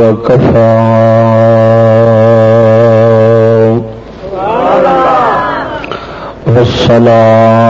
وكفى. والصلاة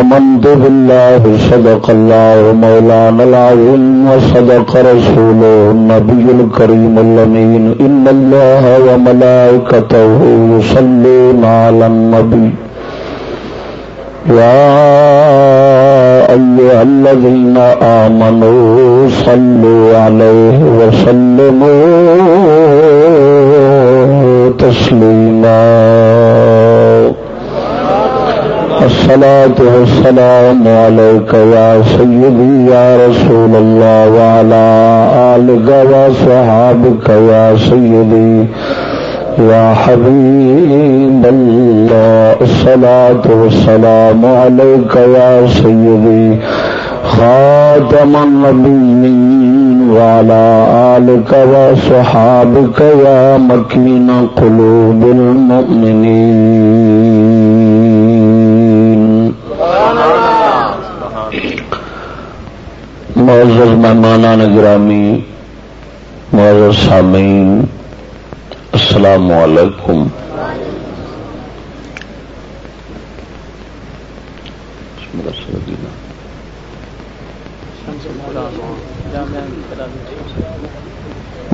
آمنت بالله، صدق الله مولانا العظيم، وصدق رسوله النبي الكريم اللمين إن الله وملائكته يصلون على النبي. يا أيها الذين آمنوا صلوا عليه وسلموا تسليما. الصلاة والسلام عليك يا سيدي يا رسول الله وعلى آلك وصحابك يا سيدي يا حبيب الله. الصلاة والسلام عليك يا سيدي خاتم النبيين وعلى آلك وصحابك يا مكين قلوب المؤمنين معزز مہمانان گرامی معزز سامعین السلام علیکم۔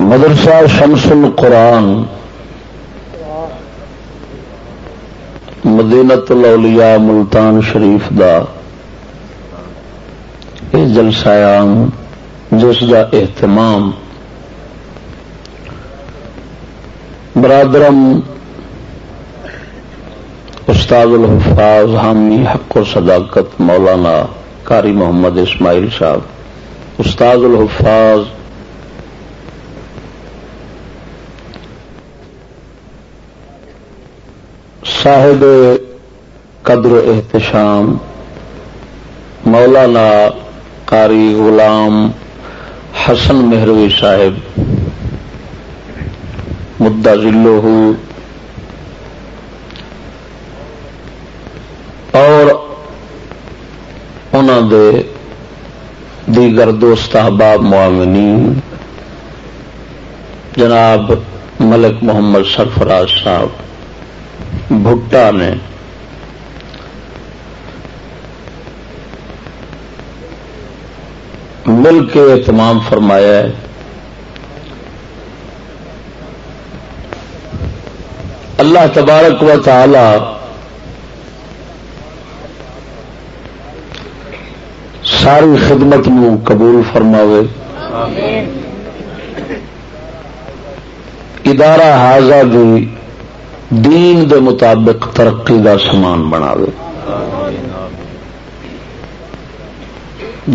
مدرسہ شمس القرآن مدینت الاولیاء ملتان شریف دا یہ جلسہ عام، جس کا اہتمام برادرم استاد الحفاظ حامی حق و صداقت مولانا قاری محمد اسماعیل صاحب، استاد الحفاظ صاحب قدر و احتشام، مولانا قاری غلام حسن مہروی صاحب، مدعا ذلو اور انہوں دے دیگر دوست احباب معاونین، جناب ملک محمد سرفراز صاحب۔ بھٹا نے۔ مل کے اہتمام فرمایا ہے۔ اللہ تبارک و تعالی ساری خدمت نو قبول فرماوے۔ ادارہ حاضہ دی دین دے مطابق ترقی دا سامان بناوے۔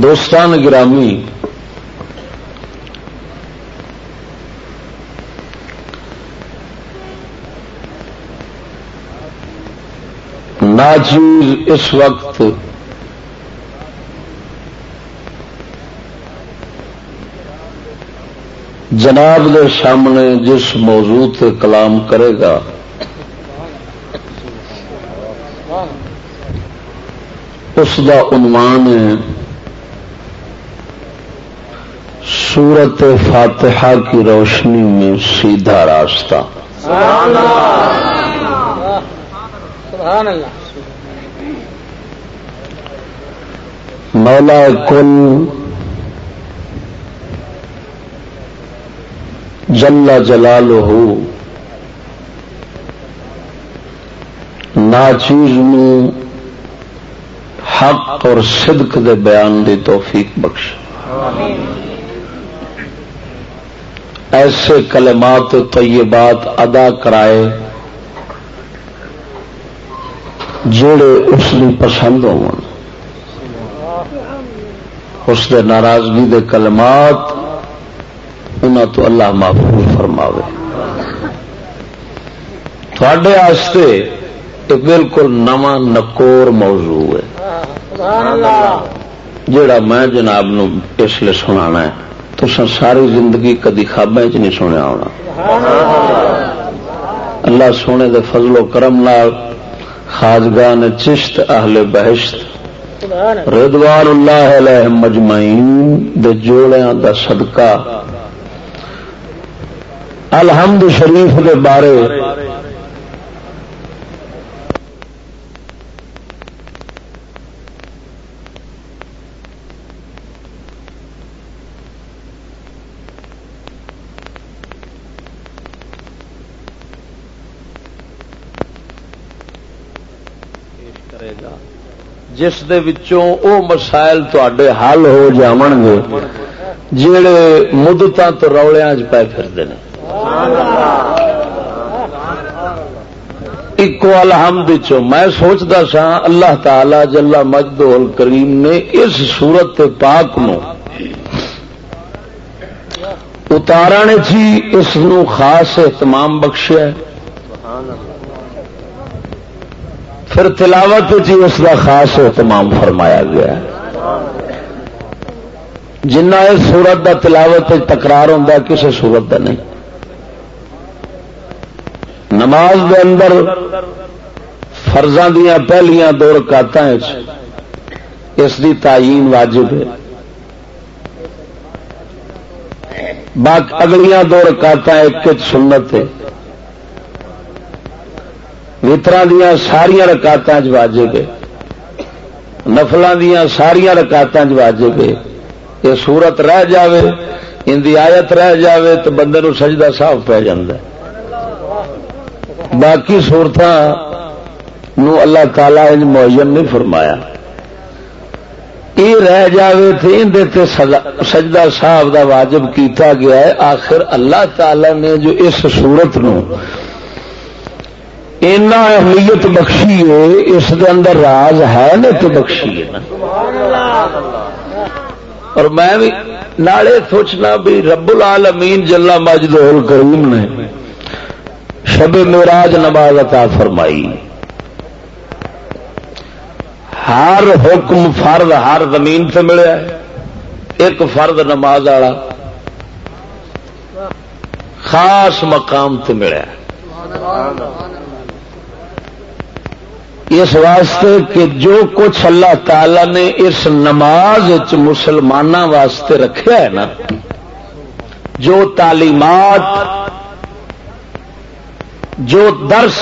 دوستان گرامی ناچیز اس وقت جناب دے سامنے جس موضوع تے کلام کرے گا اس دا عنوان ہے سورت فاتحہ کی روشنی میں سیدھا راستہ۔ مولا کل جل جلال ہو ناچیز میں حق اور صدق دے بیان دی توفیق بخش۔ ایسے کلمات طیبات ادا کرائے جڑے اس پسند ہو اس دے ناراضگی دے کلمات انہوں تو اللہ محفوظ فرماوے۔ تھوڑے آستے بالکل نواں نکور موضوع ہے۔ جڑا میں جناب نو اس لیے سنا ہے تو ساری زندگی کدی خوابیں چ نہیں سنیا ہونا۔ اللہ۔ سونے دے فضل و کرم نال خاجگاہ چشت اہل بہشت۔ ردوان اللہ۔ علیہ مجمعین دے جوڑیاں دا صدقہ۔ الحمد شریف کے بارے جس دے وچوں او مسائل تے حل ہو جاون گے جڑے مدتوں تو رولیاں پی پھرتے ہیں ایک الحمد چو میں سوچتا سا اللہ تعالی جلا مجد کریم نے اس سورت پاک نو اتارا نے جی اس نو خاص اہتمام بخشیا پھر تلاوت جی اس کا خاص اہتمام فرمایا گیا جنہ اس سورت کا تلاوت تکرار ہوتا کسی سورت کا نہیں۔ نماز دے اندر فرضاں دیا پہلیاں دو رکاط اس دی تعین واجب ہے۔ باقی اگلیاں دو رکاط ایک سنت ہے۔ مترا دیا ساریا رکاط واجب ہے۔ نفل دیا ساریا رکاط واجب ہے۔ یہ سورت رہ جاوے، ان دی آیت رہ جاوے تو بندے نو سجدہ صاف پی جاندہ ہے۔ باقی سورت اللہ تعالی ان معین نہیں فرمایا۔ یہ رہ جائے تو سجدہ صاحب دا واجب کیتا گیا ہے۔ آخر اللہ تعالی نے جو اس سورت نو اینا اہمیت بخشی ہے، اس دے اندر راز ہے نا تو بخشی ہے۔ نا اور میں بھی نالے سوچنا بھی رب العالمین جلا مجد کریم نے شب میراج نماز عطا فرمائی۔ ہر حکم فرد ہر زمین سے ملیا ایک فرد نماز والا خاص مقام سے ملیا اس واسطے کہ جو کچھ اللہ تعالی نے اس نماز مسلمانوں واسطے رکھا ہے نا، جو تعلیمات، جو درس،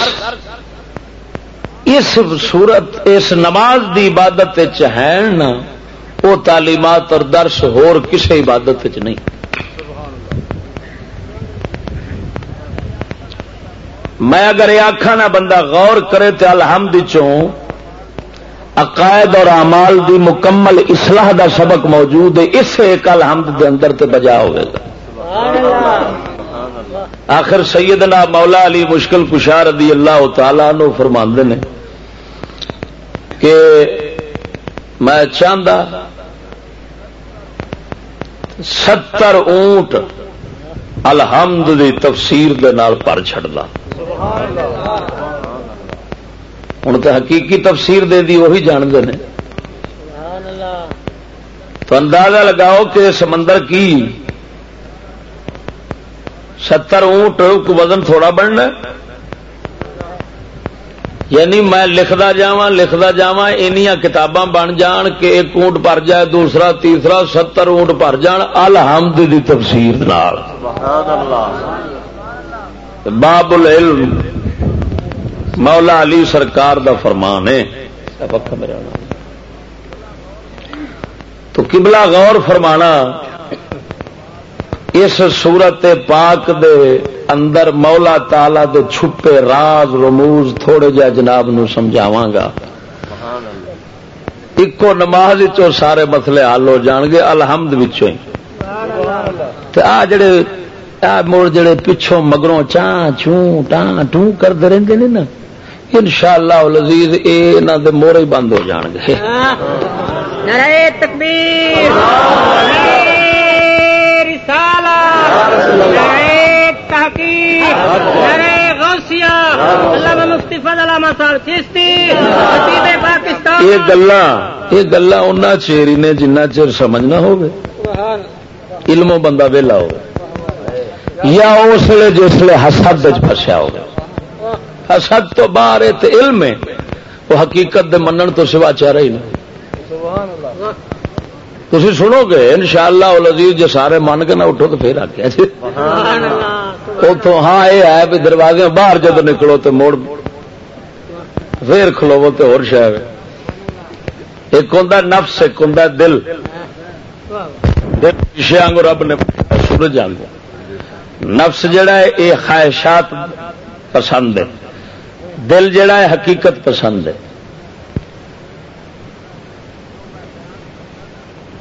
اس صورت، اس نماز دی عبادت ہے نا، وہ تعلیمات اور درس ہور کسی عبادت نہیں۔ میں اگر یہ آخا نہ بندہ غور کرے تو الحمد چوں، عقائد اور امال دی مکمل اصلاح دا سبق موجود ہے اس ایک الحمد دے اندر تے بجا ہوئے گا۔ آخر سیدنا مولا علی مشکل کشار رضی اللہ تعالی نو فرما نے کہ میں چاہتا ستر اونٹ الحمد دی تفسیر دے نال پر چڑا ہوں تو حقیقی تفسیر دے دی وہی جانتے ہیں۔ تو اندازہ لگاؤ کہ سمندر کی ستر اونٹ وزن تھوڑا بننا یعنی میں لکھتا جا لکھتا جا کتاباں بن جان کہ ایک اونٹ بھر جائے، دوسرا، تیسرا، ستر اونٹ بھر جان۔ الحمد دی تفسیر باب العلم۔ مولا علی سرکار دا فرمان ہے۔ تو قبلہ غور فرمانا اس سورت پاک دے اندر مولا تالا دے چھپے راز رموز تھوڑے جا جناب نو سمجھاواں گا۔ ایکو نماز سارے مسئلے حل ہو جان گے الحمد آ جڑے مڑ جڑے پچھوں مگروں چان چوں ٹان ٹوں کرتے رہتے ہیں نا ان شاء اللہ لذیذ یہ مورے بند ہو جان گے۔ یہ گلا یہ گلا ان چیری نے جنہ چر سمجھنا ہو علموں بندہ ویلا ہو یا اس لیے جس لیے حسد فسیا ہو حسد تو باہر علم ہے۔ وہ حقیقت دے منن تو سوا چاہ رہی نہیں۔ تھی سنو گے ان شاء اللہ جی سارے من کے نہ اٹھو تو پھر آ گیا اتوں ہاں یہ ہے بھی دروازے باہر جب نکلو تو موڑ پھر کھلو تو ہو شاید ایک ہوں نفس ایک ہوں دل۔ پیچھے آنگ رب نے سورج آنگ نفس جڑا ہے یہ خواہشات پسند ہے۔ دل جڑا ہے، حقیقت پسند ہے۔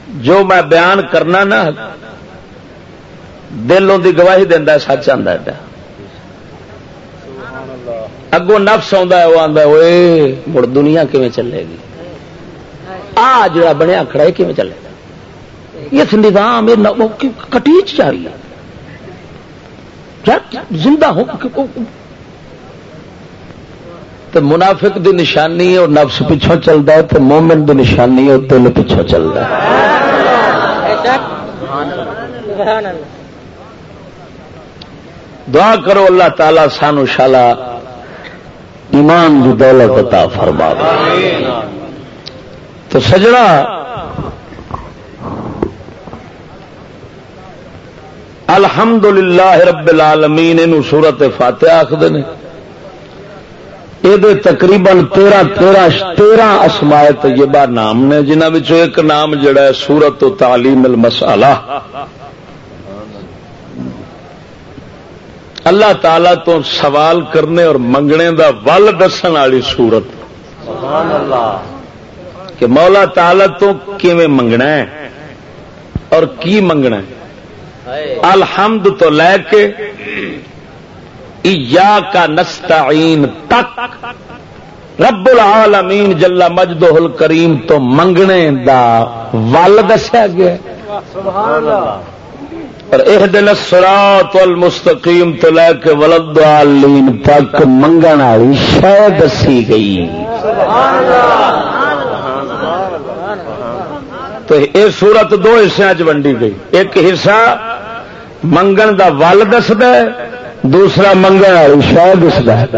جو میں بیان کرنا نا، دل ان کی گواہی دینا سچ آتا ہے۔ اگوں نفس آتا ہے، وہ آتا ہے مڑ دنیا کیون چلے گی؟ آ جڑا بنیا کھڑا ہے کیون چلے گا؟ اس نظام کٹیچ جا رہی ہے۔ زندہ ہو تو منافق دی نشانی ہے اور نفس پیچھوں چلتا ہے تو مومن دی نشانی ہے اور دل پیچھوں چلتا ہے۔ دعا کرو اللہ تعالی سانو شالا ایمان کی دولت عطا فرما تو سجنا الحمد للہ رب العالمین سورت فاتح آخر نے. یہ تقریباً تیرہ تیرہ تیرہ اسمائے طیبہ نام نے جنہوں ایک نام جڑا ہے سورت و تعلیم المسالہ. اللہ تعالی تو سوال کرنے اور منگنے دا ول دس والی سورت. کہ مولا تعالی تو کیویں منگنا ہے اور کی منگنا ہے؟ الحمد تو لے کے کا نستعین تک رب العالمین جلا مجدہ الکریم تو منگنے دا ول دسیا گیا اور ایک دن سرات المستقیم تو لے کے ولد عالین تک منگن والی شہ دسی گئی۔ تو یہ سورت دو حصوں چنڈی گئی۔ ایک حصہ منگن دا ول دسد دوسرا منگن والی شہ دسد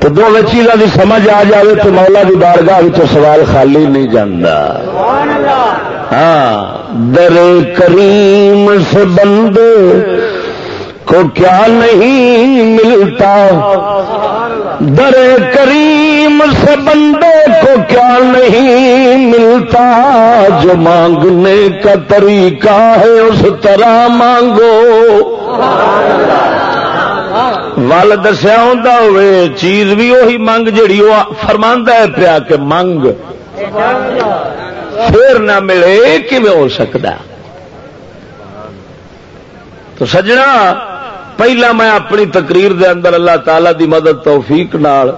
تو دو چیزوں کی سمجھ آ جائے تو مولا کی بارگاہ سوال خالی نہیں جانا ہاں در کریم سے بندے کو کیا نہیں ملتا؟ در کریم سے بندے کو کیا نہیں ملتا؟ جو مانگنے کا طریقہ ہے، اس طرح مانگو۔ ول دسیا ہوئے، چیز بھی وہی منگ جڑی وہ فرما ہے پیا کہ منگ پھر نہ ملے کہ ہو سکتا تو سجنا پہلا میں اپنی تقریر دے اندر اللہ تعالی دی مدد توفیق نال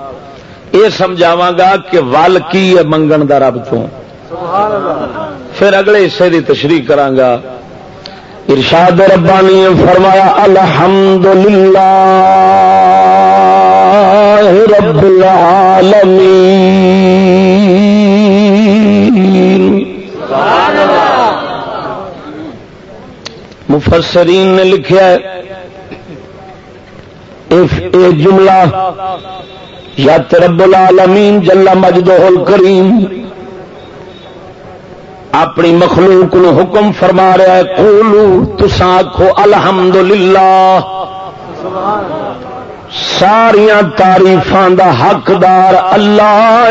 یہ سمجھاوا گا کہ ول کی ہے منگن دا رب تو۔ پھر اگلے حصے کی تشریح کرانگا ارشاد ربانی فرمایا الحمد للہ رب مفسرین نے لکھا ہے اے جملہ، یا رب العالمین جلا مجدہ الکریم۔ اپنی مخلوق نو حکم فرما رہا ہے کولو تسا آخو الحمد للہ ساریا تاریفان دا حقدار اللہ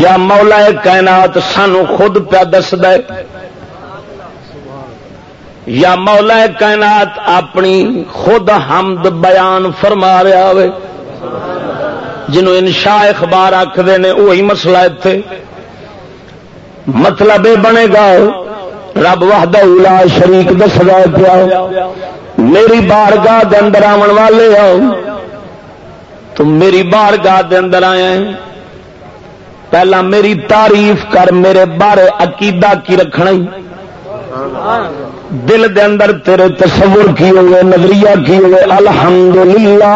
یا مولا کائنات سانو خود پیا دس دے یا مولا کائنات اپنی خود حمد بیان فرما رہا ہو جنہوں انشا اخبار آخر نے وہی مسئلہ اتنے مطلب یہ بنے گا، رب وحد اولا شریک دس گا پیا۔ میری بارگاہ دے اندر آن والے آؤ تم میری بارگاہ دے اندر آئے پہلا میری تعریف کر، میرے بارے عقیدہ کی رکھنا دل دے اندر تیرے تصور کی ہوئے، نظریہ کی ہوئے، الحمدللہ۔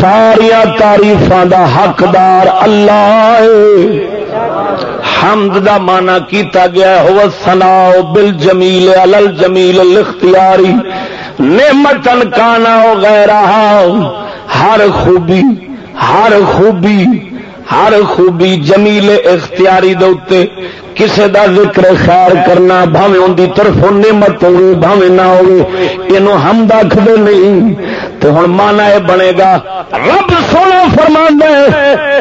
ساریا تاریفاں دا حقدار اللہ حمد دا مانا کیتا گیا ہو سنا بل جمیل الل جمیل لختیاری نعمتن کانا غیر ہر خوبی ہر خوبی ہر خوبی جمیل اختیاری دے کسے دا ذکر خیر کرنا بھاوے ان کی طرف نعمت ہوگی بھاوے نہ ہوگی یہ ہم آخر نہیں۔ تو ہوں مانا یہ بنے گا، رب سونا فرما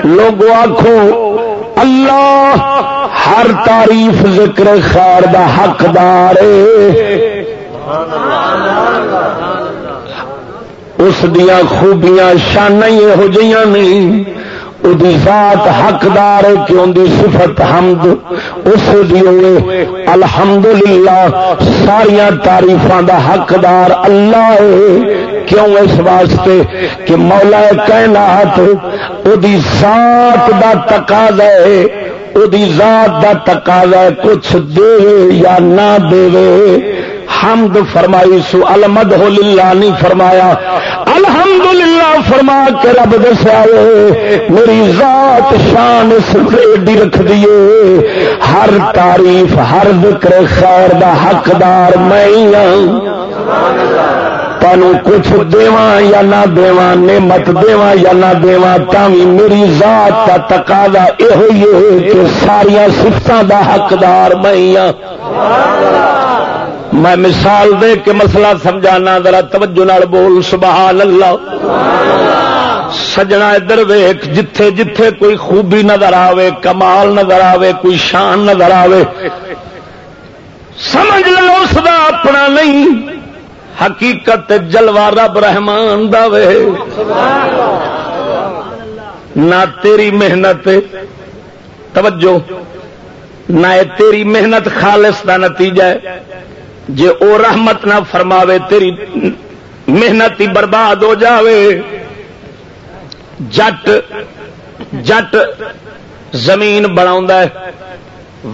لوگ آخو اللہ ہر تعریف ذکر خیر دا حقدار اس دیا خوبیاں شانہ یہو جہاں نہیں۔ ذات حقدار ہے کہ ان کی صفت حمد، اس ہوئے الحمد للہ ساریا دا حقدار اللہ ہے۔ کیوں اس واسطے کہ مولا کائنات او دی ذات دا تقاضا ہے او دی ذات دا تقاضا ہے، کچھ دے یا نہ دے۔ حمد فرمائی سو المد ہو للہ نہیں فرمایا۔ الحمد فرما کے رب دسیا میری ذات شان اس ریڈی رکھ دیے ہر تعریف، ہر ذکر خیر دا حقدار میں ہاں۔ تینوں کچھ دواں یا نہ دواں نعمت دواں یا نہ دواں تھی میری ذات کا تقاضا یہ کہ ساریا سفتوں دا حقدار میں میں مثال دے کے مسئلہ سمجھانا، ذرا توجہ نال بول، سبحان اللہ۔ سجنا ادھر ویخ جتھے جتھے کوئی خوبی نظر آوے، کمال نظر آوے، کوئی شان نظر آوے۔ سمجھ لو، اس دا اپنا نہیں۔ حقیقت جلوا رب رحمان دے نہ تیری محنت، توجہ، نہ تیری محنت خالص کا نتیجہ ہے۔ جے او رحمت نہ فرماوے، تیری محنت ہی برباد ہو جاوے۔ جٹ جٹ زمین بنا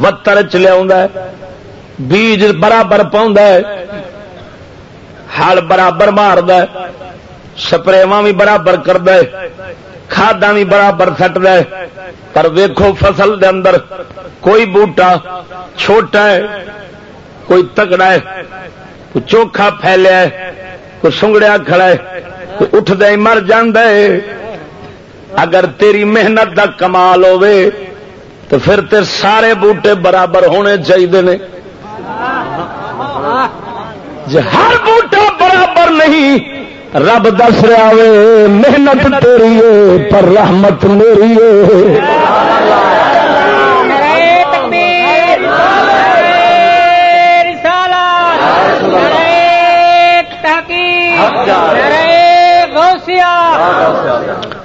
وتر چ لیا بیج برابر پاؤں ہل برابر مار سپرےواں بھی برابر کرد کھادا بھی برابر سٹ دے پر ویکھو فصل دے اندر کوئی بوٹا چھوٹا ہے کوئی تگڑا ہے، کوئی چوکھا پھیلیا ہے، کوئی سنگڑیا کھڑا ہے، کوئی اٹھ دے مر ہے۔ اگر تیری محنت کا کمال ہوے تو پھر تے سارے بوٹے برابر ہونے چاہیے نے۔ جی ہر بوٹا برابر نہیں، رب دس رہا وے محنت تیری ہے، پر رحمت میری ہے۔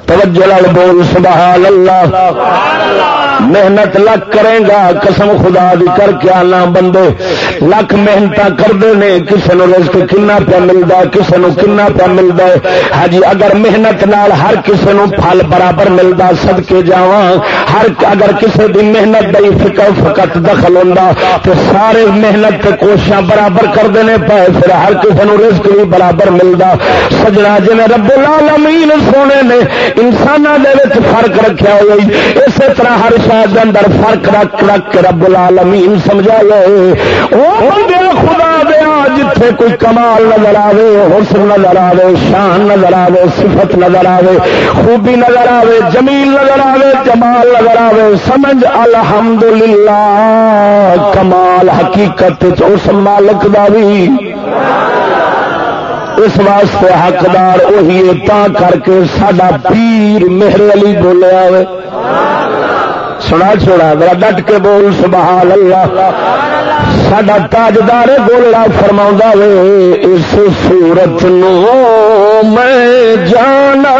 توجہ لال بول سبحان اللہ۔ محنت لکھ کرے گا، قسم خدا دی کر کے آنا بندے۔ لکھ محنت کرتے ہیں کسی نو رزق کنا پیا ملتا کسی نو کنا پیا ملتا ہے۔ ہاں جی اگر محنت نال ہر کسی نو پھل برابر ملتا سد کے جا ہر اگر کسی دی محنت دئی فکر فقط دخل ہوتا تو سارے محنت کوشاں برابر کرتے ہیں پائے پھر ہر کسی نو رزق بھی برابر ملتا سجنا جی رب العالمین سونے نے انسانوں فرق رکھا ہوئی۔ اسی طرح ہر شاید اندر فرق رکھ رکھ رب العالمین سمجھا لے وہ بندے خدا دیا جتھے کوئی کمال نظر آوے، حسن نظر آوے، شان نظر آوے، صفت نظر آوے، خوبی نظر آوے، جمیل نظر آوے، جمال نظر آوے، سمجھ الحمدللہ، کمال حقیقت اس مالک دا بھی۔ اس واسطے حقدار وہی تا کر کے سڈا پیر مہر علی بولیا ہوئے سنا چھوڑا میرا ڈٹ کے بول سبحان اللہ سڈا تاجدار بولنا فرما وے، اس سورت نو میں جانا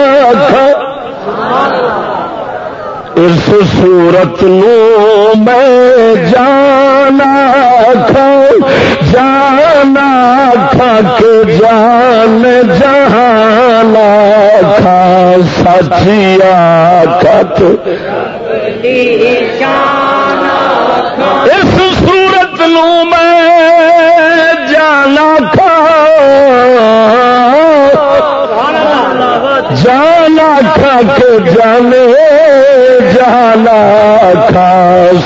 اس سورت نو میں جانا جانا کھا کے جان جہانا کھا سچیا کت اس سورت نو میں جانا کھا جانا کھا کے جانے، جانا کھا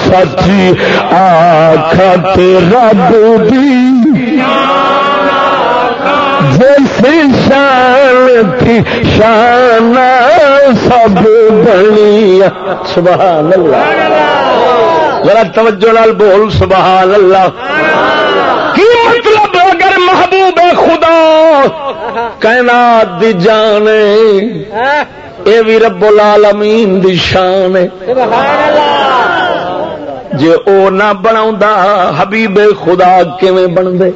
سچی آخت رب دی شان تھی شان سب بنی سبحان اللہ۔ ذرا توجہ لال بول، سبحان اللہ۔ کی مطلب اگر محبوب خدا کائنات دی جانے اے بھی رب العالمین دی شان ہے۔ جے او نہ بنا حبیب خدا کیویں بن دے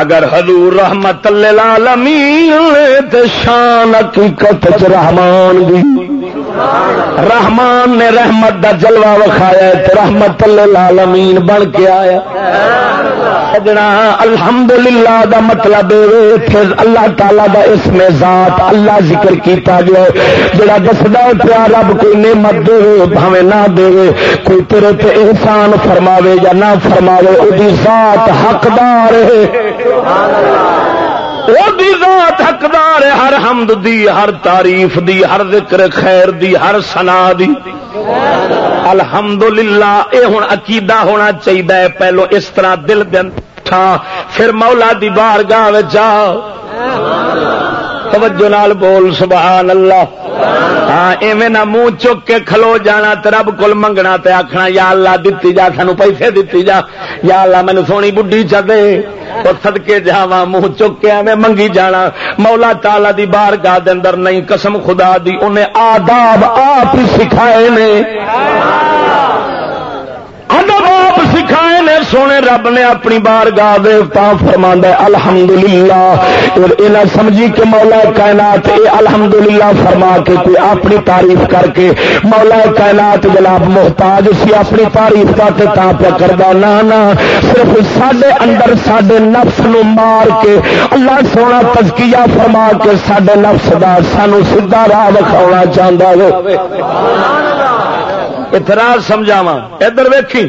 اگر حضور رحمت للعالمین تے شان حقیقت رحمان دی رحمان نے رحمت دا جلوہ وکھایا رحمت للعالمین بن کے آیا سجنا الحمدللہ دا مطلب پھر اللہ تعالی دا اسم ذات اللہ ذکر کیتا گیا جڑا دسدا پیا رب کوئی نعمت دے بھاوے نہ دے کوئی تیرے تے احسان فرماوے یا نہ فرماوے، او دی ذات حقدار ہے۔ ذات حقدار ہر حمد دی، ہر تعریف دی، ہر ذکر خیر دی، ہر سنا دی۔ الحمدللہ، اے ہن عقیدہ ہونا چاہیے پہلو اس طرح دل دن تھا پھر مولا دی بارگاہ وچ توجہ نال بول سبحان اللہ ہاں ایویں نہ منہ چک کے کھلو جانا تے رب کول منگنا تے آکھنا، یا اللہ دتی جا، سانو پیسے دتی جا۔ یا اللہ، مینوں سونی بڈھی چ دے۔ اور سدکے جاوا منہ چک کے ایویں منگی جانا۔ مولا تالا دی بار گاہ اندر نہیں، قسم خدا دی، انہیں آداب آپ سکھائے نے۔ سکھائے نے سونے رب نے اپنی بار گاہ دے تا فرما الحمدللہ۔ اور یہ سمجھی کہ مولا کائنات اے الحمدللہ فرما کے کوئی اپنی تعریف کر کے مولا کائنات جناب محتاج سی اپنی تعریف کا تے تا پہ کردا۔ نہ نہ صرف ساڈے اندر ساڈے نفس نو مار کے اللہ سونا تزکیہ فرما کے ساڈے نفس دا سانو سیدھا راہ دکھاونا چاہندا ہے۔ اتراج سمجھاوا ادھر ویکھی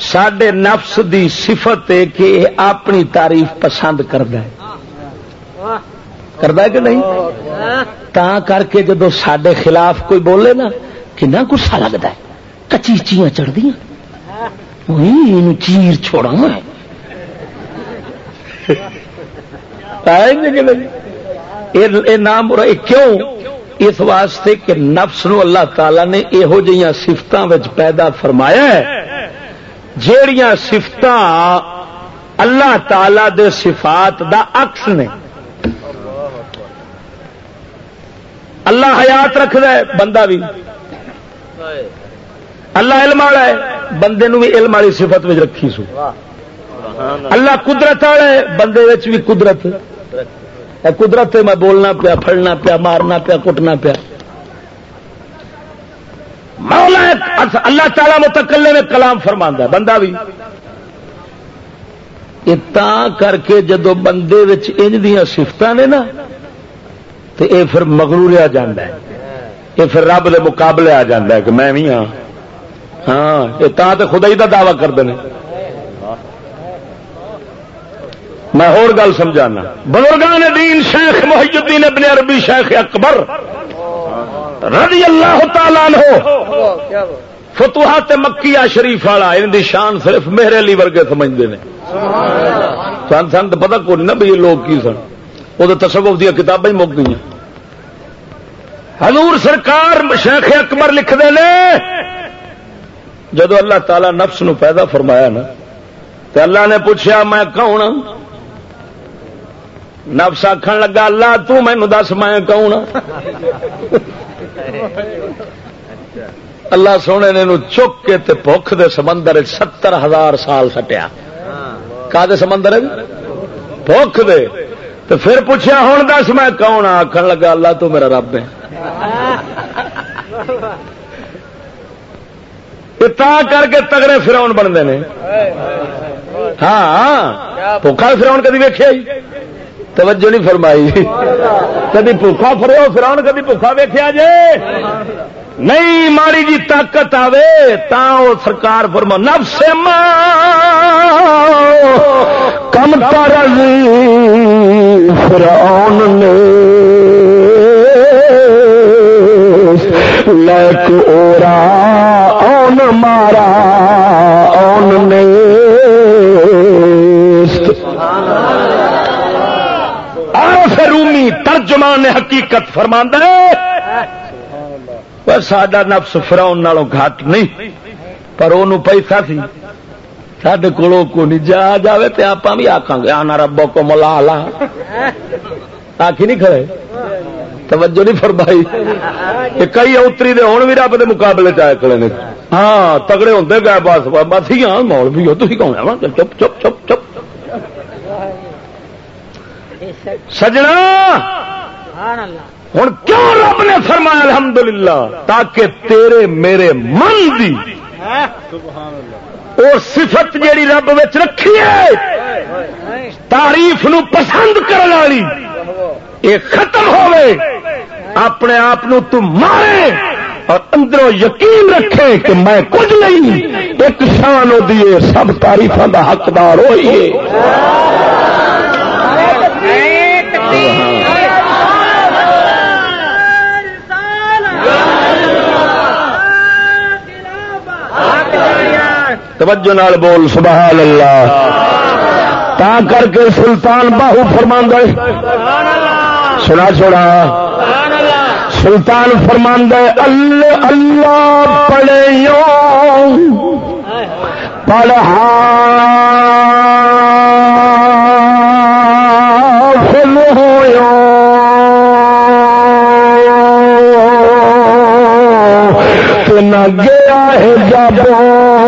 سڈے نفس دی صفت ہے کہ اپنی تعریف پسند کرتا ہے۔ کرتا ہے کہ نہیں؟ تا کر کے جدو سڈے خلاف کوئی بولے نا، کنا گسا لگتا ہے۔ کچی چیاں چڑھ دیا چیر چھوڑا میں نام کیوں؟ اس واسطے کہ نفس نو اللہ تعالی نے یہو جہاں سفت پیدا فرمایا ہے۔ جیڑیاں سفت اللہ تعالی دے صفات دا عکس نے. اللہ حیات رکھد ہے، بندہ بھی. اللہ علم والا ہے، بندے نو بھی علم والی صفت رکھی سو. اللہ قدرت والا ہے، بندے بھی قدرت. قدرت میں بولنا پیا، پھڑنا پیا، مارنا پیا، کٹنا پیا. مولا اللہ تعالی متکلے میں کلام فرما بندہ بھی۔ کر کے جدو بندے انج دیا سفت نے نا تو یہ پھر مغروریا جا یہ پھر رب دے مقابلے آ جا کہ میں بھی ہاں۔ ہاں یہ تو خدا ہی کا دعوی کرتے ہیں۔ میں اور گل سمجھانا۔ بزرگان دین شیخ محی الدین ابن عربی شیخ اکبر رضی اللہ تعالیٰ ہو فتوحات مکیہ شریف والا ان دی شان صرف میرے لی ورگے سمجھتے ہیں۔ سن سن تو پتا کون نہ بھی لوگ کی سن۔ وہ تصوف دیا کتابیں مک گئی حضور سرکار شیخ اکبر لکھتے ہیں جدو اللہ تعالی نفس نو پیدا فرمایا نا تو اللہ نے پوچھا میں کون ہاں؟ نفس آخر لگا اللہ تین دس میں کون ہاں؟ اللہ سونے نے چک کے تے بخ دے سمندر ستر ہزار سال سٹیا۔ کا دے سمندر بخ دے۔ تو پھر پوچھا ہوں دس میں کون ہاں؟ آخر لگا اللہ تو میرا رب ہے۔ کر کے تگڑے فراؤن بنتے ہیں۔ ہاں بھوکھا فراؤن کدی ویخیا توجہ نہیں فرمائی۔ کدی بھوکھا فرو فراؤن کدی بھوکھا ویخیا جے؟ نہیں، ماڑی جی طاقت آوے تا وہ سرکار فرما، نفس کم کر فرعون نے۔ لیک اورا، اون مارا، اون نے۔ رومی ترجمان حقیقت فرماندہ سڈا نفس فراؤن نالوں گھٹ نہیں، پر وہ پیسہ سی۔ سڈے کو نہیں جا جائے تو آپ بھی آخان گے، آنا ربو کو ملا لا آخی نہیں کھڑے توجہ نہیں فرمائی۔ کئی اتری دے ہوں بھی رب کے مقابلے چائے کھڑے نے۔ ہاں تگڑے ہوں گئے، بس بس ہی ہاں مول بھی ہو تھی کون چپ چپ چپ چپ۔ سجنا! ہوں کیوں رب نے فرمایا الحمدللہ تاکہ تیرے میرے من دی اور صفت جیڑی رب رکھی ہے تعریف نو پسند کرنے والی یہ ختم ہوئے اپنے آپ مارے اور اندروں یقین رکھے کہ میں کچھ نہیں ایک شان دیے سب تعریفوں کا حقدار ہوئیے توجہ نال بول، سبحان اللہ۔ تا کر کے سلطان باہو فرما سنا چھوڑا سلطان فرماند اللہ اللہ پڑھے پڑھا۔ فل ہو نہ گیا ہے جب۔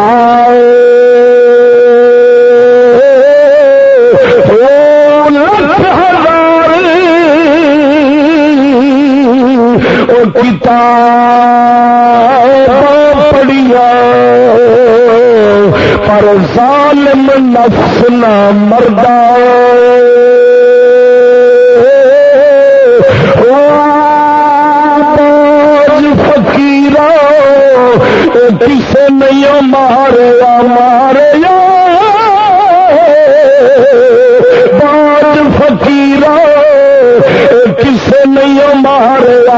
پڑیا۔ پر ظالم نفس نہ مردا۔ فکیر کسے نہیں مارے مارے باج فکیر کسے نہیں مارے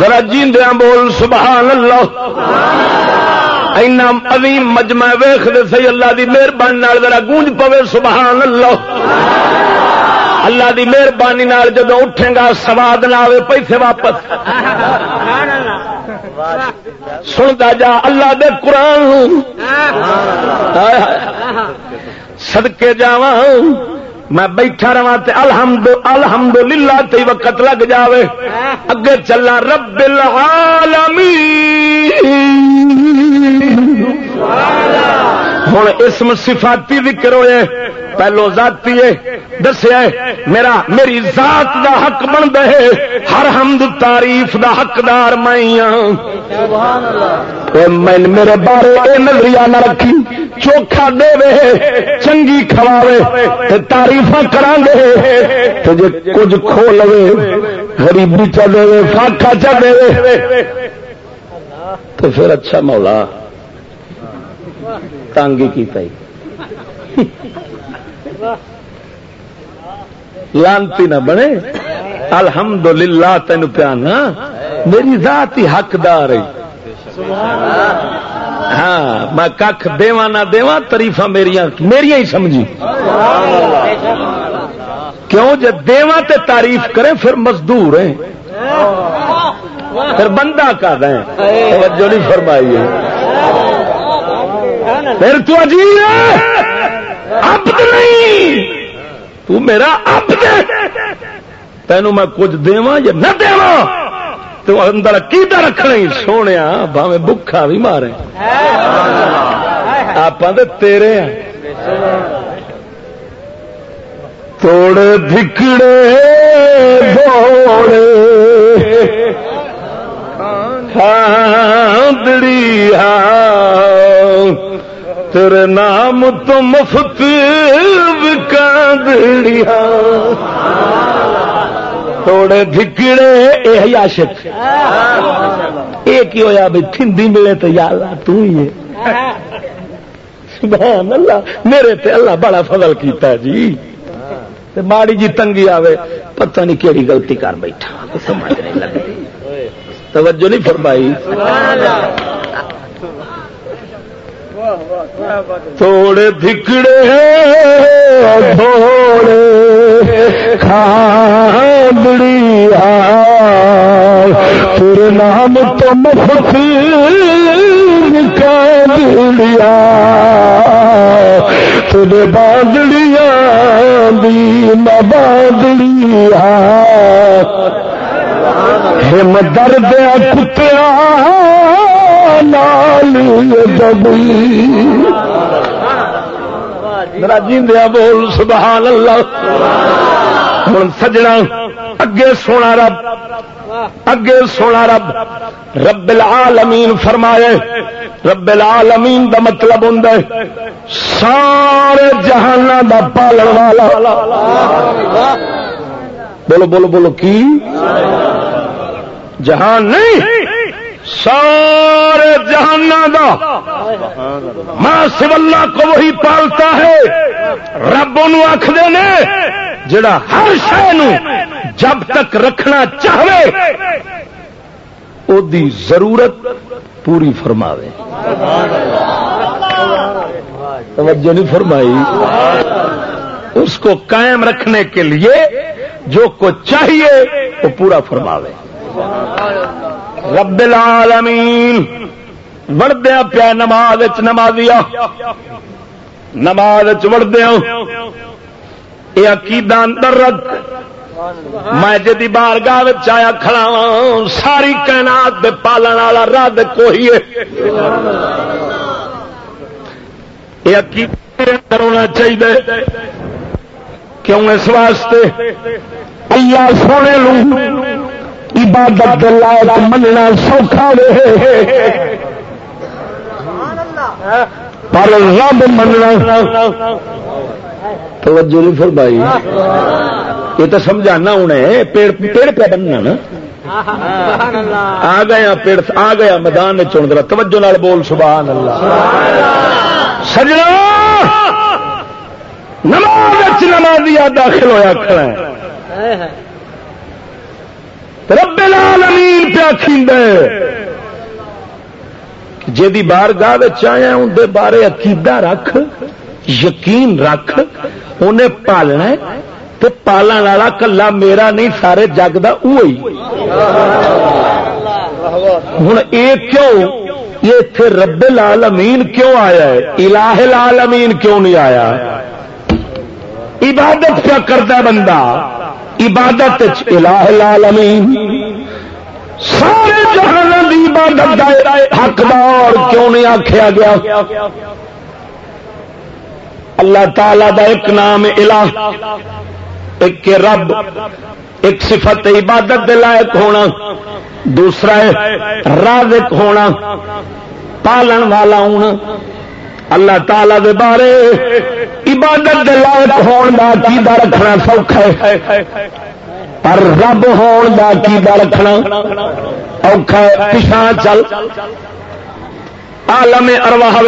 ذرا جیندیا بول سبحان اللہ اینا عظیم مجمع ویخ دے سی اللہ دی مہربانی ذرا گونج پوے سبحان اللہ اللہ دی مہربانی جدو اٹھے گا سواد نہ آئے پیسے واپس۔ سنتا جا، اللہ دے قرآن۔ سدکے جا میں بیٹھا رہا الحمد الحمد للہ تی وقت لگ جاوے۔ اگے چلا رب العالمین ہوں اسم صفاتی ذکر ہوئے، پہلو ذاتی دسیا میرا، میری ذات دا حق بن دے ہر حمد تعریف دا حقدار ہاں۔ میں میرے بارے اے نظریہ نہ رکھی، چوکھا دے چنگی کھواوے تاریف کرا دے جی کچھ کھو لو غریبی چ دے فاقا چ دے تو پھر اچھا مولا۔ تانگی کی پی لانتی نہ بنے۔ الحمد للہ تین پیانا ہاں؟ میری ذات ہی حقدار ہاں میں کھ دوا نہ دوا تریفا میری میری ہی سمجھی۔ کیوں؟ جب دوا تے تعریف کریں پھر مزدور ہیں۔ پھر بندہ کا دیں۔ جو نہیں فرمائی ہے۔ پھر تو عجیب اب نہیں۔ تو میرا اب دے تینوں میں کچھ دوا یا نہ دوا تو اندر کیتا رکھنا ہی سونے باوے بکھا بھی مارے۔ آپ تیرے ہیں۔ توڑ دکڑے بوڑے کھاندڑی تیرے نام تو مفت وکاندڑیا توڑے دھکڑے یہ عاشق یہ کی ہویا بھی تھندی ملے تو یا اللہ تو ہی ہے سبحان اللہ میرے تے اللہ بڑا فضل کیتا جی تے ماڑی جی تنگی آوے پتہ نہیں کیڑی غلطی کر بیٹھا سمجھ نہیں لگتی توجہ نہیں فرمائی۔ توڑے دھکڑے تھوڑے کھاندڑی تیرے نام تو مفت کھاندڑیا تیرے باندڑیاں دی باندڑیا ہم درد کتیا میرا جیندیا بول، سبحان اللہ۔ ہوں سجنا، اگے سونا رب۔ اگے سونا رب۔ رب العالمین فرمائے رب العالمین دا مطلب ہوں سارے جہان دا پالن والا۔ بولو بولو بولو، کی؟ جہان نہیں، سارے جہان ماں سب اللہ کو وہی پالتا ہے، رب ان آخر نے، جڑا ہر شہ جب تک رکھنا چاہے دی ضرورت پوری فرماوے۔ توجہ نہیں فرمائی۔ اس کو قائم رکھنے کے لیے جو کچھ چاہیے، وہ پورا فرماوے۔ رب العالمین۔ وڑدیا پیا نماز نمازیا نماز وڑدیا یہ عقیدہ اندر رکھ۔ میں جی بار گاہ آیا کھڑا ہاں، ساری کائنات دے پالن والا رد کوئی یہ عقیدہ ہونا چاہیے۔ کیوں اس واسطے؟ اللہ سونے لوں عبادت لائق مننا سوکھا رہے پر رب مننا۔ توجہ نہیں پھر بھائی یہ تو سمجھانا انہیں پیڑ پیڑ پہ بننا نا۔ آ گیا ہاں پیڑ آ گیا ہاں میدان چن دلا توجہ نال بول سبحان اللہ سجنا! نماز نمازیا داخل ہوا کھڑا ہے۔ رب العالمین پہ آخیند جی بار گاہ آیا اندر بارے عقیدہ رکھ، یقین رکھ، انہیں پالنا تو پالن والا کلا میرا نہیں، سارے جگ کا ہوں یہ کیوں؟ یہ اتے رب لال امین کیوں آیا ہے؟ الہ لال امین کیوں نہیں آیا؟ عبادت کیا کرتا بندہ؟ عبادت الہ لال امین سارے جہان کی عبادت حقدار کیوں نہیں آخیا گیا؟ اللہ تعالی دا ایک نام الہ، ایک رب، ایک صفت عبادت دے لائق ہونا، دوسرا ہے رازق ہونا، پالن والا ہونا۔ اللہ تعالی دے بارے عبادت دے لائق ہون دا کیدا رکھنا سوکھا ہے۔ پر رب ہون دا کیدا رکھنا اوکھا ہے۔ پیچھا چل۔ عالم ارواح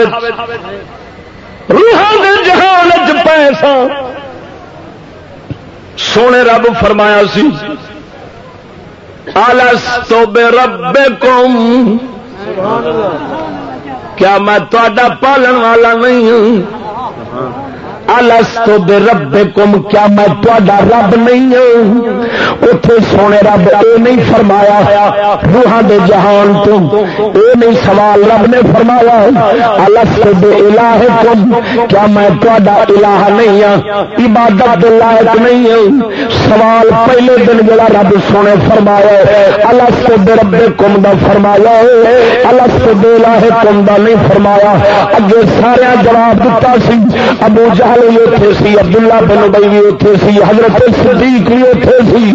روحان دے جہان چ پیسہ۔ سونے رب فرمایا سی آلس تو بے رب کم کیا میں تا پالن والا نہیں ہوں؟ الس تو بے رب کم کیا میں تا رب نہیں ہوں؟ اتے سونے رب اے نہیں فرمایا روحان دے جہان تم اے نہیں سوال رب نے فرمایا الس تو بے الہ کم کیا میں تا الہ نہیں ہوں عبادت دے لائق نہیں ہوں؟ سوال پہلے دن جڑا رب سونے فرمایا الس تو بے رب کم دا فرمایا الس تو بے الہ کم دا نہیں فرمایا۔ اگے سارا جواب دیتا سی، ابو جہل بھی اتے سی، عبداللہ بن بئی بھی اتے سی، حضرت صدیق بھی اتے سی۔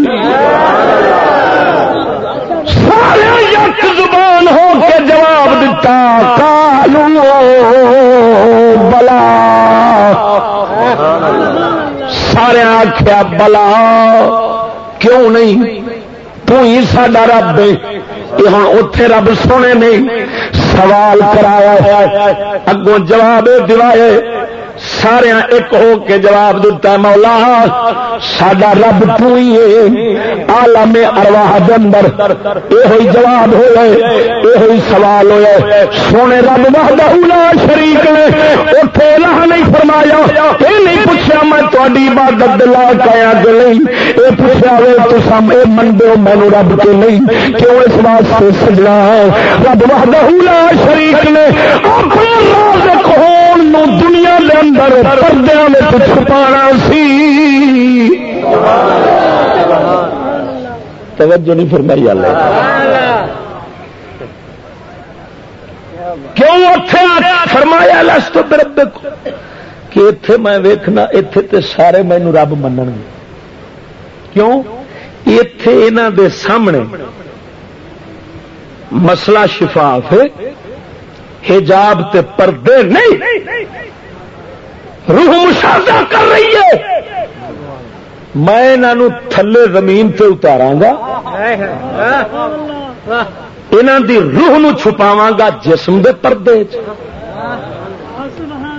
سارے یک زبان ہو کے جواب دیتا کالو بلا۔ سارے آخیا بلا۔ کیوں نہیں؟ تو ہی ساڈا رب یہ ہوں اتے رب سونے نہیں سوال کرایا اگوں جواب دوائے سارے ایک ہو کے جواب دیتا مولا سڈا رب تو ہی آلم ارواہ اندر۔ یہ جواب ہوئے یہ سوال ہوئے۔ سونے رب وحدہ لا شریک نے اتنے الہ نہیں فرمایا۔ یہ نہیں پوچھا میں تاری عبادت لا کیا کہ نہیں؟ یہ پوچھا وے تو سم یہ منڈو مینو رب کے نہیں۔ کیوں اس واسطے سجنا رب وحدہ لا شریک نے اپنے رازق ہون دنیا دے اندر پردے میں چھپا سی۔ توجہ نہیں فرمائی والے کیوں اتے فرمایا لس تو برب کہ اتے میں ویکھنا اتے تے سارے مینو رب من کیوں؟ اتے یہاں دے سامنے مسئلہ شفاف ہے۔ حجاب تے پردے نہیں۔ روح مشاہدہ کر رہی ہے۔ میں انہوں تھلے زمین تے اتارا گا انہوں دی روح نو چھپاواں گا جسم دے پردے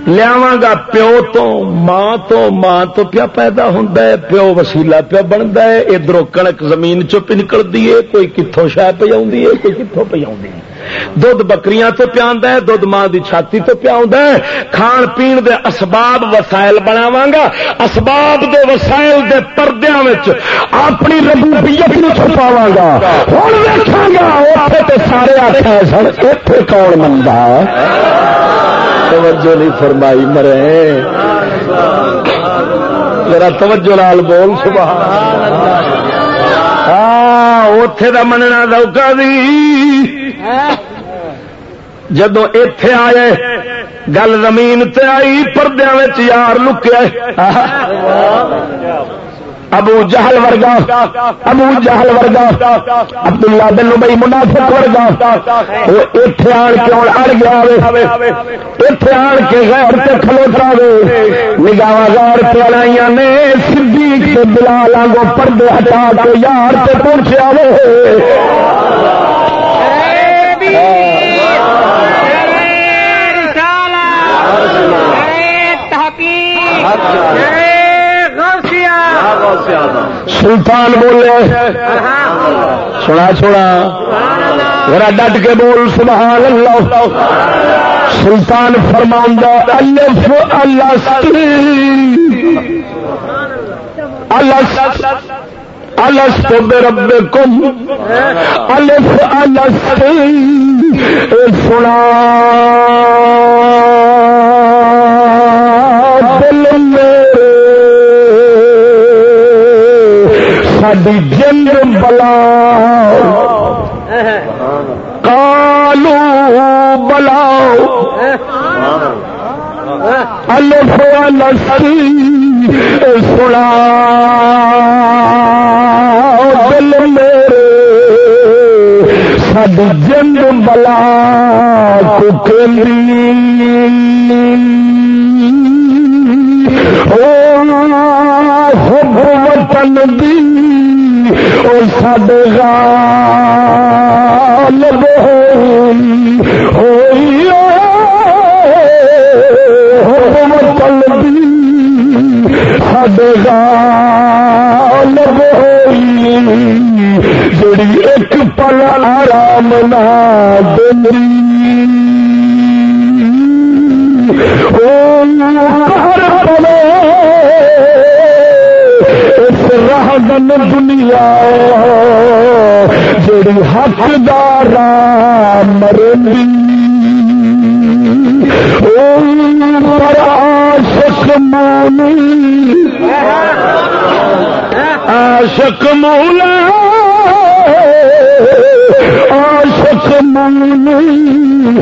لیا گا پیو تو، ماں تو ماں تو پیا پیدا ہوں پیو وسیلا پیا بنتا ہے۔ ادھر کنک زمین چپ نکلتی ہے۔ کوئی کتوں شہ پہ کوئی کتوں پہ دھد بکریاں تو پیا دھد ماں دی چھاتی تو پیا کھان پین دے اسباب وسائل بناوا گا۔ اسباب دے وسائل دے پردیا اپنی ربوبیت نو چھپاوا گا۔ ہوں دیکھا گا اتنے سارے آخر سن اتنے کون منگا توجہ نہیں فرمائی، مرے۔ میرا توجہ لال بول، سبحان ہاں اتے کا مننا دوکا دی۔ جدو اتے آئے، گل زمین تے آئی پردے یار لکیا ابو جہل ورگا ابو جہل ورگا عبداللہ بن بھائی منافق ورگا۔ وہ اتے آن کے اڑ گیا اتے آن کے غیر سے کھلوتا وے۔ نگاہ غیر پہ لائیا نے صدیق سے بلال آگو پردے ہٹا کے یار سے پہنچیا وے۔ سلطان بولے۔ سنا چھوڑا ذرا ڈٹ کے بول، سبحان اللہ۔ سلطان فرما الف اللہ اللہ الست رب کم الف، الست۔ سنا۔ دل میرے ساری جنگ بلا۔ کالو بلاؤ الف الست سنا۔ دل میرے سب جنگ بلا۔ وطن دی اور سب گال ہوئی جڑی ایک پل آرام نہ دلی۔ راہدن دنیا جڑی حقدار مرندی عاشق مونی عاشق مولا۔ عاشق مونی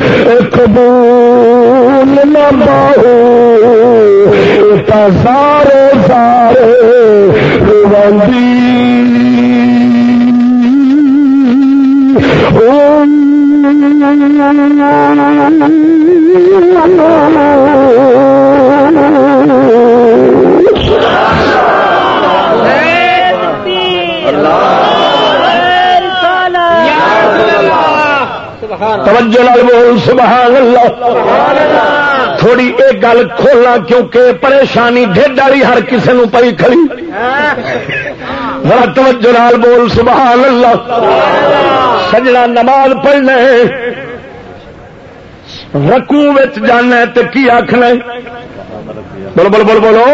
قبول نہ باہو سارے سارے روندی توجہ لال بول سبحان اللہ. تھوڑی ایک گل کھولنا کیونکہ پریشانی ڈیڈ والی ہر کسی نو پی کھڑی. توجہ لال بول سبحان اللہ. سجنا نماز پڑھنا رکو جانا تو کی آخنا بولو بولو بولو بولو.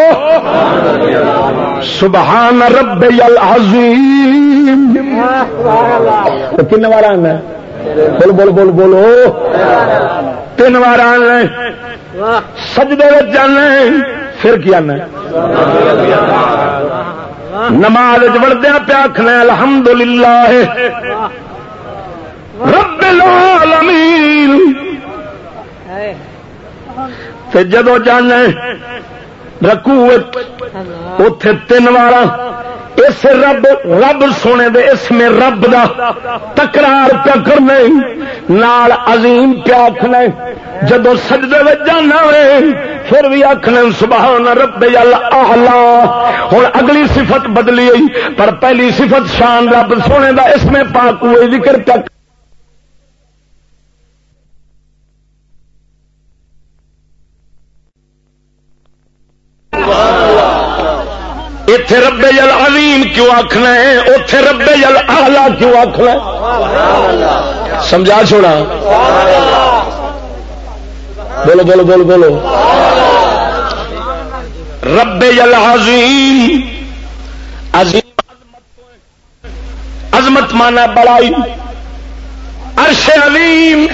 سبحان رب العظیم. کن بار آنا بول بول بول، بولو. تین بار آنا سجدے جانا پھر کی آنا نماز وڑدیا پیا آخنا الحمد للہ رب العالمین تے جدو جانا رکو اتے تین وار اس رب رب سونے دے، اس میں رب دا تکرار پیا کرنا نال عظیم پیا آخنا جدو سجدے میں جانا ہوئے، پھر بھی آخنا سبحان رب آلہ ہوں اگلی صفت بدلی پر پہلی صفت شان رب سونے دا، اس میں پاک ہوئے ذکر پیا اتے ربے جل عظیم کیوں آخنا ہے؟ اتے ربے جل آلہ کیوں آخنا سمجھا چھوڑا؟ بولو بولو بولو بولو۔ رب جل عظیم عظیم عظمت مانا بڑائی۔ عرش عظیم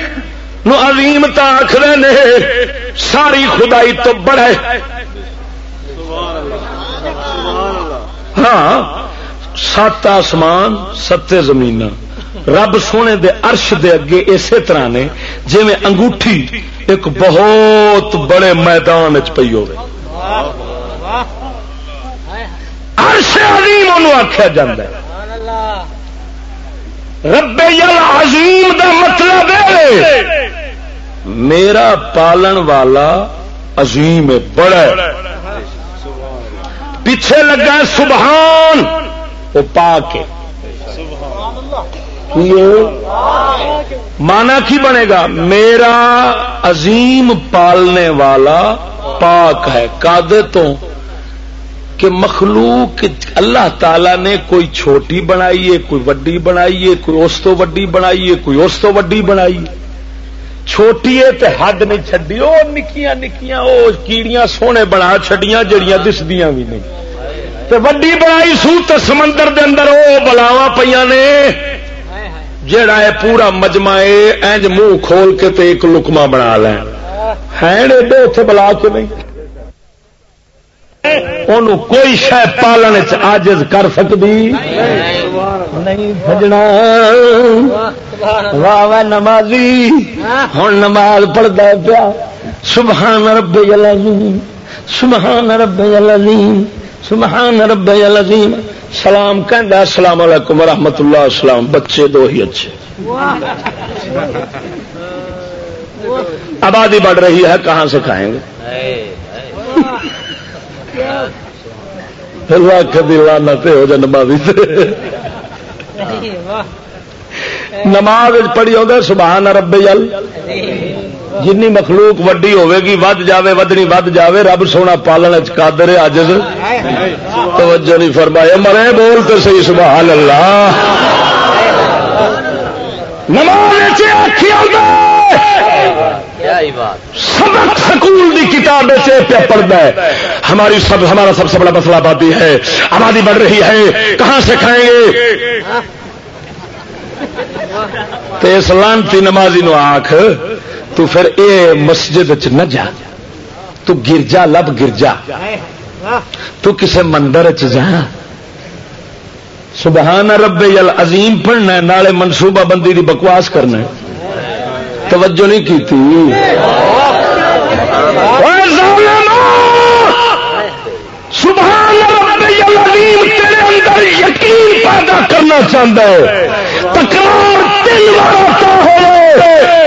نو عظیم تا آخر نے، ساری خدائی تو بڑا ہاں سات آسمان ستے زمین رب سونے دے عرش دے اگے اسی طرح نے جی میں انگوٹھی ایک بہت بڑے میدان چ پی ہو عرش عظیم انہوں آخیا جا رب عظیم دا مطلب میرا پالن والا عظیم ہے، بڑا پیچھے لگا سبحان۔ وہ پا کے مانا کی بنے گا؟ میرا عظیم پالنے والا پاک ہے۔ کادے تو کہ مخلوق اللہ تعالی نے کوئی چھوٹی بنائی ہے، کوئی وڈی بنائی ہے، کوئی اس تو وڈی بنائی ہے، کوئی اس تو وڈی بنائی چھوٹی تے حد نہیں چڈی وہ نکیاں نکیاں وہ کیڑیاں سونے بنا چڈیاں جڑیاں دسدیاں بھی نہیں۔ وڈی بنائی سو تے سمندر دے اندر وہ بلاوا پہ نے۔ جڑا ہے پورا مجمع اینج منہ کھول کے تے ایک لکما بنا لین۔ ہے اتے بلا کے نہیں۔ ان کوئی شہ پالن آجز کر سکتی نہیں سجنا واہ واہ، نمازی۔ ہوں نماز پڑھتا پیا۔ سبحان رب العظیم، سبحان رب العظیم، سبحان رب العظیم۔ سلام کہندا السلام علیکم ورحمۃ اللہ السلام۔ بچے دو ہی اچھے۔ آبادی بڑھ رہی ہے، کہاں سے کھائیں گے؟ کدی لانا ہو جائے نمازی نماز پڑھی ہوگا سبحان رب جل جن مخلوق وڈی ہوے گی ود جاوے، ودنی ود جاوے، رب سونا پالن چادر اج توجہ نہیں فرمایا مرے بول تو صحیح، سبحان اللہ۔ نماز سبق سکول کی کتاب سے پہ پڑھتا ہے۔ ہماری سب ہمارا سب سے بڑا مسئلہ آبادی ہے۔ آبادی بڑھ رہی ہے۔ کہاں سے کھائیں گے؟ تو اس لانتی نمازی نو آخ تو پھر اے مسجد چ نہ جا۔ تو گرجا، لب گرجا۔ تو کسے مندر چ جا۔ سبحان رب یل عظیم پڑھنا نالے منصوبہ بندی دی بکواس کرنا توجہ نہیں کی تھی۔ سبحان رب عظیم تیرے اندر یقین پیدا کرنا چاہتا ہے۔ تکرار تین بار ہو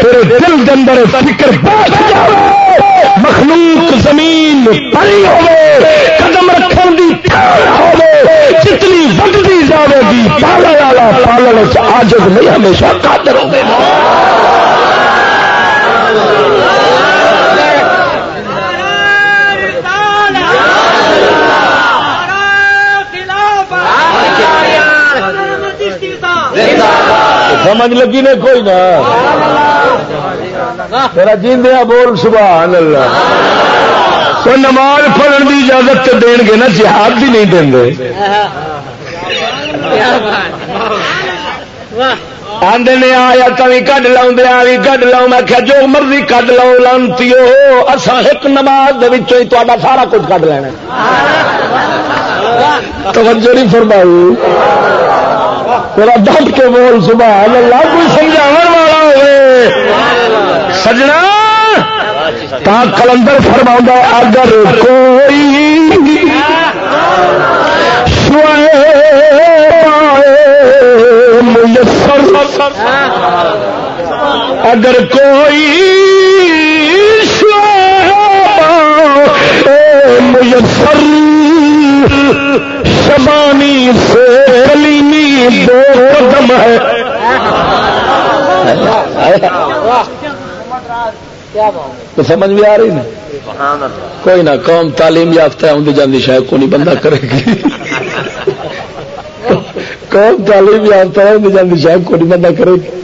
تیرے دل کے اندر فکر بیٹھ جائے۔ مخلوق زمین پری ہوے قدم رکھن دی ہوے جتنی بڑھتی جاوے گی پالن والا پالن آج نہیں، ہمیشہ قادر ہوگی سمجھ لگی نے کوئی نہ؟ میرا جیندیا بول، سبحان اللہ۔ کوئی نماز پڑھن کی اجازت تو دین گے نا، جہاد بھی نہیں دیں گے آدھے نے آیا تھی کڈ لاؤ دیا بھی کڈ لاؤ میں کیا جو مرضی کڈ لاؤ لانتی اصا ایک نماز تا سارا کچھ کڈ لینا توجہ نہیں فرمائی۔ تیرا ڈٹ کے بول، سبحان اللہ، کوئی سمجھا والا ہوئے۔ سجنا؟ تا کلندر فرما اگر کوئی میسر، اگر کوئی میسر، شبانی سے دو قدم ہے۔ تو سمجھ بھی آ رہی نا کوئی نہ، قوم تعلیم یافتہ آدھی جاندی شاید کو نہیں، بندہ کرے گی۔ قوم تعلیم یافتہ آدھی جاندی شاید کو نہیں، بندہ کرے گی۔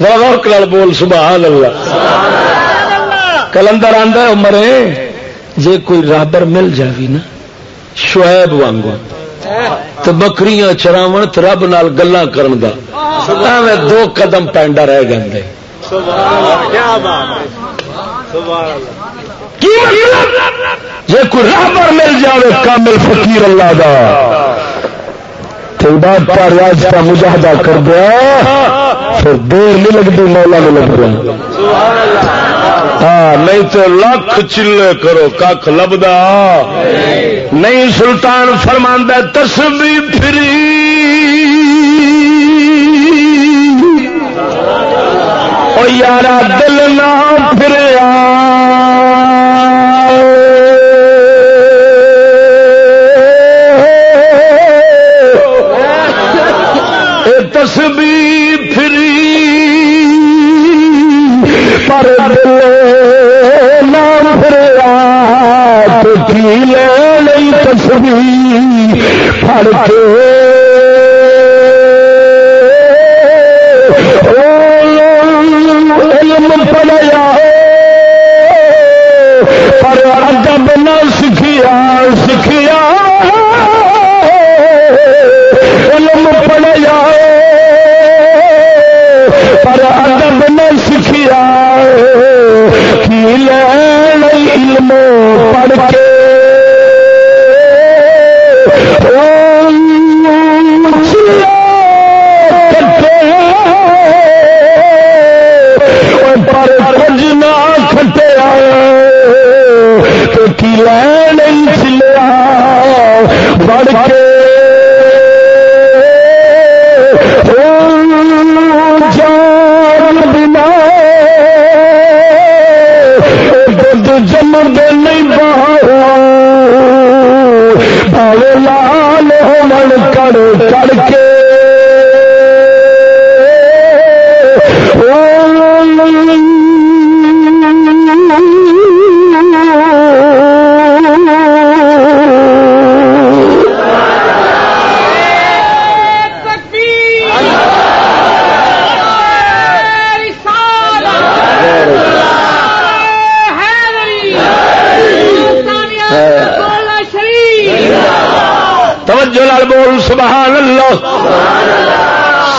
واہ بول، سبحان اللہ۔ کلندر آدھا عمرے جے کوئی رابر مل جاوی نا، شعیب وانگو۔ تو بکریاں چراو تو رب نال گلا کرن دا۔ دو قدم پینڈا رہ گئے۔ جی کوئی رابر مل جائے کامل فقیر اللہ دا۔ کا ریاض کا مجاہدہ کر دیا۔ پھر دیر نہیں لگتی، مولا میں لگ رہا ہاں نہیں تو لکھ چلے کرو کھ لبدا۔ نہیں سلطان فرماندہ تسبی فری یارا دل نہ پھر تسبی فری پر دل نہیں تصویر پڑ کے لین چلیا بڑھ کے جان بنا دل جمر دے نہیں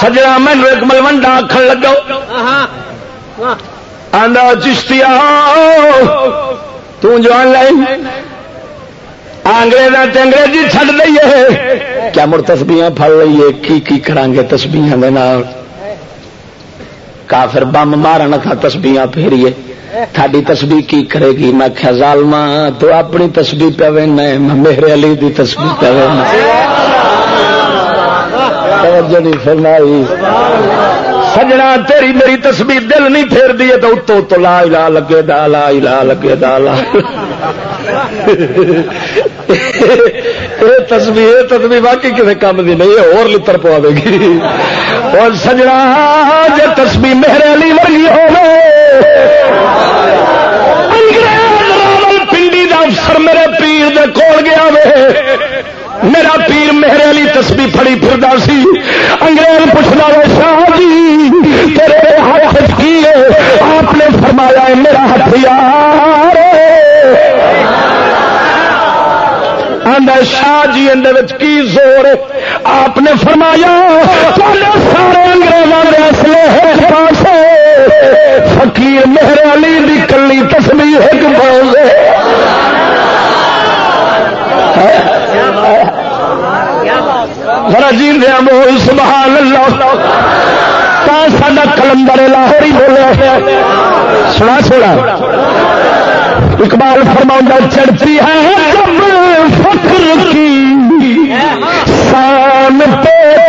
سجنا مینو ایک ملوڈا آخر لگو۔ آدھا چشتی تان لائن۔ انگریزاں انگریزی چڈ دئیے۔ کیا مڑ تسبیاں پڑ لیے کی کی کران گے تسبیاں کافر بم مارن تھا تسبیاں پھیریے۔ تھاڈی تسبیح کی کرے گی؟ میں کیا ظالما تو اپنی تسبیح پہ میرے علی دی تسبیح پہ توجہ نہیں فرمائی، سجنا تیری میری تصویر دل نہیں پھیر دیے تو اتو اتو لا لا لگے دا، لا لا لگے دا۔ لا تصویر تصویر باقی کسی کام کی نہیں اور لطر پوا دے گی۔ اور سجنا جی تصویر میرے علی ورگی ہو پنڈی کا افسر میرے پیر دے کول گیا وے۔ میرا پیر میرے علی تسبی پڑی پھر سی۔ انگریز پوچھنا وہ شاہ جی تیرے ہاتھ کی آپ نے فرمایا ہے، میرا ہتھیار شاہ جی اندر کی زور آپ نے فرمایا سارے انگریزوں کے اصلے ایک پاس فقیر میرے علی کلی تسبی ایک بول ذرا جی دیا بول سبحان اللہ۔ ساڈا کلندر لاہور ہی بولے۔ سنا سنا۔ اقبال فرما چڑھتی ہے فخر کی۔ سان پہ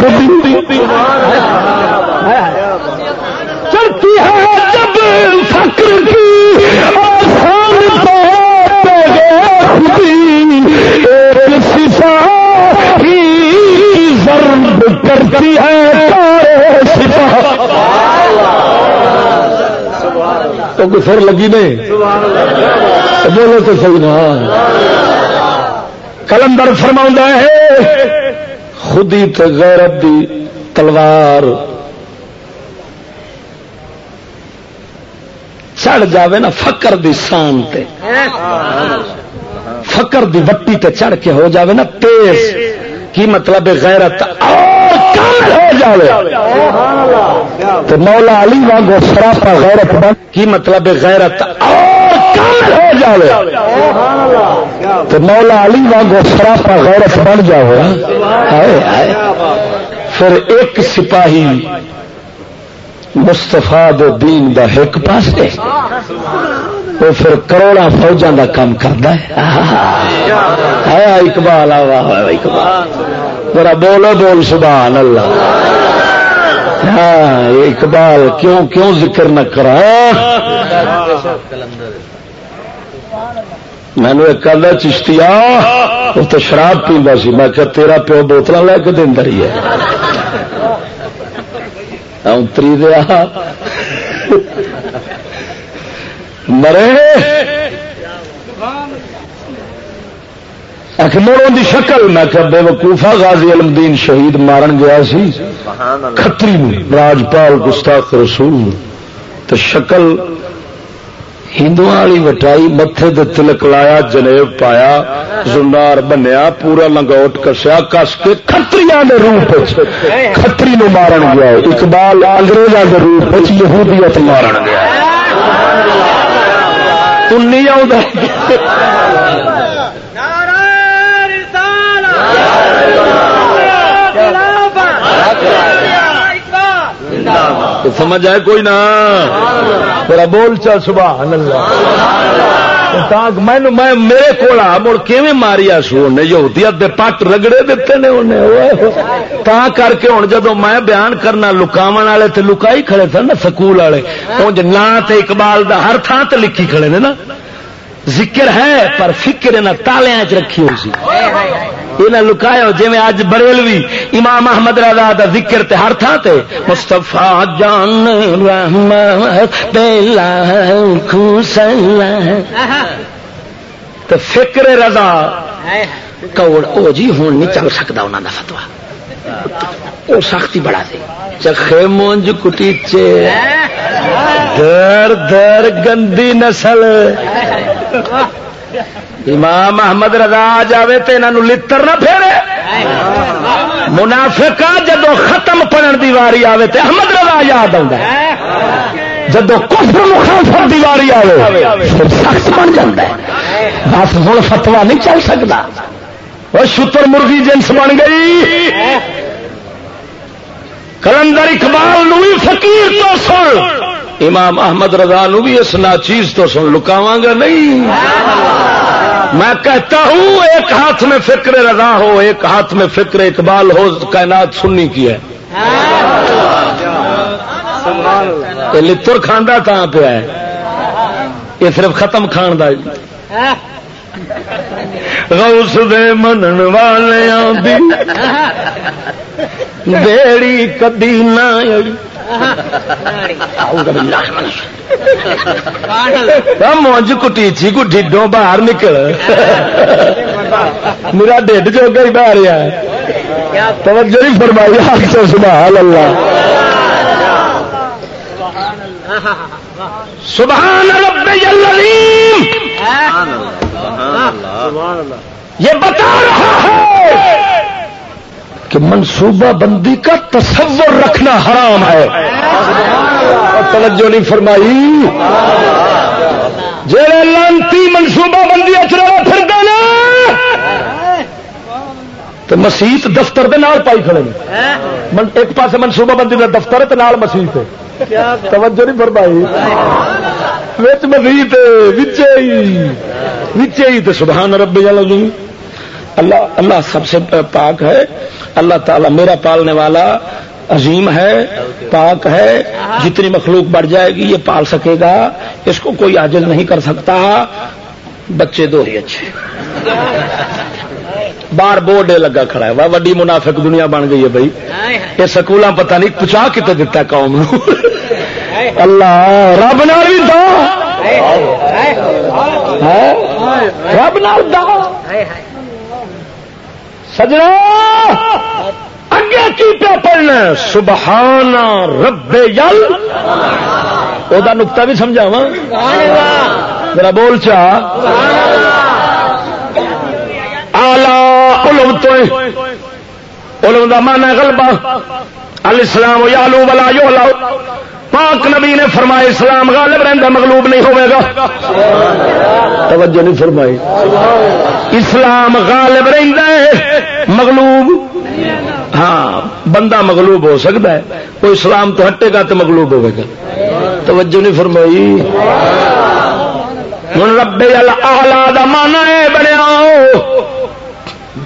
خود۔ کرتی ہے تو سر لگی نہیں؟ بولو تو صحیح نا۔ کلندر فرما ہے، خودی تو غیرت دی تلوار چڑھ جاوے نا فکر دی سان تے۔ فکر دی وٹی تے چڑھ کے ہو جاوے نا، تیز۔ کی مطلب غیرت؟ ہو جائے تو مولا علی وانگو سراپا غیرت بن، کی مطلب غیرت؟ ہو جائے تو مولا علی وانگو سراپا غیرت بن جاؤ پھر ایک سپاہی مستفا دین دا ایک پاس وہ پھر کروڑا فوجوں کا کام کرتا ہے۔ اقبال آ اقبال۔ میرا بولو بول، سبحان اللہ۔ ہاں اقبال کیوں کیوں ذکر نہ کرا؟ مینو ایک کل چشتی وہ تو شراب پیندا سی۔ میں کہ تیرا پیو بوتل لے کے دینا ہی ہے۔ ہاں، اتری دیا مرے۔ اخمروں دی شکل. میں کہ بے وقوفا غازی علمدین شہید مارن گیا سی. کتری راجپال گستاخ رسول تو شکل ہندو والی وٹائی متے تلک لایا جنیب پایا زنار بنیا پورا لنگوٹ کسیا کس کے کتری کے روپ کتری نو مارن گیا اقبال انگریزوں کے روپ یہودیت مارن گیا تنی آ سمجھ آئے کوئی نہ تیرا بول چل سبحان اللہ۔ میں میرے کو مڑ کی ماریا سو نے؟ یہودیت دے پٹ رگڑے دیتے نے انہیں۔ تا کر کے ہوں جدو میں بیان کرنا لکاو والے تے لکائی کھڑے تھے نا، سکول والے۔ نہ اقبال دا ہر تھان تے لکھی کھڑے نے نا۔ ذکر ہے، پر فکر نہ تالیا چ رکھی ہوئی سی۔ یہ لکایا جی میں اج بریلوی امام احمد رضا دا ذکر تے ہر تھان تے مستفا جان رحمت تو فکر رضا کوڑ او جی ہوں نہیں چل سکتا انہوں کا فتوا وہ سختی بڑا سی۔ چکھے مونج کٹیچے۔ در در گندی نسل۔ امام احمد رضا آ جائے تو یہاں لڑ نہ پھیرے۔ منافقہ جدو ختم پڑھن دی واری آئے تو احمد رضا یاد آ جدو کفر مخالفت دی واری آئے سخت بن جاتا ہے۔ بس ہوں فتوا نہیں چل سکتا وہ شتر مرغی جنس بن گئی۔ کلندر اقبال نو فقیر تو سن امام احمد رضا نو بھی اس ناچیز تو سن لکاواں گا نہیں۔ میں کہتا ہوں ایک ہاتھ میں فکر رضا ہو، ایک ہاتھ میں فکر اقبال ہو، کائنات سننی کی ہے۔ لطر کھانا کہاں پہ ہے۔ یہ صرف ختم کھان دا غوث دے منن والے بیڑی کدی نہ مونج کٹی چی کو ڈیڈوں باہر نکل میرا ڈیڈ جو گئی باہر ہے توجہ نہیں فرمائی حق سے سبحان اللہ۔ سبحان رب العظیم یہ بتا رہا ہے۔ کہ منصوبہ بندی کا تصور رکھنا حرام ہے۔ توجہ نہیں فرمائی۔ جڑے لانتی منصوبہ بندی اچرا پھر دینا تو مسیت دفتر دے نال پائی کھڑے ایک پاس منصوبہ بندی کا دفتر ہے نال مسیت توجہ نہیں فرمائی۔ وچ مسیت وچے ہی۔ تو سبحان ربی اللہ اللہ سب سے پاک ہے۔ اللہ تعالیٰ میرا پالنے والا عظیم ہے، پاک ہے۔ جتنی مخلوق بڑھ جائے گی یہ پال سکے گا۔ اس کو کوئی عاجل نہیں کر سکتا۔ بچے دو ہی اچھے۔ بار بورڈ لگا کھڑا ہے۔ وڈی منافق دنیا بن گئی ہے بھائی۔ یہ سکول پتا نہیں پچا کتنے دتا قوم اللہ، رب نال بھی رب نال سجنا! اگے کی پہ پڑھنا سبحان رب یل! وہ نکتا بھی سمجھاوا میرا بول چا! آلہ علم تو علم دا مانا غلبہ۔ الاسلام یالو ولا یولو پاک نبی نے فرمایا اسلام غالب رہتا مغلوب نہیں ہوئے گا۔ توجہ نہیں فرمائی۔ اسلام غالب رہتا ہے، مغلوب۔ ہاں بندہ مغلوب ہو سکتا ہے کوئی اسلام تو ہٹے گا تو مغلوب ہوئے گا۔ توجہ نہیں فرمائی۔ ہوں ربے آلہ کا مانا ہے بنیا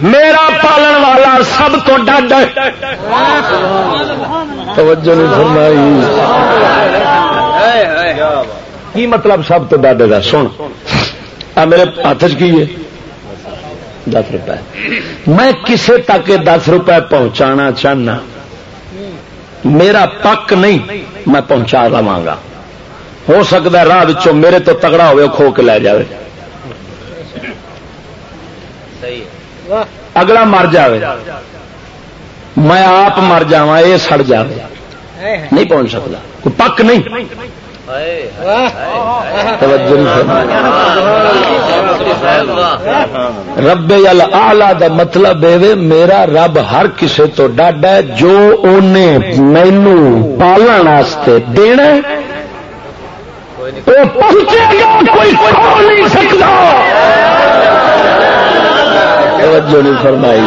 میرا پالن والا سب تو ڈڈ توجہ نہیں فرمائی۔ کی مطلب سب تو ڈاڈے کا سن۔ آ، میرے ہاتھ کی ہے؟ دس روپے۔ میں کسے تک دس روپے پہنچانا چاہنا۔ میرا پک نہیں، میں پہنچا لوا گا ہو سکتا راہ میرے تو تگڑا ہوئے، کھو کے لے جائے اگلا مر جائے میں آپ مر جا یہ سڑ جائے نہیں پہنچ سکتا۔ کوئی پک نہیں۔ رب آلہ دا مطلب میرا رب ہر کسے تو ڈاڈا ہے، جو انہیں مینو پالن دینا پہنچے گا، کوئی نہیں سکتا۔ توجہ نہیں فرمائی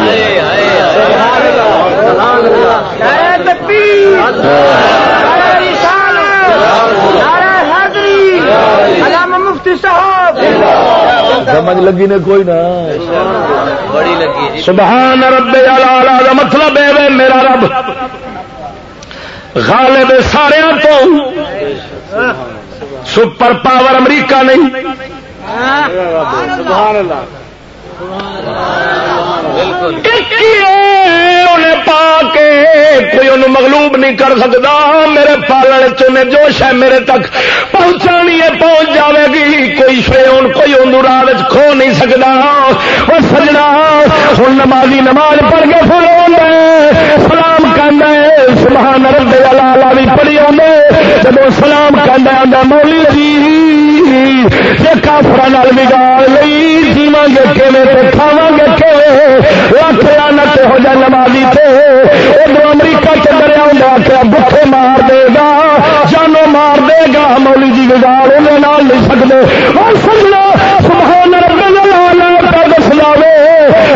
سمجھ لگی نے کوئی نہ سبحان رب کا مطلب ہے میرا رب۔ غالب سارے تو سپر پاور امریکہ نہیں۔ سبحان اللہ پا کے کوئی ان مغلوب نہیں کر سکتا۔ میرے پالن چنے جوش ہے میرے تک۔ پہنچانی ہے، پہنچ جاوے گی۔ کوئی شیون کوئی ان راہ کھو نہیں سکتا۔ وہ سجنا ہوں نمازی نماز پڑھ کے سلام سلام کہنا ہے، سبحان رب لالا بھی پڑھی آدھے جب سلام کہنا آدھا مولی جی جی کافر بگاڑ لی جیوا گے کہ کھاوا گے کہ لکھ لانت ہو جائے نمازی تھے۔ ادھر امریکہ کے دریا آخر بکھے مار دے گا، جانو مار دے گا، مولی جی بگاڑ انہیں نال نہیں سکتے اور سجنا سبحان رب دس لاوے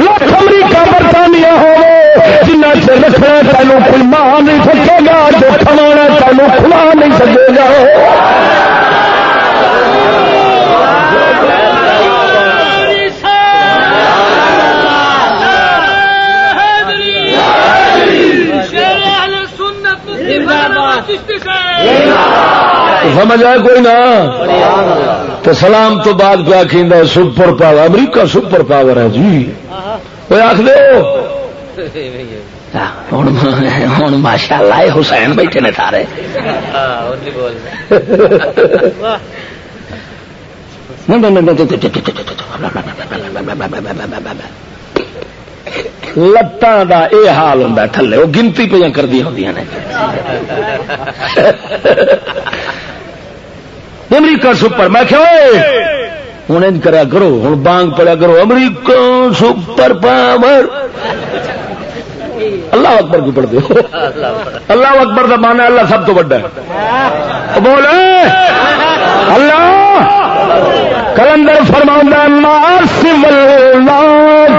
لکھ امریکہ برطانیہ ہوے جنہ چر رکھنا تینوں، کوئی ماں نہیں سکے گا، جو کھوانا تینوں کھلا نہیں سکے گا۔ سمجھ آئے کوئی نہ؟ تو سلام تو بعد کیا کھیندا سپر پاور امریکہ سپر پاور ہے جی۔ کوئی آخ دو ہوں ماشاء اللہ حسین بیٹھے نے سارے لتان کا یہ حال ہوں تھلے وہ گنتی پہ کردیا ہوں امریکہ سپر۔ میں کیا ہوں کرا کرو ہوں بانگ پڑیا کرو۔ امریکہ سپر پاور۔ اللہ اکبر کی پڑھتے ہو۔ اللہ اکبر کا مانا اللہ سب تو بڑا بولے اللہ، کلندر فرما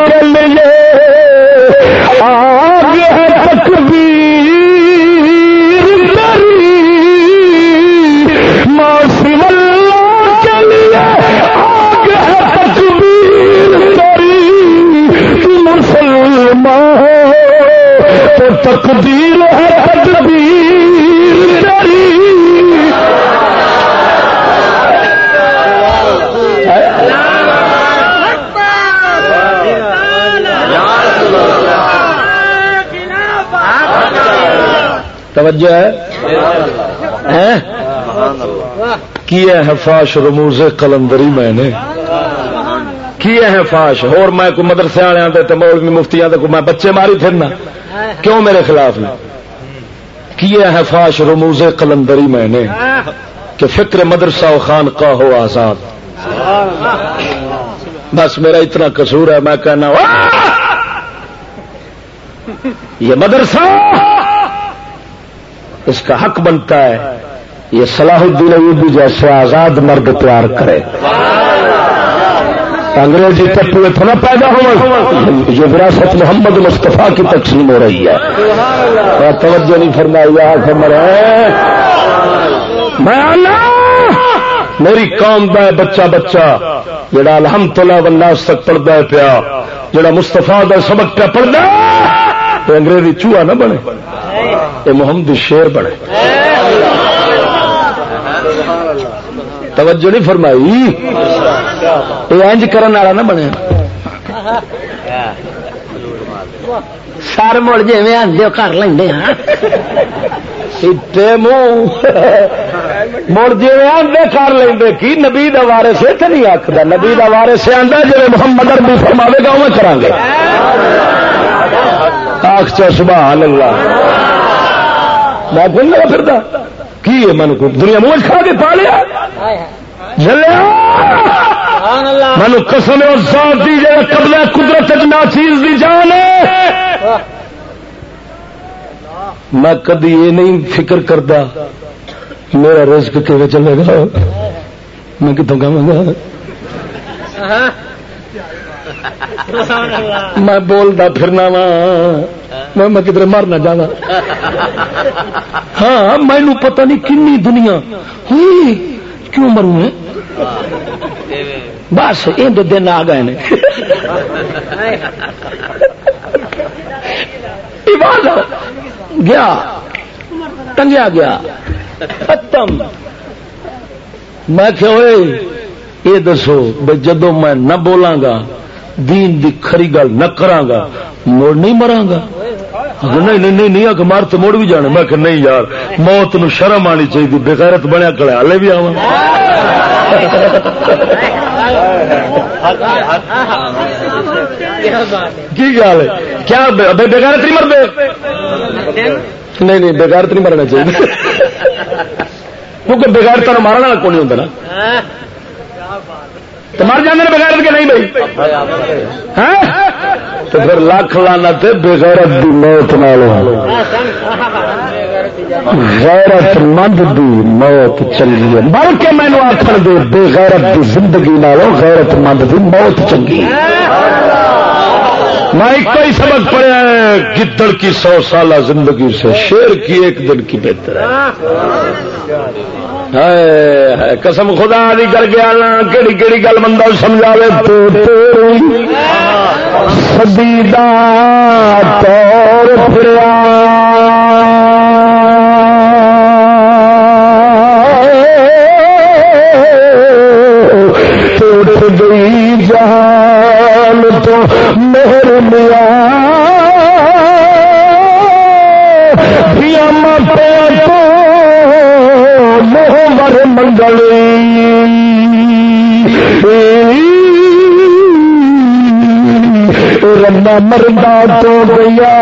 کے لیے آگ ہے تکبیر۔ تو تقدیر ہے تکبیر توجہ ہے؟ کیا ہے فاش رموز کلندری میں نے۔ کیا ہے فاش اور میں کوئی مدرسے والے تو مولوی مفتی کو میں بچے ماری پھرنا۔ کیوں میرے خلاف نے؟ کیا ہے فاش رموز کلندری میں نے؟ کہ فکر مدرسہ و خان کا ہو آزاد۔ بس میرا اتنا قصور ہے، میں کہنا یہ مدرسہ! اس کا حق بنتا ہے، یہ صلاح الدین ایوبی جیسے آزاد مرد پیار کرے۔ انگریزی ٹپو اتنا پیدا ہو جو وراثت محمد مصطفیٰ کی تقسیم ہو رہی ہے۔ توجہ نہیں فرمائی خبر ہے میں میری قوم دا بچہ بچہ، جڑا الحمد للہ وناس تک پڑھتا ہے پیا، جڑا مستفا دا سبق پہ پڑھتا انگریزی چوہا نہ بنے۔ یہ محمد شیر بنے۔ توجہ نہیں فرمائی۔ یہ انج کرن والا نہ بنے سر مڑ جی آدھے کر لیں ہاں مڑ جی آدھے کر لیں کی نبی وارے سے تو نہیں آخر نبی وارے سے آدھا جی محمد اربی فرماوے گا میں کرا گے آخ چا سبحان اللہ میں رہا پھر کی ہے من کو دنیا منہ کھا کے پا لیا جلیا من قسم ذات دی جائے قبل قدرت نا چیز دی جان میں کدی یہ نہیں فکر کرتا میرا رزق کہ چلے گا؟ میں کتوں گا؟ میں بولتا پھرنا وا میں کدھر مرنا جانا ہاں مینو پتہ نہیں کنی دنیا۔ ہوئی کیوں مروں میں؟ بس یہ دن آ گئے گیا ٹنگیا گیا۔ ختم۔ میں کہ یہ دسو بھائی جدو میں نہ بولاں گا، دین دی کھری گل نہ کرا گا، مڑ نہیں مرا گا۔ نہیں نہیں نہیں آ مار تو مڑ بھی جانا میں کہ نہیں یار، موت نو شرم آنی چاہیے بغیرت بنیا کڑے ہالے بھی آوا کی گل کیا بغیرت نہیں مرد نہیں نہیں بغیرت نہیں مرنا چاہیے۔ کیونکہ بغیرتا مارنا کو نہیں ہوتا نا؟ تو مر جانے بغیر کے نہیں بھائی؟ ہاں؟ تو پھر لاکھ لانا تے بغیرت دی موت نال غیرت مند دی موت چنگی ہے۔ بلکہ مینو آخر دے بغیرت دی زندگی نالوں غیرت مند دی موت چنگی میں ایک ہی سبق پڑھا ہے، گدڑ کی سو سالہ زندگی سے شیر کی ایک دن کی بہتر ہے۔ قسم خدا دی کر گیا نا کہڑی کہڑی گل بندہ سمجھا سدی طور پھریا گئی تو مہر میا منگل رنا مردا تو گیا۔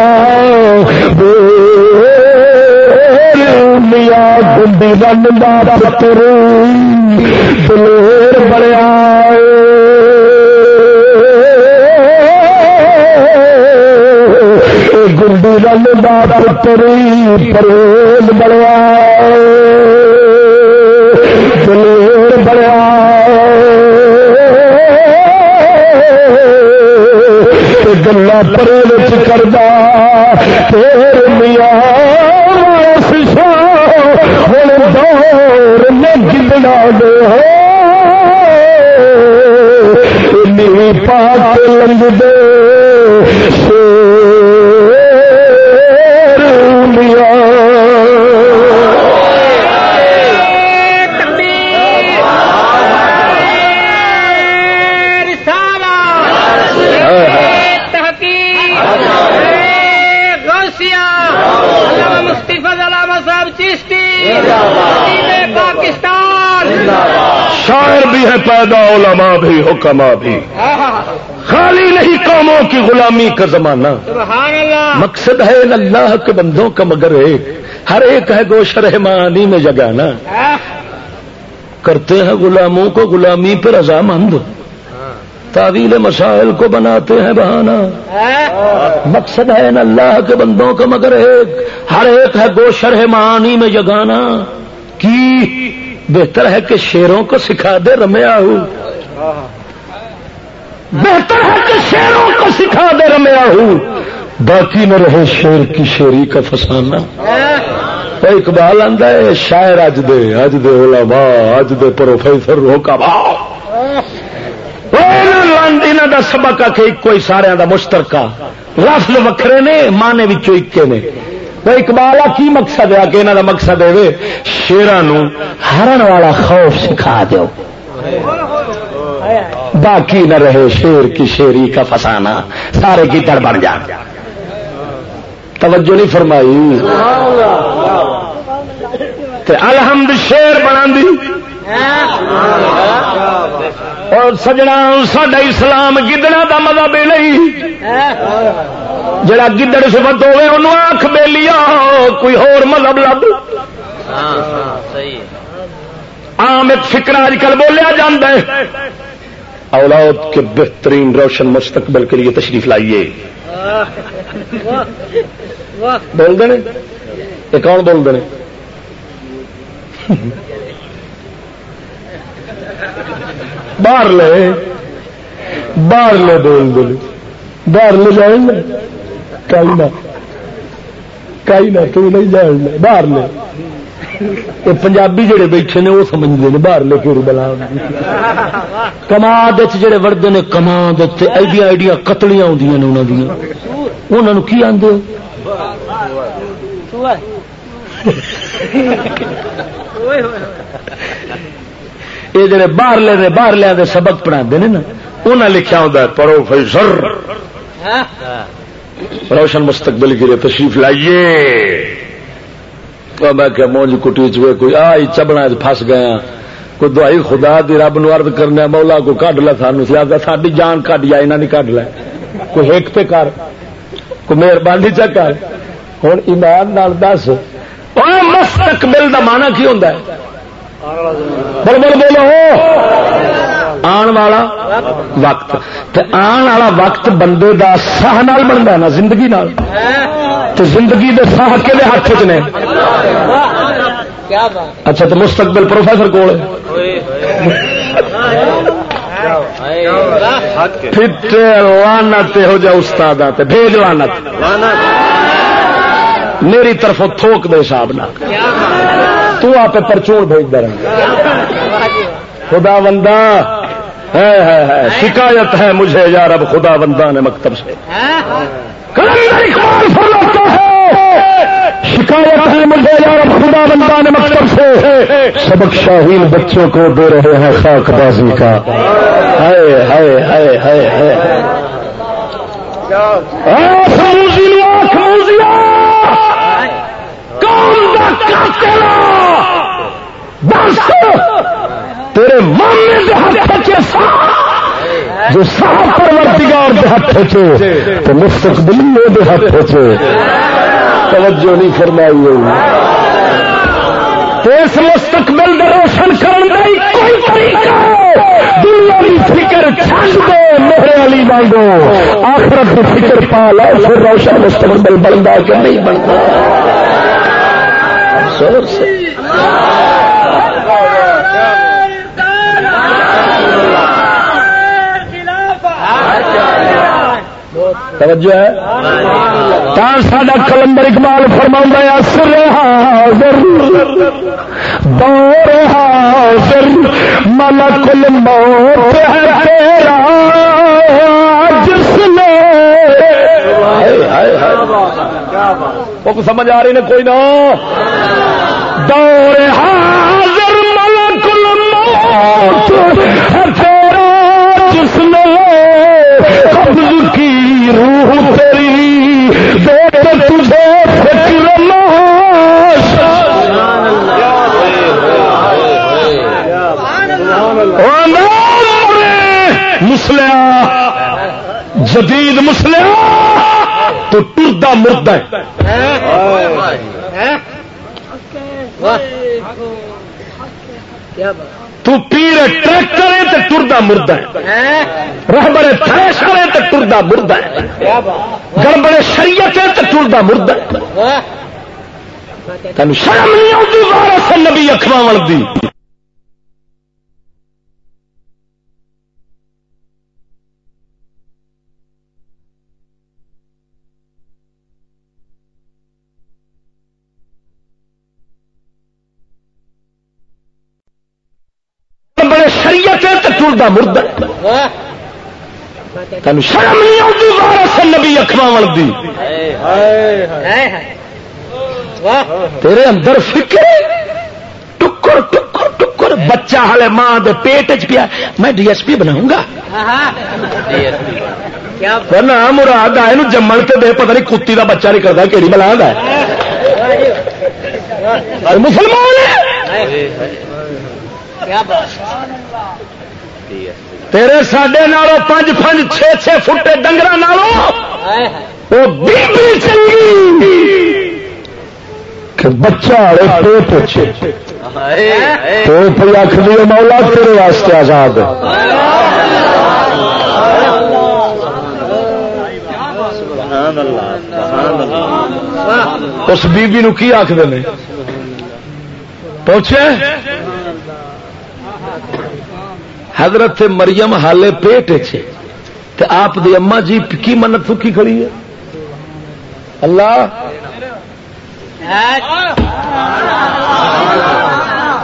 میا گنڈی رن کا پتر دلیر بڑیا گنڈی رن کا پتر پروز بڑیا دلیر بڑا گلا پرے کردہ پھر میاں ہوں دور میں گدڑا دے ہو پاک لنگ دے بھی ہے پیدا علماء بھی حکما بھی۔ خالی نہیں قوموں کی غلامی کا زمانہ۔ مقصد ہے اللہ کے بندوں کا مگر ایک۔ ہر ایک ہے گوشر رحمانی میں جگانا۔ کرتے ہیں غلاموں کو غلامی پہ رضامند تعویل مسائل کو بناتے ہیں بہانا مقصد ہے اللہ کے بندوں کا مگر ایک۔ ہر ایک ہے گوشر رحمانی میں جگانا۔ کی؟ بہتر ہے کہ شیروں کو سکھا دے رمیا ہوں بہتر ہے کہ شیروں کو سکھا دے رمیا ہوں باقی نہ رہے شیر کی شیری کا فسانا اقبال آدھا ہے، شاعر اج دے اج دے علماء، اج دے پروفیسر ہو کا بھاؤ دا سبق آ کے کوئی سارا دا مشترکہ۔ لفظ وکھرے نے مانے اکے نے۔ اقبال کی مقصد ہے؟ کہ انہوں مقصد ہے شیران ہرن والا خوف سکھا دو باقی نہ رہے شیر کی شیری کا فسانا سارے کی تڑ بن جان۔ توجہ نہیں فرمائی۔ الحمد شیر بنا دی اور سجنا سڈا اسلام گدڑا کا مزہ بھی نہیں۔ جڑا گدڑ سفت ہوے انہوں آخ بے لیا، کوئی ہور مذہب لب۔ عام ایک فکر اج کل بولیا جا ہے۔ اولاد کے بہترین روشن مستقبل کے لیے تشریف لائیے۔ بول دیں یہ کون بول دیں باہر لے باہر لے بول دے باہر لے جائیں کئی نہ۔ کئی نہ تو نہیں جان لے باہر لے۔ پنجابی جڑے بیٹھے نے وہ سمجھتے ہیں باہر لے کے بلا۔ کما جڑے وڑتے ہیں کما ایڈیا ایڈیا قتلیاں آدی نے انہوں دیا انہوں کی آدھے یہ جڑے باہر لے باہر لیا سبق پڑھا نا انہیں لکھا ہوتا ہے پروفیسر روشن مستقبل کے لیے تشریف لائیے۔ میں کہ مونج کٹی چوے کوئی آئی چبنا پس گیا ہاں۔ کوئی دوائی خدا دی رب نو ارد کرنے، مولا کو کڈ لے سانو ساری جان کٹ جائے انہیں نہیں کڈ لے۔ کوئی ہیک پہ کر۔ کوئی مہربانی چ کر۔ ہوں ایمان نال دس۔ مستقبل کا مانا کی ہوتا ہے؟ بول بول بولو آن والا وقت. آن والا وقت بندے دا ساہ نال بنتا نا، زندگی نال. تو زندگی دے ساہ کے ہاتھ چ نے؟ اچھا تو مستقبل پروفیسر کول لانت ہو جا استاد بھیج لانت میری طرف تھوک دے حساب نہ تو آپ پرچون بھیج دے خدا بندہ، ہے شکایت ہے مجھے یار اب خدا بندہ نے مکتب سے۔ شکایت ہے مجھے یار اب خدا بندہ نے مکتب سے۔ سبق شاہین بچوں کو دے رہے ہیں خاک بازی کا۔ ہے ہے ہے ہے ہے تیرے مامے جو صاحب پرورتگار دے ہاتھ چے تو مستقبل دے ہاتھ چے توجہ نہیں فرمائی ہوئی۔ اس مستقبل دے روشن کرنے کا کوئی طریقہ دنیا کی فکر چھڈ دو مہرے والی مانگو آخرت کی فکر پا لو پھر روشن مستقبل بنتا کہ نہیں بنتا زور سے۔ توجہ ہے؟ ساڈا کلندر اقبال فرما سر حاضر دور حاضر ملک الموت ہے تیرا جس نے وہ سمجھ آ رہی نے کوئی نہ۔ دور حاضر ملک الموت ہے تیرا جس نے قبض کی روح تیری، دیکھ تجھے فکر مسلیا جدید مسلیا تو ٹردا مرد تو پیر ٹریکٹر ہے تو ٹردا مرد ہے۔ رہبر تھریش کرے تو ٹردا مرد ہے۔ گڑبڑ شریعت ہے تو ٹردا مرد ہے۔ تین شرم نہیں آتی وارس نبی اخواو دی شریعت ٹردا مرد تین شرم نہیں آتی وارس نبی اخواو دی. تیرے اندر فکر ٹکر ٹکر ٹکر، بچہ ہالے ماں دے پیٹ چ پیا میں ڈی ایس پی بناؤں گا. ورنہ مراد آئے جمن تے دے، پتہ نہیں کتی دا بچہ نہیں کرتا کہڑی ملاد ہے. مسلمان تیرے سڈے نالوں پانچ پانچ چھ چھ فٹے ڈنگر وہ چنگی۔ کہ بچہ پیٹ تو پہ آخری مولا تیرے واسطے آزاد۔ اس بیبی نو کی آخر پہنچے حضرت مریم حالے پیٹ آپ دی اما جی کی منت سکی کھڑی ہے؟ اللہ۔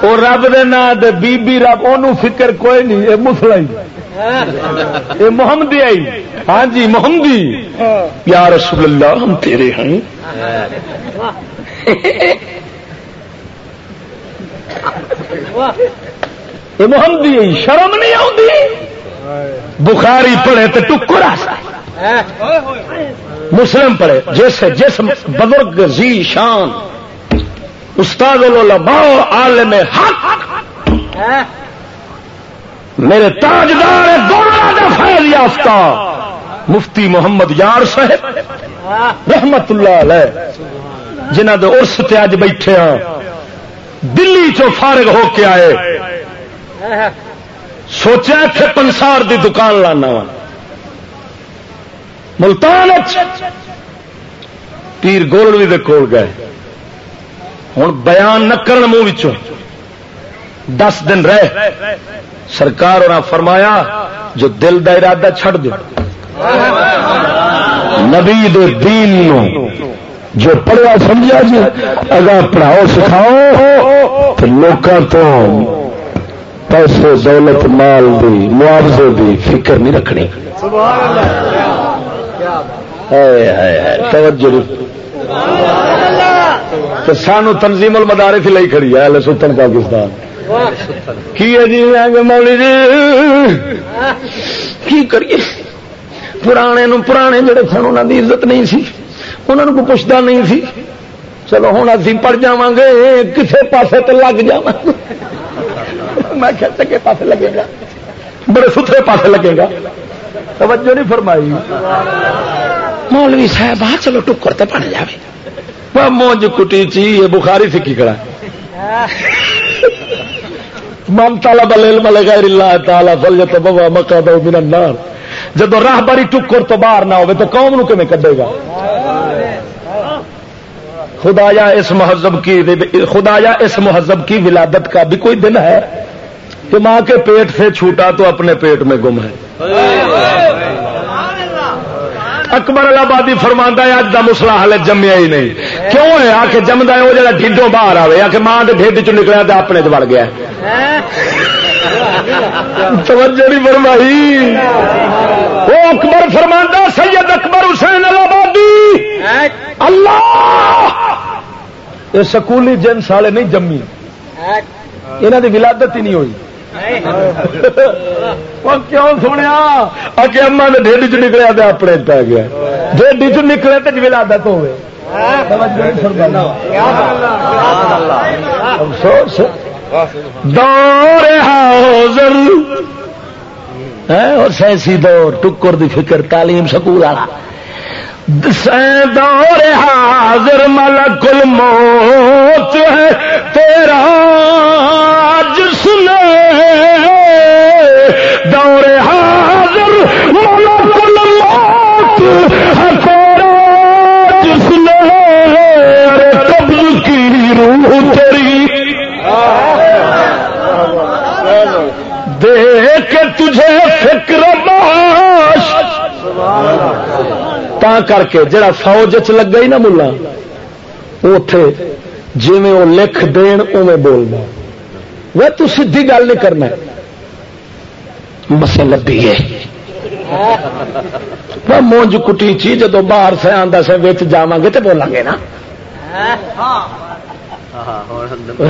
اور رب دے نا دے بی بی رب ان فکر کوئی نہیں یہ مسلا یہ محمدی آئی۔ ہاں جی محمدی۔ یا رسول اللہ، ہم تیرے ہیں۔ یہ محمدی شرم نہیں آتی بخاری پڑے تو ٹکر مسلم پڑھے، جس جس بزرگ زی شان، استاد العلماء عالم حق۔ میرے تاجدار فیض یافتہ، مفتی محمد یار صاحب، رحمت اللہ علیہ جنہ دے ارس تے اج بیٹھے ہاں دلی چو فارغ ہو کے آئے۔ سوچا کہ پنسار دی دکان لانا وا۔ ملتان پیر گولوی دے کول گئے۔ ہوں بیان نہ کرن منہ دس دن رہ سرکار اور فرمایا، جو دل دا ارادہ چھڑ دو نبی دے دین نو جو پڑھیا سمجھا جی اگر پڑھاؤ، سکھاؤ، تو لوگوں تو پیسے، دولت، مال دی، معاوضے دی فکر نہیں رکھنی۔ توجہ تو سانو تنظیم المدارس لئی کھڑی ہے سلطن پاکستان۔ کی ہے جی؟ مولی جی۔ کی کریے؟ پرانے نو پرانے جڑے سن انہوں کی عزت نہیں سی۔ انہوں کو پوچھتا نہیں سی۔ چلو ہوں ابھی پڑ جا گے کسی پاسے تو لگ جا میں چکے پاسے لگے گا۔ بڑے ستھرے پاسے لگے گا۔ توجہ نہیں فرمائی۔ مولوی صاحب آ چلو ٹکر تو بن جائے مونج کٹی چی یہ بخاری سیکھی کھڑا من تالا بل ملے گا تالا فل تو بابا مکا دو میرا نار جب راہ باری ٹکر تو باہر نہ ہو تو قوم نو کھے کڈے گا؟ خدایا اس مہذب کی خدایا اس مہذب کی ولادت کا بھی کوئی دن ہے؟ کہ ماں کے پیٹ سے چھوٹا تو اپنے پیٹ میں گم ہے۔ اکبر آبادی فرما ہے اج کا مسلا ہلے جمیا ہی نہیں۔ کیوں ہے؟ آ کے جمدا ہے وہ جا ڈھڈوں باہر آئے آ کے ماں کے ڈھڈ چ نکلیا تو اپنے چ وڑ گیا۔ توجہ نہیں فرمائی۔ وہ اکبر فرما سید اکبر حسین آبادی اللہ! یہ سکولی جنس والے نہیں جمی یہاں کی ولادت ہی نہیں ہوئی۔ کیوں سنیا؟ اگے اما نے ڈیڈی چ نکلیا تو اپنے پی گیا۔ ڈیڈی چ نکلے تو ولادت ہوئے افسوس۔ دور حاضر۔ اور سائنسی دور، ٹکر دی فکر، تعلیم سکول والا۔ دور حاضر ملک الموت ہے، تیرا جس نے دور حاضر ملک الموت ہے، تیرا جس نے ارے قبل کی روح تیری۔ دیکھ تجھے فکر باش۔ تا کر کے جڑا فوج چ لگا ہی نا ملا اتے جی وہ لکھ دین اوے بولنا۔ وہ تو سیدھی گل نہیں کرنا۔ مسے لبھی ہے۔ مونج کٹی چی جدو باہر سے آتا سے بچ جا گے تو بولیں گے نا۔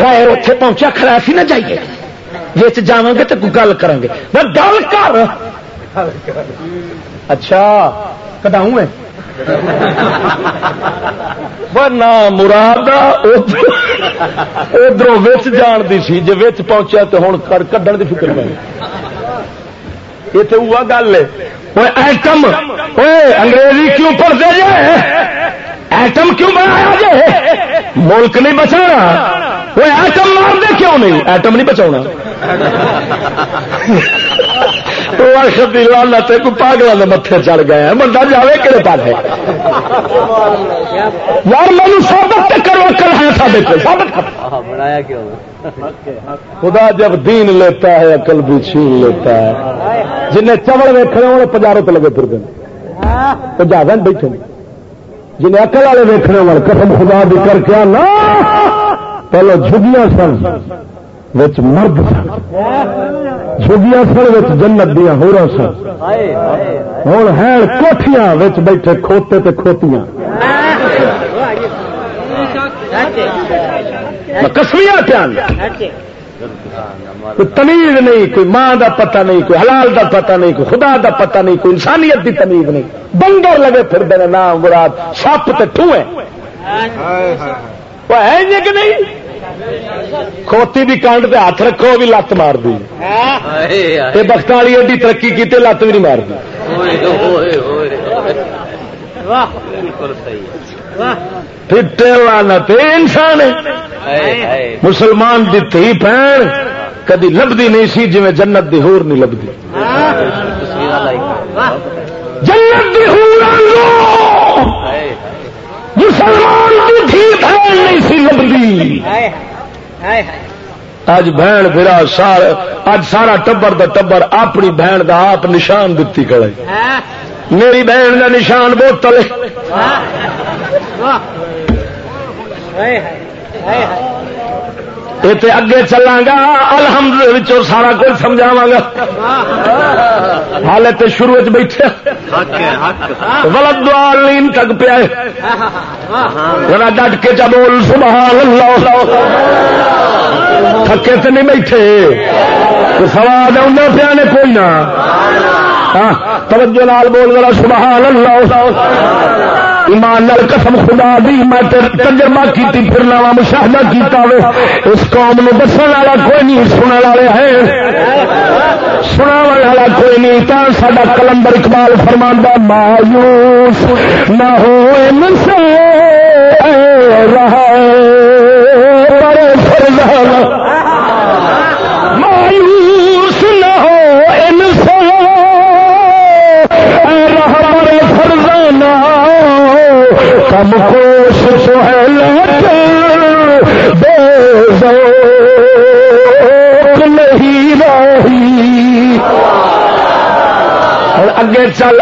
رائے اتے پہنچا خلاف ہی نہ جائیے۔ بچ جا گے تو گل کریں گے وہ گل کر۔ اچھا کٹاؤں میں؟ نہ مراد ادھر وچ جان دی سی جی وچ پہنچیا تو ہوں کڈن دی فکر پہ یہ تو ہوا گل ہے۔ ایٹم انگریزی کیوں پڑھتے جائے ایٹم کیوں بنایا جائے ملک نہیں بچانا وہ ایٹم مار دے کیوں نہیں؟ ایٹم نہیں بچا کوئی پاگلوں کے متے چڑھ گیا۔ بندہ جائے کہڑے پاس یار مینو سابت کرو کر ہے سارے کو خدا جب دین لیتا ہے، عقل بھی چھین لیتا ہے۔ جنہیں چمڑ ویکنے والے پجاروں پہ لگے پھر تو زیادہ بیٹھے۔ جنہیں اکل والے ویکنے والے قسم خدا بھی کر کے نا پہلو جھگیاں سن وچ مرد سن۔ جھگیاں سن وچ جنت دیا ہو رہا سن۔ ہوں ہے کوٹیاں وچ بیٹھے کھوتے تے کھوتیاں۔ کسمیا پیان کوئی تمیز نہیں کوئی ماں دا پتہ نہیں کوئی حلال دا پتہ نہیں کوئی خدا دا پتہ نہیں کوئی انسانیت دی تمیز نہیں۔ بندر لگے پھر دے نام مراد سپ تے ٹوئے ہے کہ نہیں؟ کھوتی بھی کانڈ پہ ہاتھ رکھو بھی لت مار دی۔ بخت والی ایڈی ترقی کی لت بھی نہیں مار دی۔ انسان مسلمان دی تھی پہن کدی لبھی نہیں سی جی جنت دی ہور نہیں لبھی۔ جنت دی ہور مسلمان کی تھی بہن نہیں سی لبھی۔ اج بہن پھرا سار اج سارا ٹبر دا ٹبر اپنی بہن دا آپ نشان دتی کڑے میری بہن دا نشان بوتل اگے چلا گا۔ الحمد سارا کچھ سمجھاوا گا۔ حال شروع بیٹھے۔ ولد لین تک پیا ذرا ڈٹ کے چا بول۔ سبحان اللہ۔ تھکے تو نہیں بیٹھے۔ سواد آدھا پیا نے کوئی نہ۔ توجہ لال بول ذرا سبحان اللہ۔ ایمان نال قسم خدا دی میں تجربہ کی پھرنا وا مشاہدہ کیتا وے۔ اس قوم نو دسن والا کوئی نہیں سننے والے ہیں۔ سنا والا کوئی نہیں، تا سڈا کلندر اقبال فرماندہ مایوس نہ ہو ان سے رہا مایوس نہ ہو فرزانہ کم کوش سہل بے نہیں رہی۔ اور اگے چل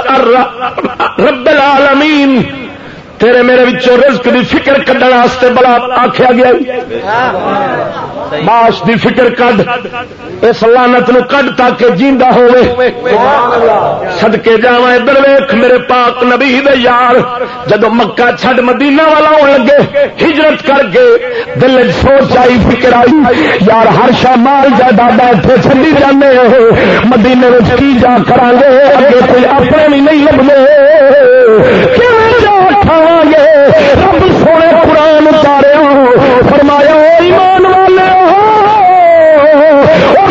رب العالمین۔ تیرے میرے بچوں رزق دی فکر کھڈن بڑا آخیا گیا باش دی فکر کڈ۔ اس لانت نو کڈ تاکہ جیندا ہوے صدکے جاواں ادھر ویکھ میرے پاک نبی دے یار۔ جدو مکہ چھڈ مدینہ والا ہون لگے ہجرت کر کے دل وچ سوچ آئی فکر آئی یار ہر شا مال جائیداد ایتھے چھڈی جانے ہو۔ مدینے وچ کی جا کران گے؟ اگے کوئی اپنے بھی نہیں لبنے۔ رب سونے قرآن اتارے فرمایا ایمان والے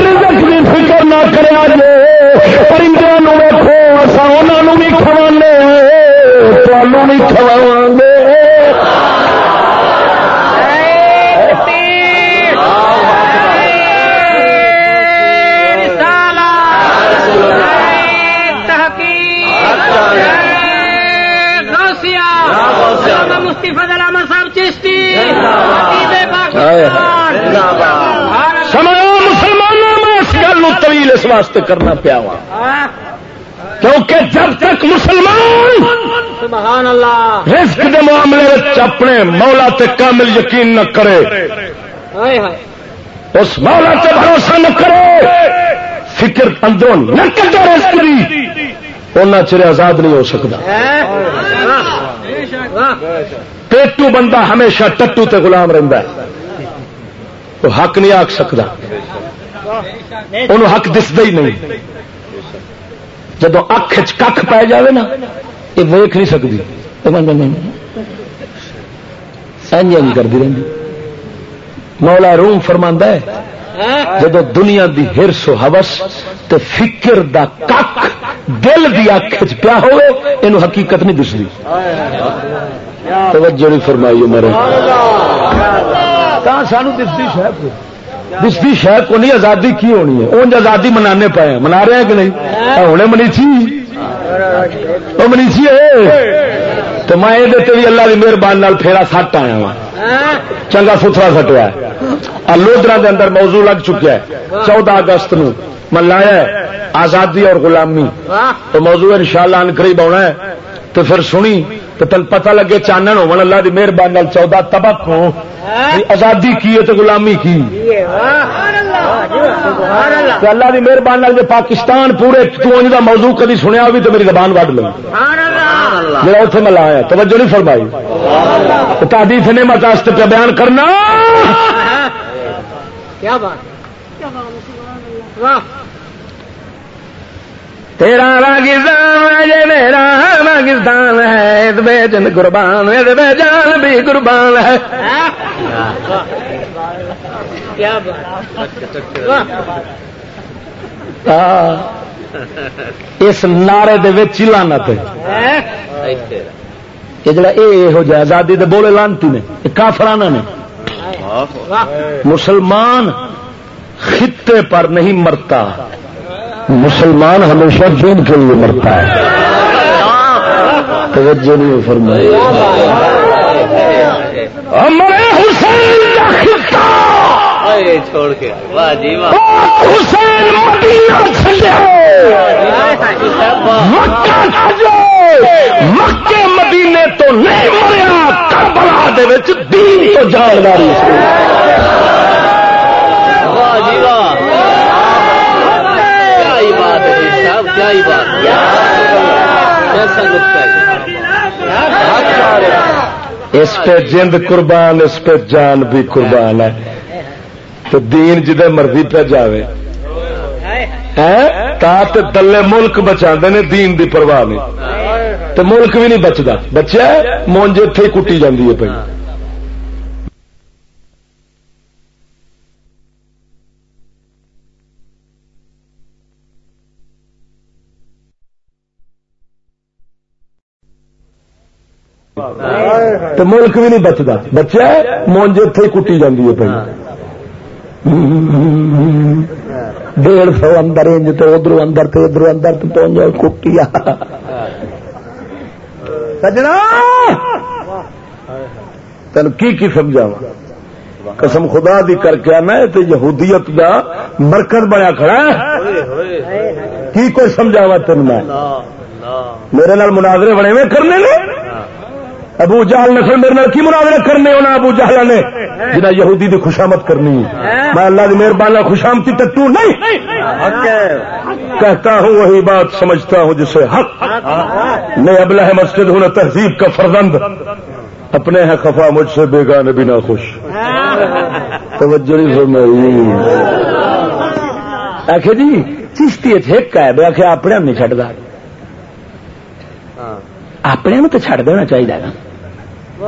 رزق کی فکر نہ کرا جے پرندوں ویکو اصا انہوں بھی کھوانے تمہوں بھی کھواوا گے مفتی فضل احمد صاحب چشتی طویل اس واسطے کرنا پیا ہوا کیونکہ جب تک مسلمان سبحان اللہ رزق کے معاملے اپنے مولا تے کامل یقین نہ کرے اس مولا تے بھروسہ نہ کرے فکر اندروں نہ کرے رزق دی اُنہ چر آزاد نہیں ہو سکتا پیٹو بندہ ہمیشہ ٹٹو تے غلام رہتا ہے تو حق نہیں آخ سکتا انہوں حق دستا ہی نہیں جب اکھ کھ پی جائے نا یہ ویخ نہیں سکتی کرتی رہی مولا روم فرما ہے جب دنیا دی ہرس و ہوس تو فکر دا کک دل دی اکھ پیا ہوئے یہ حقیقت نہیں دستی توجہ نہیں فرمائی میرے سانو دستی شہ کو؟ دستی شہ کو نہیں آزادی کی ہونی ہے؟ اونج آزادی منانے پائے منا رہے ہیں کہ نہیں؟ ہوں منیچی؟ وہ منیچی ہے؟ تو میں یہ بھی اللہ کی مہربانی پھیرا سٹ آیا وا چنگا ستھرا سٹیا۔ لودرا کے اندر موضوع لگ چکا ہے۔ چودہ اگست نو میں لایا آزادی اور غلامی۔ تو موضوع ان شاء اللہ قریب آنا ہے۔ تو پھر سنی تو تل پتہ لگے چانن ہو اللہ کی مہربانی چودہ تبک ہو آزادی کی ہے تو غلامی کی؟ اللہ کی مہربانی جو پاکستان پورے کا موضوع کدی سنیا بھی تو میری زبان وڈ لو میرا اتنے میں لایا توجہ نہیں فرمائی۔ تادی نے مت پہ بیان کرنا۔ کیا بات؟ تیرا پاکستان ہے میرا پاکستان ہے بے جن قربان بے جان بھی قربان ہے۔ اس نعرے دے لانت یہ جڑا یہ جا آزادی دے بولے لانتی نے کافرانہ نے۔ مسلمان خطے پر نہیں مرتا۔ مسلمان ہمیشہ دین کے لیے مرتا ہے۔ توجہ نہیں فرمائی۔ حسین چھوڑ کے۔ حسین مکے مدینے تو نہیں مریا۔ کربلا دین تو کیا ہی بات کیسا جانداری اس پہ جند قربان، اس پہ جان بھی قربان ہے۔ تو دین جدے مرضی پہ جاوے۔ تا دلے ملک بچا نے دین دی پرواہ نہیں۔ تو ملک بھی نہیں بچتا بچہ مونج اتے کٹی جاتی ہے پہ تو ملک بھی نہیں بچتا بچہ مونج اتے کٹی جاتی ہے پہ ڈیڑھ سو اندر انج تو ادھر اندر تو ادھر اندر تو پہنچ کٹیا سجنا! تین کی کی سمجھاوا قسم خدا دی کر کے آنا تو یہودیت دا مرکز بنیا کھڑا ہے۔ کی کوئی سمجھاوا تین میں؟ میرے نال مناظرے بنے ہوئے کرنے نے؟ ابو جہل نے میرے نال کی مناظرے کرنے ہونا ابو جہل نے؟ جنا یہودی دی خوشامت کرنی میں اللہ کی مہربانی خوشامتی ٹٹو نہیں کہتا ہوں وہی بات سمجھتا ہوں جسے حق میں ابلا ہے مسجد ہوں تہذیب کا فرزند۔ اپنے ہیں خفا مجھ سے بیگان بنا خوش توجہ نہیں فرمائی۔ آخر جی چشتی ایک ہے بے آخر اپنے نہیں چڈتا اپنے تو چڈ دینا چاہیے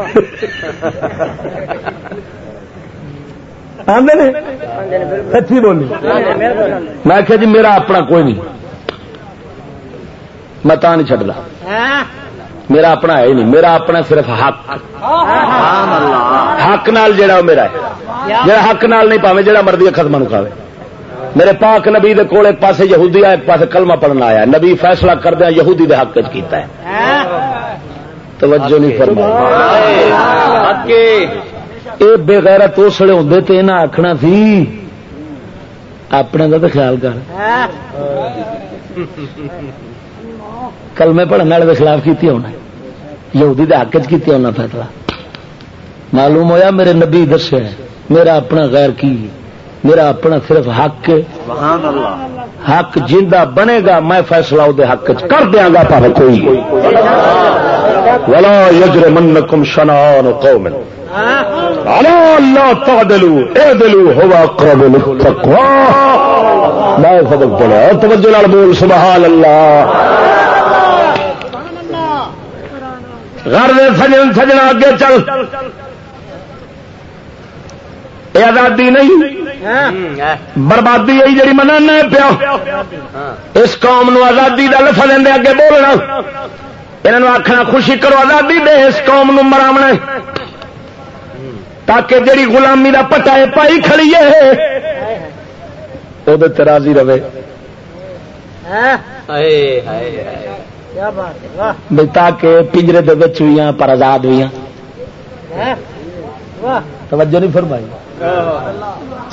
نا سچی بولی۔ میں کہ جی میرا اپنا کوئی نہیں۔ میں تا نہیں چڈتا میرا اپنا ہے نہیں۔ میرا اپنا صرف حق۔ حق نال جڑا میرا ہے۔ جڑا حق نال نہیں پاوے جڑا مرضی ختم نکاوے میرے پاک نبی دے کول ایک پاسے یہودی آیا ایک پاسے کلمہ پڑھنا آیا نبی فیصلہ کردیا یہودی دے حق کیتا ہے۔ توجہ نہیں فرمائی۔ فرما یہ بےغیرت اسلے ہوں تو یہاں آخنا سی، اپنے کا تو خیال کر۔ کلمے پڑھنے والے کے خلاف کی ہونا یہودی دے حق کی ہونا فیصلہ۔ معلوم ہویا میرے نبی دسے میرا اپنا غیر کی، میرا اپنا صرف حق سبحان اللہ حق جیندہ بنے گا، میں فیصلہ وہ حق کر دیا گا پہ کوئی۔ ولا یجر منکم شنان قوم الا اللہ تعدلوا، اعدلوا هو اقرب للتقوى. میں سبق پڑھا توجہ نال بول سبحان اللہ گھر سجن سجنا اگے چل. یہ آزادی نہیں. بربادی آئی جی منانا پیا. اس قوم نو آزادی کا لفظ دیں اگے بولنا. یہ آخنا خوشی کرو آزادی دے اس قوم نو مراونا تاکہ جڑی غلامی دا پٹا ہے پائی کھڑی ہے۔ وہ راضی رہے۔ بھائی تاکہ پنجرے دے بچ بھی ہیں پر آزاد بھی ہیں توجہ نہیں فرمائی۔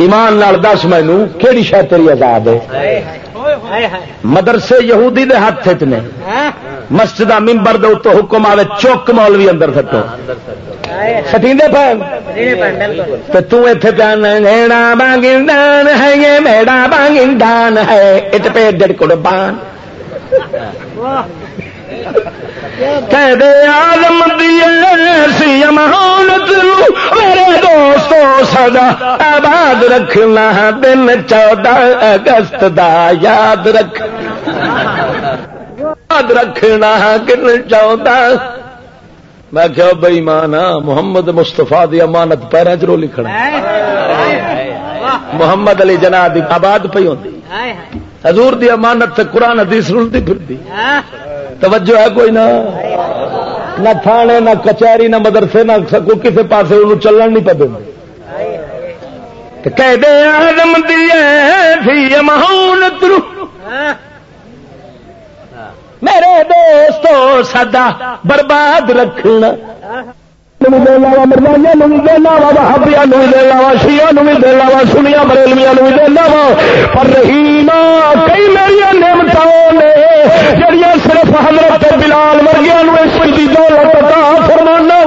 ایمان نال دس مینو کہڑی شہ تیری آزاد ہے؟ مدرسے یہودی دے ہاتھ نے مسجد ممبر دے تو حکم آئے چوک مولوی اندر سٹو۔ پہن میڑا بانگندان ہے یہ میڑا بانگندان ہے۔ اٹ پہ ڈڑ دے آدم دیے امانت میرے دوستو سدا آباد رکھنا دن چودہ اگست دا یاد رکھ یاد رکھنا کن چودہ میں کیا بئی مانا محمد مستفا دی امانت پیروں چرو لکھنا محمد علی جنا دی آباد پی ہوتی حضور دی امانت قرآن حدیث رلتی پھرتی توجہ ہے کوئی نہ نہ تھانے، نہ کچہری، نہ مدرسے، نہ سکو کسی پاس ان چلن نہیں پہ کہہ دے آدم دیے مہونت میرے دوستو، سدا برباد رکھنا۔ مرزایا بھی دینا وا بہابیا بھی دینا وا شیا بھی دینا وا سنیا بریلویا بھی دینا وا پر رحیم کئی میری نعمت نے جڑیاں صرف حضرت بلال ورگیا اس کی دولت فرمانا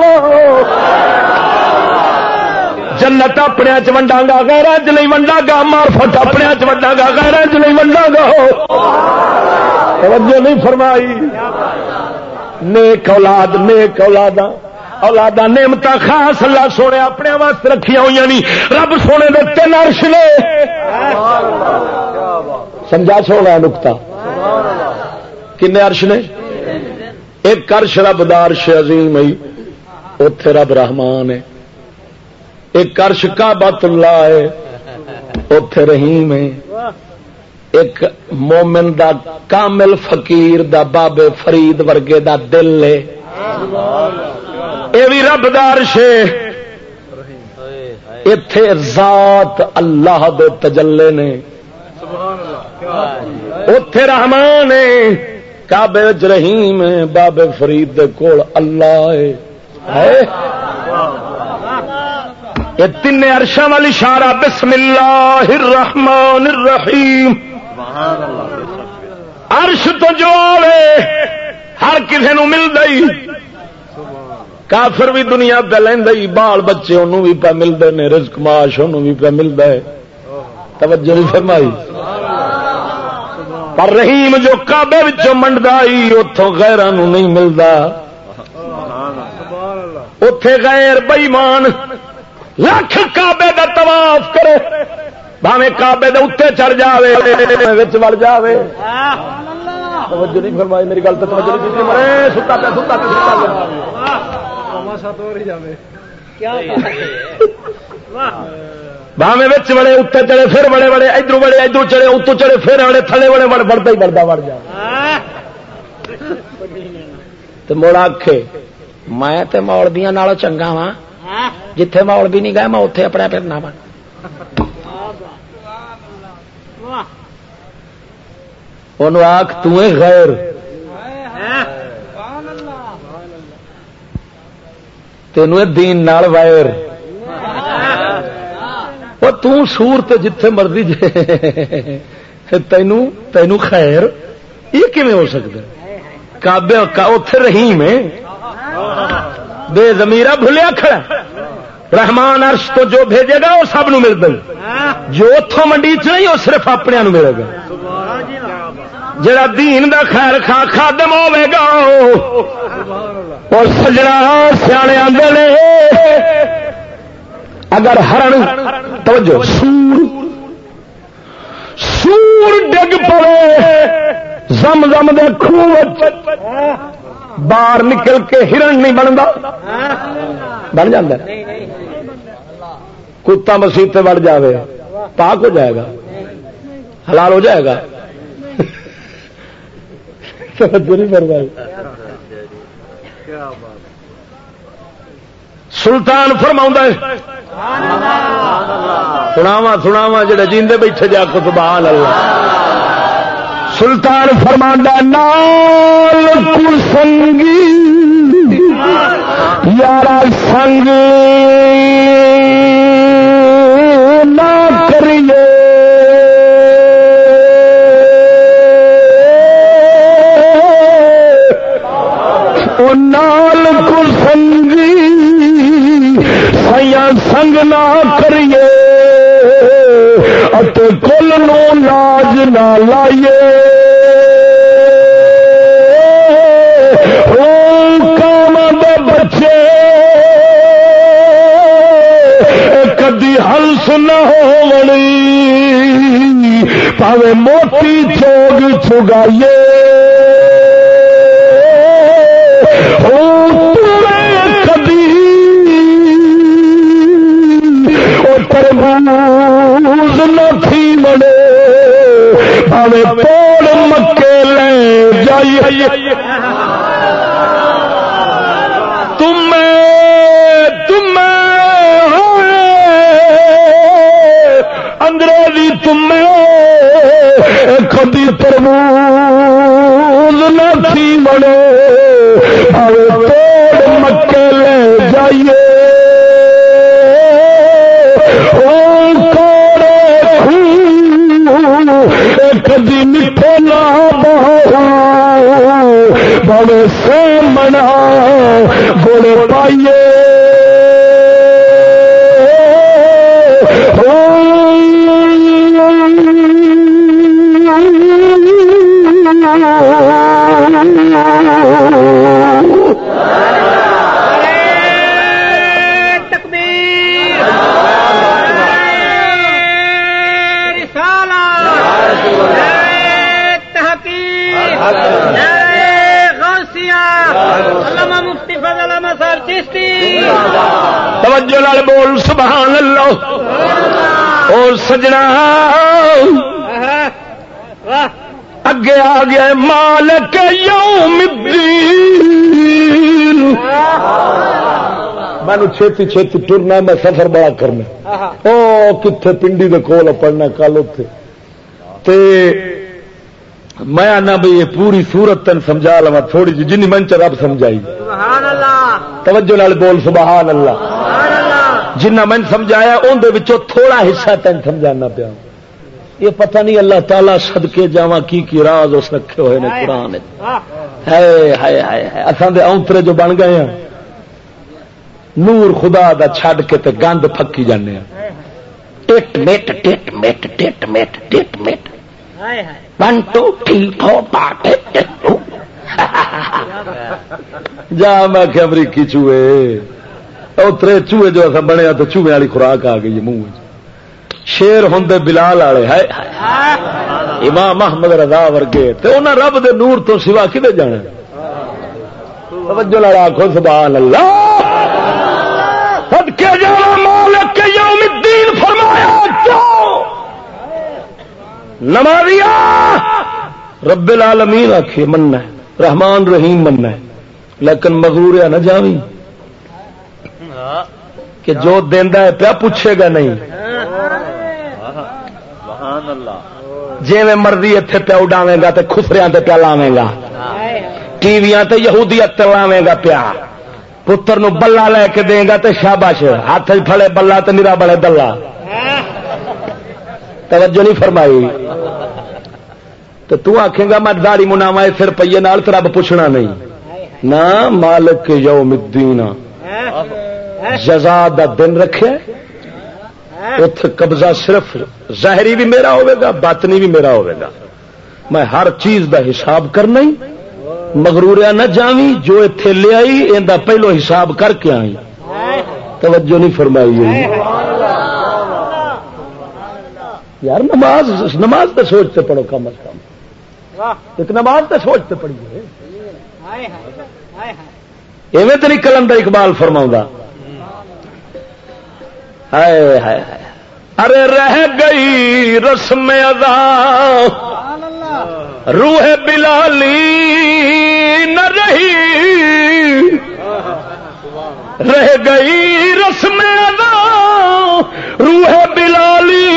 جنت اپنے چ ونڈا گا غیر چ نہیں ونڈا گا۔ مارفت اپنے چ ونڈا گا غیر چ نہیں ونڈا گا۔ توجہ نہیں فرمائی۔ نیک اولاد، نیک اولادا اولادا نعمت خاص اللہ سونے اپنے واسطے رکھیا ہوئی نہیں رب سونے دے تین ارش نے۔ سمجھا چھوڑا نکتا کن ارش نے؟ ایک ارش رب دارش عظیم ہی اتے رب رحمان ہے۔ ایک ارش کا بت اللہ ہے۔ اتے رحیم ہے۔ ایک مومن دا کامل فقیر دا بابے فرید ورگے دا دل ہے۔ یہ بھی رب دارش اتے ذات اللہ دے تجلے نے۔ اتے رحمان کابے رحیم بابے فرید دے کول اللہ ہے۔ یہ تین ارشا والی شارا بسم اللہ الرحمن الرحیم۔ ارش تو جو آئے ہر کسی نو مل گئی۔ کافر بھی دنیا پہ لینا ہی، بال بچے انہوں بھی پہ ملتے ہیں رزق معاش انہوں بھی پہ ملتا ہے توجہ نہیں فرمائی۔ پر رحیم جو کابے منڈا ہی اتوں غیران نہیں ملتا اتے غیر بئیمان لکھ کابے کا طواف کرے بھاوے کابے دے اتنے چڑھ جائے وڑ جائے توجہ نہیں فرمائی، میری گل تو توجہ نہیں مرے، ستا پہ ستا پہ ستا پہ۔ باوے بڑے اتنے چڑے پھر بڑے بڑے ادھر بڑے ادھر چڑے اتو چڑے پھر بڑے تھلے بڑے بڑ بڑھتا ہی بڑھتا بڑھ جا تو مڑ آخ میں تے مولبیا نالوں چنگا وا جتھے مولبی نہیں گئے میں اتے اپنا پھرنا وا آخ تیر تینوں دین نال وائر۔ وہ تور جتھے مرضی جے۔ تینوں تینوں خیر۔ یہ کیون ہو سکتا کابے اتے رحیم ہے بے زمیرا بھولیا کھڑا رحمان ارش تو جو بھیجے گا وہ سب نو مل دے جو اتوں منڈی چ نہیں وہ صرف اپنے ملے گا۔ جڑا دین دا خیر خا خادم ہوے گا، اور سجنا سیانے آدھے اگر ہرن، توجہ، سور سور ڈگ پڑے، زم زم دے خوہ باہر نکل کے ہرن نہیں بنتا بن جا کتا مسیح بڑھ جاوے، پاک ہو جائے گا، حلال ہو جائے گا۔ سلطان فرما سناوا سناوا جڑے جیندے بیٹھے جا کو سبحان اللہ۔ سلطان فرماندا نال کو سنگی۔ یارا سنگ نال کو سنگی سیا سنگ نہ کریے کل نو لاج نہ لائیے۔ کام دے بچے کدی ہلس نہ ہو پاوے موتی چوگ چگائیے او تربوز نہ تھی مڑے۔ پاوے توڑ مکے لے جائیے تم تم انگریزی تم کدی تربوز نہ تھی مڑے۔ پاوے توڑ مکے لے جائیے۔ بڑے سے منا گوڑے پائیے توجہ لال بول، سبحان اللہ۔ اور سجنا۔ اگے آ گیا مالک یوم الدین۔ مینو چھتی چھتی ٹرنا میں سفر بڑا کرنا او کتنے پنڈی دے کول پڑھنا کل اتے تے میں آنا بھائی یہ پوری سورت تین سمجھا لوا تھوڑی جی جنی من چ رب سمجھائی۔ توجہ نال بول سبحان اللہ۔ جنہ میں سمجھایا اندر تھوڑا حصہ تین سمجھانا پیا۔ یہ پتہ نہیں اللہ تعالی صدقے جاوا کی کی راز اس رکھے ہوئے نے قرآن دے اونترے جو بن گئے ہیں نور خدا دا چھڈ کے تے گند پھکی جانے ہیں ٹٹ مٹ ٹٹ مٹ ٹٹ مٹ ہائے ہائے۔ One two three four part جا میں کہ امریکی چوہے۔ اترے چوہے جو ایسا بنیا تو چوہے والی خوراک آ گئی منہ شیر ہوں بلال والے ہے امام محمد رضا ورگے، تے انہاں رب دے نور تو سوا کدے جانا؟ توجہ لڑا آخو سبحان اللہ صدقے جانا مالک یوم الدین فرمایا کیوں نمازیا رب العالمین آخے مننا ہے۔ رحمان رحیم مننا ہے۔ لیکن مغروریا نہ جاوی کہ جو دینا ہے پیا پوچھے گا نہیں۔ جی میں مرضی اتنے پیا اڈاوے گا تو خسریا پیا لاوے گا۔ ٹی وی یہودیت لاوے گا پیا۔ پتر نو بلا لے کے دے گا تو شاباش۔ ہاتھ چ پھڑے بلا تو نیرا بڑے دلہ۔ توجہ نہیں فرمائی۔ تو تو آخے گا میں داڑی مناوا اس روپیے نال تو رب پوچھنا نہیں۔ نہ مالک یوم الدین۔ جزا دا دن رکھے۔ اتے قبضہ صرف ظاہری بھی میرا ہوئے گا، باطنی بھی میرا ہوئے گا۔ میں ہر چیز دا حساب کرنا ہی مغروریا نہ جاوی جو اتے لے آئی، ان دا پہلو حساب کر کے آئی توجہ نہیں فرمائی ہوئی۔ یار، نماز نماز تو سوچتے پڑھو کم از کم۔ ایک نماز تو سوچتے پڑھیے ایویں تو نہیں کلندر اقبال فرما ہائے ہائے ہائے۔ ارے رہ گئی رسم ادا۔ روح بلالی نہ رہی۔ رہ گئی رسم روح بلالی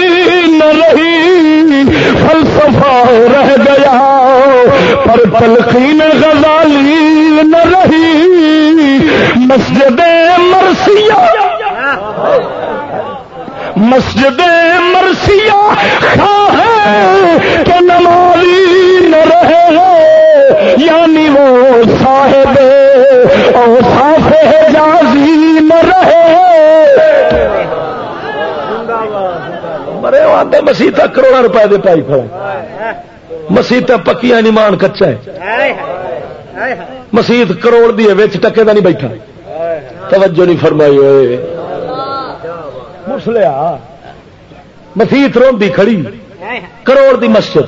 نہ رہی، فلسفہ رہ گیا، پر تلقین غزالی نہ رہی، مسجد مرسیہ مسجد مرسیا کہ نمازی نہ رہے یعنی وہ صاحب اور صاف جازی نہ رہے۔ مرے آتے مسیح کروڑا روپئے دے پائی کھڑا مسیح پکیا نمان کچا ہے مسیح کروڑ دی ٹکے کا نہیں بیٹھا۔ توجہ نہیں فرمائی ہوئے۔ مسلیا مسیت روی کھڑی۔ کروڑ دی مسجد۔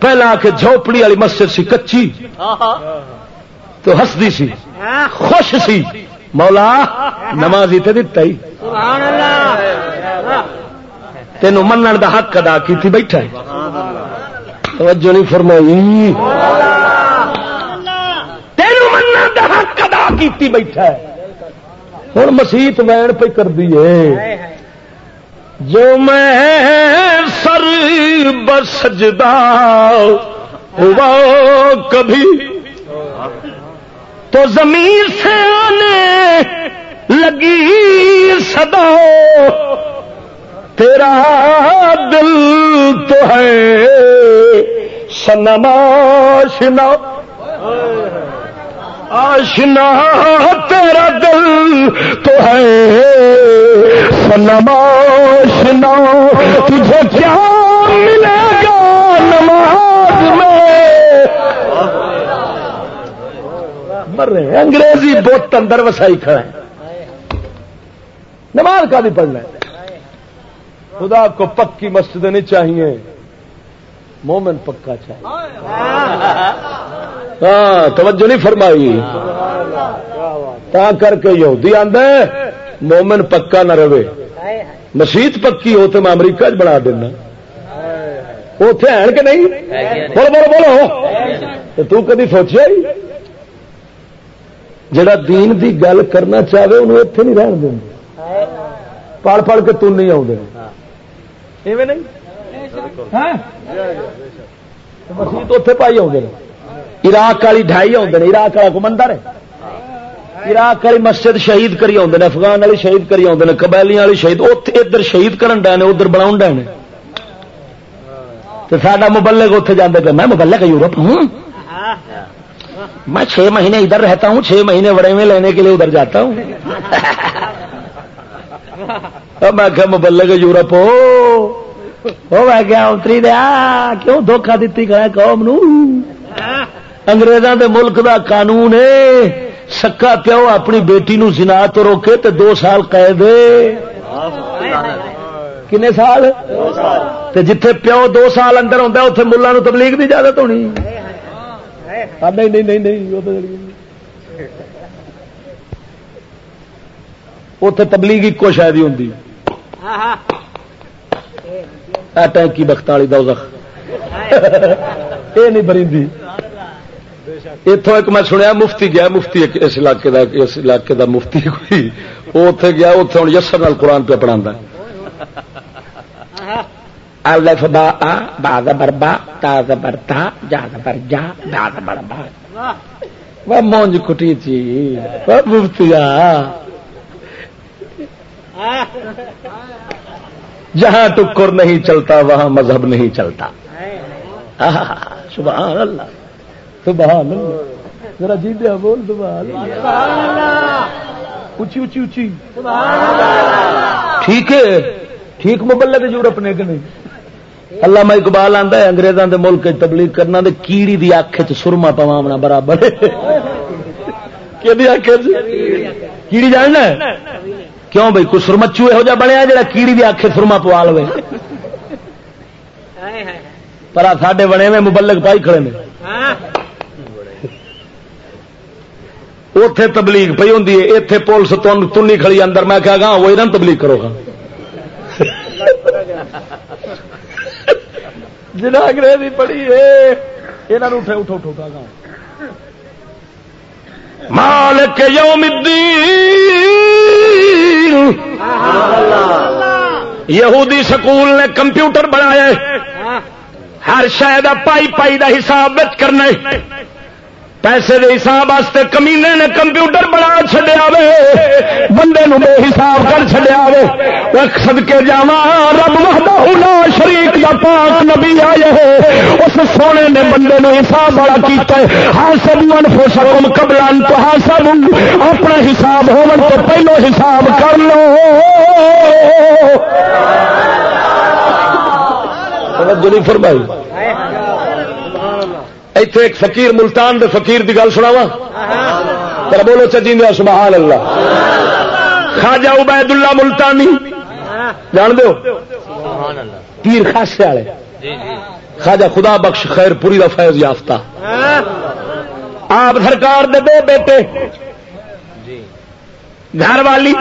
پہلا آ کے جھوپڑی والی مسجد سی کچی۔ تو ہستی سی، خوش سی۔ مولا نمازی تے دتا ہی۔ تینوں منن دا حق ادا کی بیٹھا توجہ نہیں فرمائی۔ تینوں منن دا حق ادا کی بیٹھا ہے۔ ہوں مسیت وین پہ کر دیے جو میں سر بسجدہ ہوا کبھی تو زمین سے آنے لگی صدا تیرا دل تو ہے سنما شنا آشنا تیرا دل تو ہے آشنا تجھے کیا ملے گا نماز میں؟ مر رہے انگریزی بوت اندر وسائی کھڑا ہے۔ نماز کا بھی پڑھنا ہے۔ خدا کو پکی مسجد نہیں چاہیے۔ مومن پکا چاہیے۔ ہاں توجہ نہیں فرمائی۔ تا کر کے یہودی آدھا مومن پکا نہ رہے۔ مسیت پکی ہو تو میں امریکہ چ بنا دینا۔ اتے ہے کہ نہیں؟ بولو بولو بولو۔ تو کدی سوچیا جڑا دین دی گل کرنا چاہے انہوں اتنے نہیں رہن دیں پڑھ پڑھ کے تم نہیں آؤں مسیت اتے پائی آؤ عراق والی ڈھائی آدھے عراق والا کو مندر ہے۔ عراق والی مسجد شہید کری آدھے افغان والی شہید کری آدھے قبیلیاں والی شہید ادھر شہید کرن ڈے ادھر بنا ڈے تو ساڈا مبلک اتنے جانے پہ میں مبلک یورپ؟ ہوں؟ میں چھ مہینے ادھر رہتا ہوں چھ مہینے بڑے میں لینے کے لیے ادھر جاتا ہوں۔ میں کہ مبلک یورپ ہو میں کیا اتری دیا کیوں دھوکھا دیتی گیا قوم نو؟ انگریزاں دے ملک دا قانون ہے سکا پیو اپنی بیٹی نو زنا تو روکے تے دو سال قید کنے سال؟ تے جتھے پیو دو سال اندر ہوتا اتے ملا نو تبلیغ دی اجازت ہونی۔ نہیں نہیں نہیں اتے تبلیغ ایک شاید ہی ہوں ٹینکی بخت والی دوزخ۔ یہ نہیں بری اتوں ایک میں سنیا، مفتی گیا، مفتی اس علاقے دا، اس علاقے دا مفتی کوئی۔ وہ اتے گیا اتنے ہوں یسر نال قرآن پہ پڑھا الف با آ با زبر با تا زبر تا جا زبر جا با زبر با وہ مونج کٹی تھی وہ جہاں ٹکر نہیں چلتا، وہاں مذہب نہیں چلتا. سبحان اللہ سبحان اللہ. ذرا جی دیا ہاں بول، سبحان اچھی اچھی اچھی ٹھیک ہے، ٹھیک مبلے کے جی، یورپ نے کہ نہیں؟ اللہ میں اقبال آتا ہے انگریزوں کے ملک تبلیغ کرنا دے کیڑی دی اکھ چ سرما پواونا برابر۔ کیڑی جاننا کیوں بھائی کوئی سرمچو یہو جہ بنیا جا کیڑی دی اکھ سرما پوا لو پر ساڈے بنے میں مبلک پائی کھڑے نے۔ اتے تبلیغ پی ہوں اتے پولیس تنی کھڑی اندر۔ میں کہا گا ہاں، وہ ادھر تبلیغ کرو گا۔ جنا انگریزی پڑھی ہے۔ یہاں اٹھے، اٹھو اٹھو گا مالک یوم الدین۔ یہودی سکول نے کمپیوٹر بنایا ہر شاید پائی پائی دا حساب کرنا پیسے دے حساب واسطے کمینے نے کمپیوٹر بنا چڈیا وے، بندے نو بے حساب کر چڈیا وے۔ سد کے جا رب وحدہ شریک دا پاک نبی آئے اس سونے نے بندے نو حساب والا کیتا ہے۔ ہاں من فو سکم قبلان تو ہاں اپنا حساب ہون تو پہلو حساب کر لو۔ توجہ نہیں فرمائی۔ ایتھے ایک فقیر ملتان دے فقیر دی گل سناوا ترا بولو چجی دیا سبحان اللہ۔ خواجہ عبید اللہ ملتانی۔ جان دو پیر خاصے والے۔ خواجہ خدا بخش خیر پوری دا فیض یافتہ۔ آپ سرکار دے دو بیٹے۔ گھر والی۔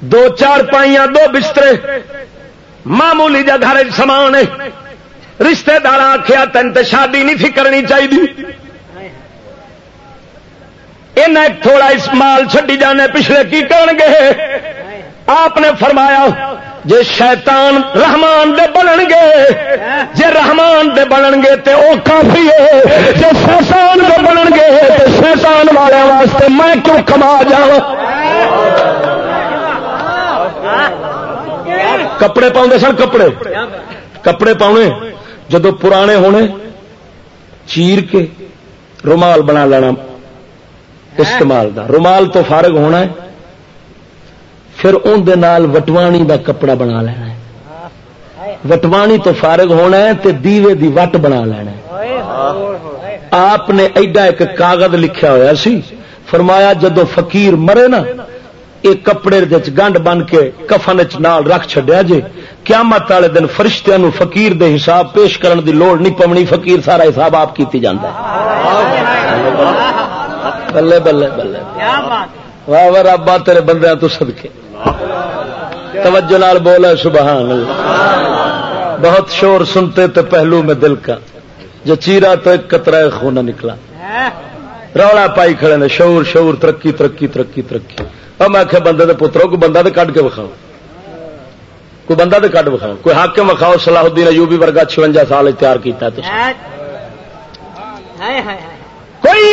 دو چار پائیاں، دو بسترے۔ معمولی جا گھر سامان رشتے دار آخیا تین تو شادی نہیں تھی کرنی چاہیے تھوڑا اسمال چڈی جانے پچھلے کی کرن گے؟ آپ نے فرمایا، جے شیطان رحمان دے بنن گے، جے رحمان دے بنن گے تے او کافی ہے۔ جے شیطان دے بنن گے تے شیطان والے واسطے میں کیوں کما جا کپڑے پاؤں سن کپڑے۔ کپڑے پاؤنے؟ جدو پرانے ہونے، چیر کے رومال بنا لینا استعمال دا۔ رومال تو فارغ ہونا ہے، پھر اندر وٹوانی دا کپڑا بنا لینا ہے۔ وٹوانی تو فارغ ہونا ہے تے دیوے دی وٹ بنا لینا ہے۔ آپ نے ایڈا ایک کاغذ لکھا ہوا سی، فرمایا جدو فقیر مرے نا ایک کپڑے گنڈ بن کے کفن نال رکھ چڈیا جے، قیامت والے دن فرشتیا نو فقیر دے حساب پیش کرن دی لوڑ نہیں پونی فقیر سارا حساب آپ کیتی جاندہ بلے بلے بلے۔ واہ واہ، ربا، تیرے بندے تو صدقے۔ توجہ نال بولا سبحان اللہ۔ بہت شور سنتے تو پہلو میں دل کا، جو چیرا تو ایک قطرہ خونا نکلا۔ رولا پائی کھڑے نے شعور شعور ترقی ترقی ترقی ترقی۔ اور میں آخیا بندے دے پترو کوئی بندہ تو کٹ کے بکھاؤ کوئی بندہ تو کٹ بکھاؤ کوئی حق کے بکھاؤ صلاح الدین ایوبی ورگا چونجا سال تیار کیتا ہے کوئی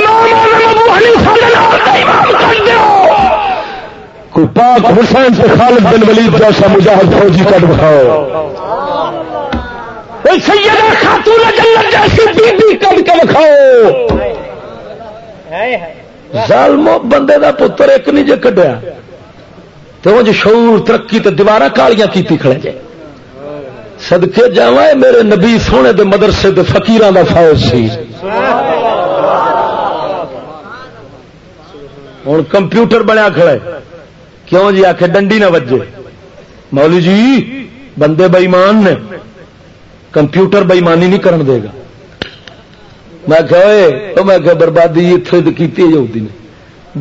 کوئی پاک حسین سے خالد بن ولید جیسا مجاہد فوجی کٹ بکھاؤ کوئی سیدہ خاتون جنت جیسی بی بی کٹ کے بکھاؤ ظالمو بندے دا پتر ایک نہیں جے کڈیا۔ تو جو شعور، ترقی تو دیوارہ کالیاں کیتی کھڑے جے۔ صدقے جاوا میرے نبی سونے دے مدرسے دے فقیران دا فوج سی۔ ہوں کمپیوٹر بنیا کھڑے کیوں جی آخ ڈنڈی نہ وجے۔ مولی جی بندے بئیمان نے۔ کمپیوٹر بئیمانی نہیں کرن دے گا۔ میں کہ میں کہ بربادی اتنے کی جاتی نے.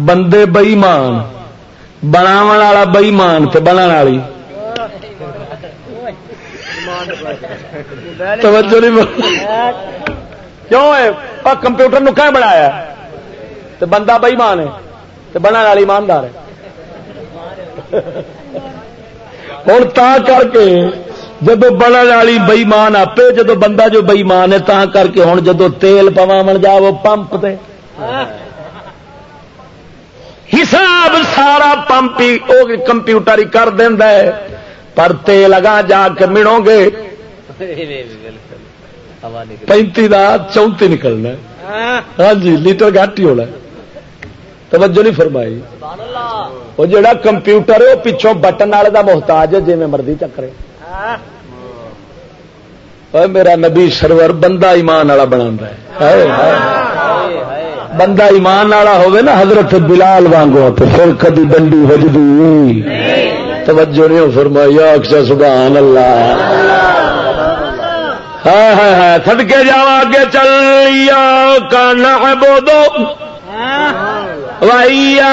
بندے بئیمان بناو والا بئیمان تو بنا والی۔ توجہ نہیں کیوں ہے؟ کمپیوٹر نو کیا بنایا تو بندہ بئیمان ہے تو بنا والی ایماندار ہے۔ ہوں تا کر کے جب بنا والی بئیمان آپ جدو بندہ جو بئیمان ہے تا کر کے ہوں جدو تیل پوا جا وہ پمپ تے۔ حساب سارا پمپ ہی کمپیوٹر ہی کر دینا ہے۔ پر تیل اگا جا کے مڑو گے۔ پینتی دا چونتی نکلنا ہاں جی لیٹر گھٹ ہی ہونا توجہ نہیں فرمائی۔ وہ جڑا کمپیوٹر ہے وہ پچھوں بٹن والے کا محتاج ہے جی میں مرضی چکرے۔ میرا نبی سرور بندہ ایمان والا بنا بندہ ایمان والا ہوگا نا حضرت بلال وانگو تو پھر کدی ڈنڈی وجدی توجہ نہیں فرمایا اکثر سبحان اللہ ہاں ہاں ہاں سدکے جا اگے چلیا کانا بو دو وائیا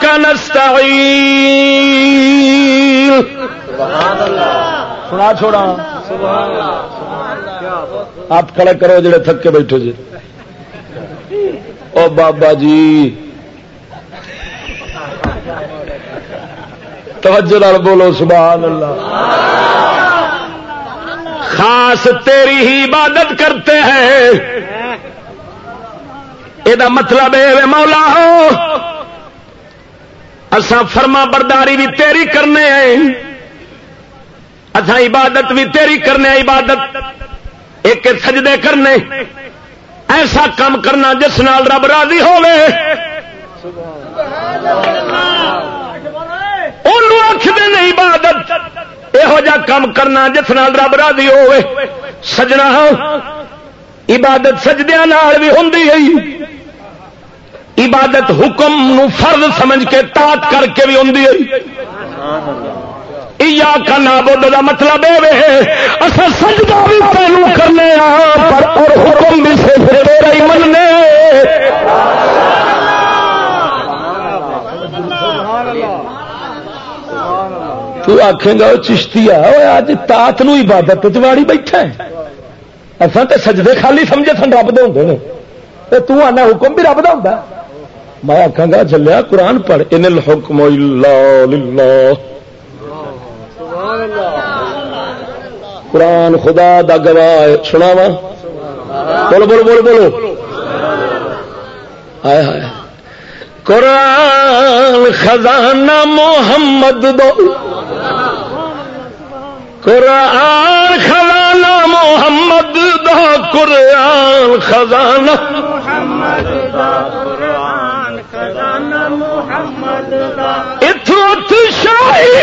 کنستا سنا چھوڑا. آپ کھڑے کرو جڑے تھکے بیٹھے جی. او بابا جی. توجہ نال بولو، سبحان اللہ. خاص تیری ہی عبادت کرتے ہیں. یہ مطلب ہے مولا ہو اسا فرما برداری بھی تیری کرنے ہیں. اچھا عبادت بھی تیری کرنے عبادت ایک سجدے کرنے، ایسا کام کرنا جس نال رب راضی ہوے آخر عبادت یہو جا کام کرنا جس نال رب راضی ہوے سجنا ہاں، عبادت سجدیا بھی ہوں عبادت حکم نو فرض سمجھ کے تاط کر کے بھی ہوں کا نابود کا مطلب یہ اصل سجدہ بھی تینوں کرنے پر اور حکم بھی صرف تیرا ہی مننے۔ تو آخے گا وہ چشتی اج تات نو عبادت چواڑی بیٹھا ہے۔ اصل تو سجدے خالی سمجھے سن رب دے ہوں تو آنا حکم بھی رب دا ہوں میں آخا گا چلیا قرآن پڑھ ان الحکم للہ۔ قرآن خدا دا گواہ سنا وا بولو بولو بولو بولو۔ آئے ہائے قرآن خزانہ محمد دو۔ قرآن خزانہ محمد دو۔ قرآن خزانہ محمد دو۔ شاہی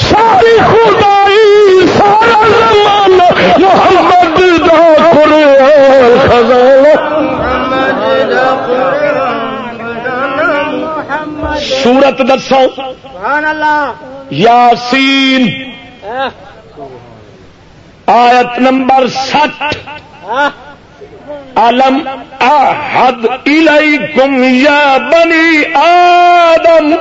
ساری خدائی سارا زمان محمد دا قرآن سورت دسو یاسین۔ آیت نمبر سٹ علم احد الیکم یا بنی آدم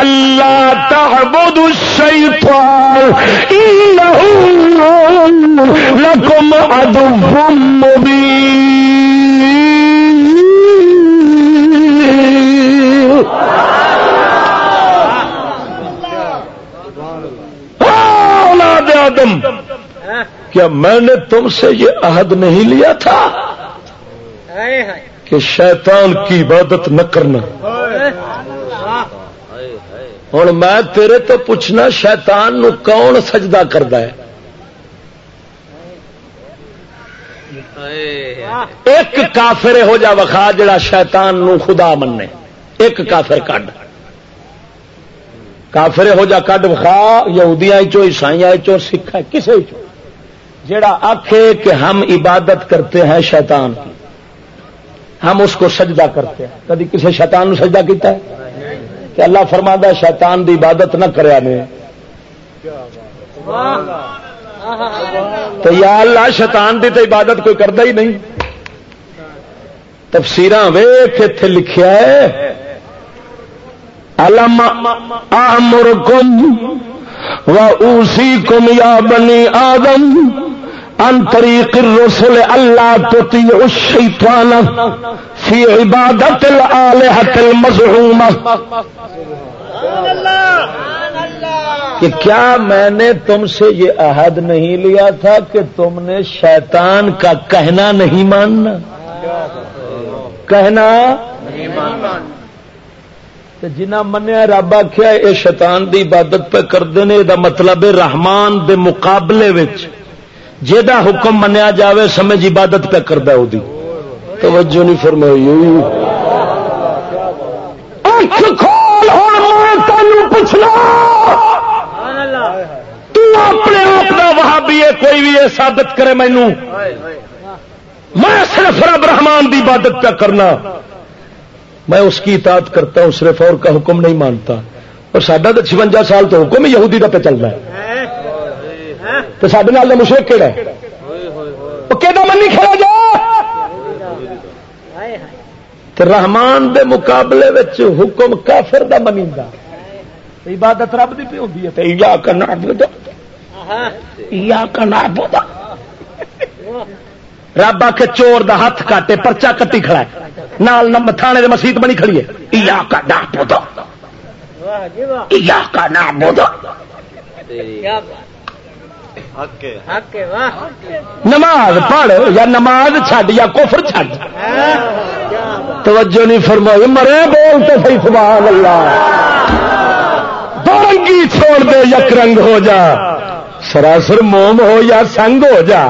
اللہ تعبد الشیطان انہو لکم عدو مبین آدم. کیا میں نے تم سے یہ عہد نہیں لیا تھا کہ شیطان کی عبادت نہ کرنا؟ ہوں میں تیرے تو پوچھنا شیطان نو کون سجدہ کرتا ہے؟ ایک کافر ہو جا وکھا جڑا شیطان نو خدا مننے۔ ایک کافر کڈ۔ کافر ہو جا کڈ وکھا یہودیاں چو عیسائی چو سکھ کسی چو جڑا آخے کہ ہم عبادت کرتے ہیں شیطان کی۔ ہم اس کو سجدہ کرتے ہیں۔ کدی کسی شیطان نو سجدہ کیتا ہے؟ کہ اللہ فرما شیطان دی عبادت نہ کریا نے تو یا اللہ شیطان دی تو عبادت کوئی کرتا ہی نہیں۔ تفسیر ویخ اتے لکھا ہے الم آمر کم و اوسی کم یا بنی آدم ان طریق الرسل اللہ تطیع الشیطان فی عبادت الالحة المزعومہ کہ کیا میں نے تم سے یہ عہد نہیں لیا تھا کہ تم نے شیطان کا کہنا نہیں ماننا؟ کہنا؟ نہیں ماننا جنا منیا رب آخیا یہ شیطان دی عبادت پہ کرتے ہیں یہ مطلب رحمان دے مقابلے وچ۔ جا حکم منیا جاوے سمجھ عبادت پہ کرتا وہ توجہ نہیں فرمائی پوچھنا۔ اپنے آپ کا وہاں بھی کوئی بھی یہ ثابت کرے مینو میں صرف رب رحمان دی عبادت پہ کرنا۔ میں اس کی اطاعت کرتا ہوں، صرف اور کا حکم نہیں مانتا۔ اور سڈا تو چونجا سال تو حکم یہودی کا پہ چل رہا ہے۔ تو سڈے نال مشرق کہڑا کہ منی کھڑا جا؟ رحمان دے مقابلے وچ حکم کافر دا منی عبادت رب دی پی ہوتی ہے۔ تے یا کنا کرنا یا کنا کرنا رب آ کے چور دا ہاتھ کاٹے پرچا کٹی کھڑا ہے۔ نال تھانے دے مسیت بنی کھڑی ہے۔ یا کا ڈا واہ جی کا نام بودو نماز پڑھ یا نماز چھڈ یا کفر چھڈ۔ توجہ نہیں فرمائی، مرے بولتے صحیح سبحان اللہ دو چھوڑ دے، یک رنگ ہو جا۔ سراسر موم ہو یا سنگ ہو جا۔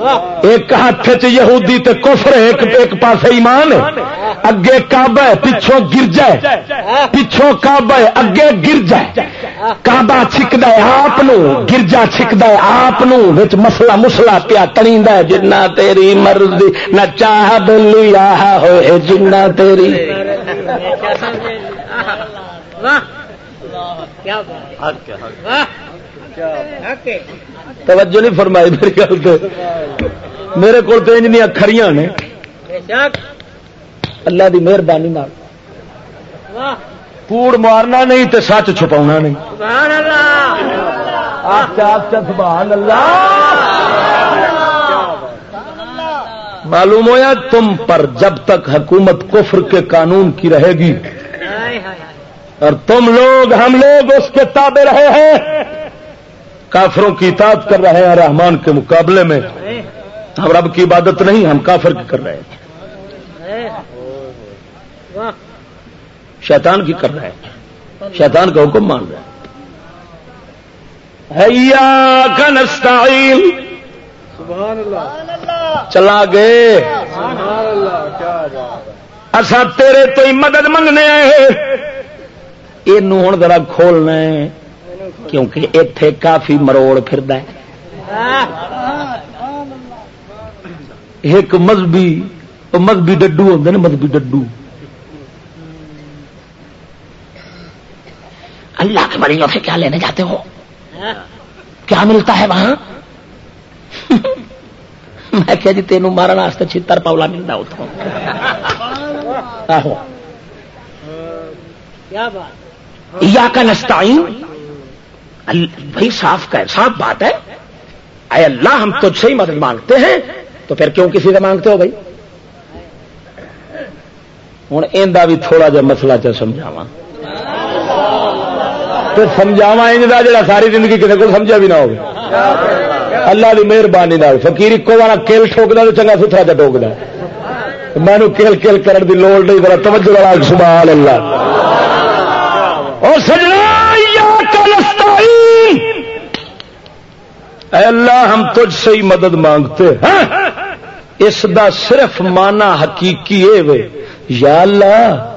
ایک ہاتھ یہودی تے کفر ہے، ایک ایک پاس ایمان ہے۔ اگے کعبہ ہے پچھوں گرجا ہے۔ پچھوں کعبہ ہے اگے گرجا ہے۔ کعبہ چھکدا ہے آپ گرجا چھکدا ہے آپ وچ مسلا مسلا پیا تڑیندا ہے جنہ تیری مرضی نہ چاہ بلی آہ ہوئے جنہ تیری کیا توجہ نہیں فرمائی میری گل تے۔ میرے کو تو کھڑیاں نے۔ اللہ دی مہربانی نال۔ کوڑ مارنا نہیں تے سچ چھپاونا نہیں۔ اللہ آپ آپ سبحان اللہ۔ معلوم ہوا تم پر جب تک حکومت کفر کے قانون کی رہے گی۔ اور تم لوگ، ہم لوگ اس کے تابع رہے ہیں۔ کافروں کی اطاعت کر رہے ہیں رحمان کے مقابلے میں ہم رب کی عبادت نہیں، ہم کافر کی کر رہے ہیں۔ شیطان کی کر رہے ہیں۔ شیطان کا حکم مان رہے ہیں۔ ایاک نستعین۔ چلا گئے۔ اصا تیرے تو ہی مدد منگنے آئے۔ یہ ہوں ذرا کھولنا ہے کیونکہ اتے کافی مروڑ پھردا ہے۔ ایک مذہبی مذہبی ڈڈو نا مذہبی ڈڈو۔ اللہ کے مریضوں سے کیا لینے جاتے ہو؟ کیا ملتا ہے وہاں؟ میں کیا جی تینوں مارن واسطے چھتر پاولا ملتا اتوں آہو۔ یا کا نستعین۔ ال- بھائی صاف کر صاف بات ہے۔ اے اللہ، ہم تجھ سے ہی مدد مانگتے ہیں۔ تو پھر کیوں کسی سے مانگتے ہو بھائی؟ ہوں یہ بھی تھوڑا جا مسئلہ چ سمجھاوا تو سمجھاوا انجا جا ساری زندگی کسی کو سمجھا بھی نہ ہو اللہ کی مہربانی نال۔ فقیر ایک والا کیل ٹھوکتا تو چنگا ستھرا چا ٹوکتا مینو کیل کیل کرن دی لوڑ نہیں، ذرا توجہ والا سبحان اللہ۔ اور سجنا ایاک اے اللہ، ہم تجھ سے ہی مدد مانگتے ہیں۔ اس دا صرف مانا حقیقی ہے وے۔ یا اللہ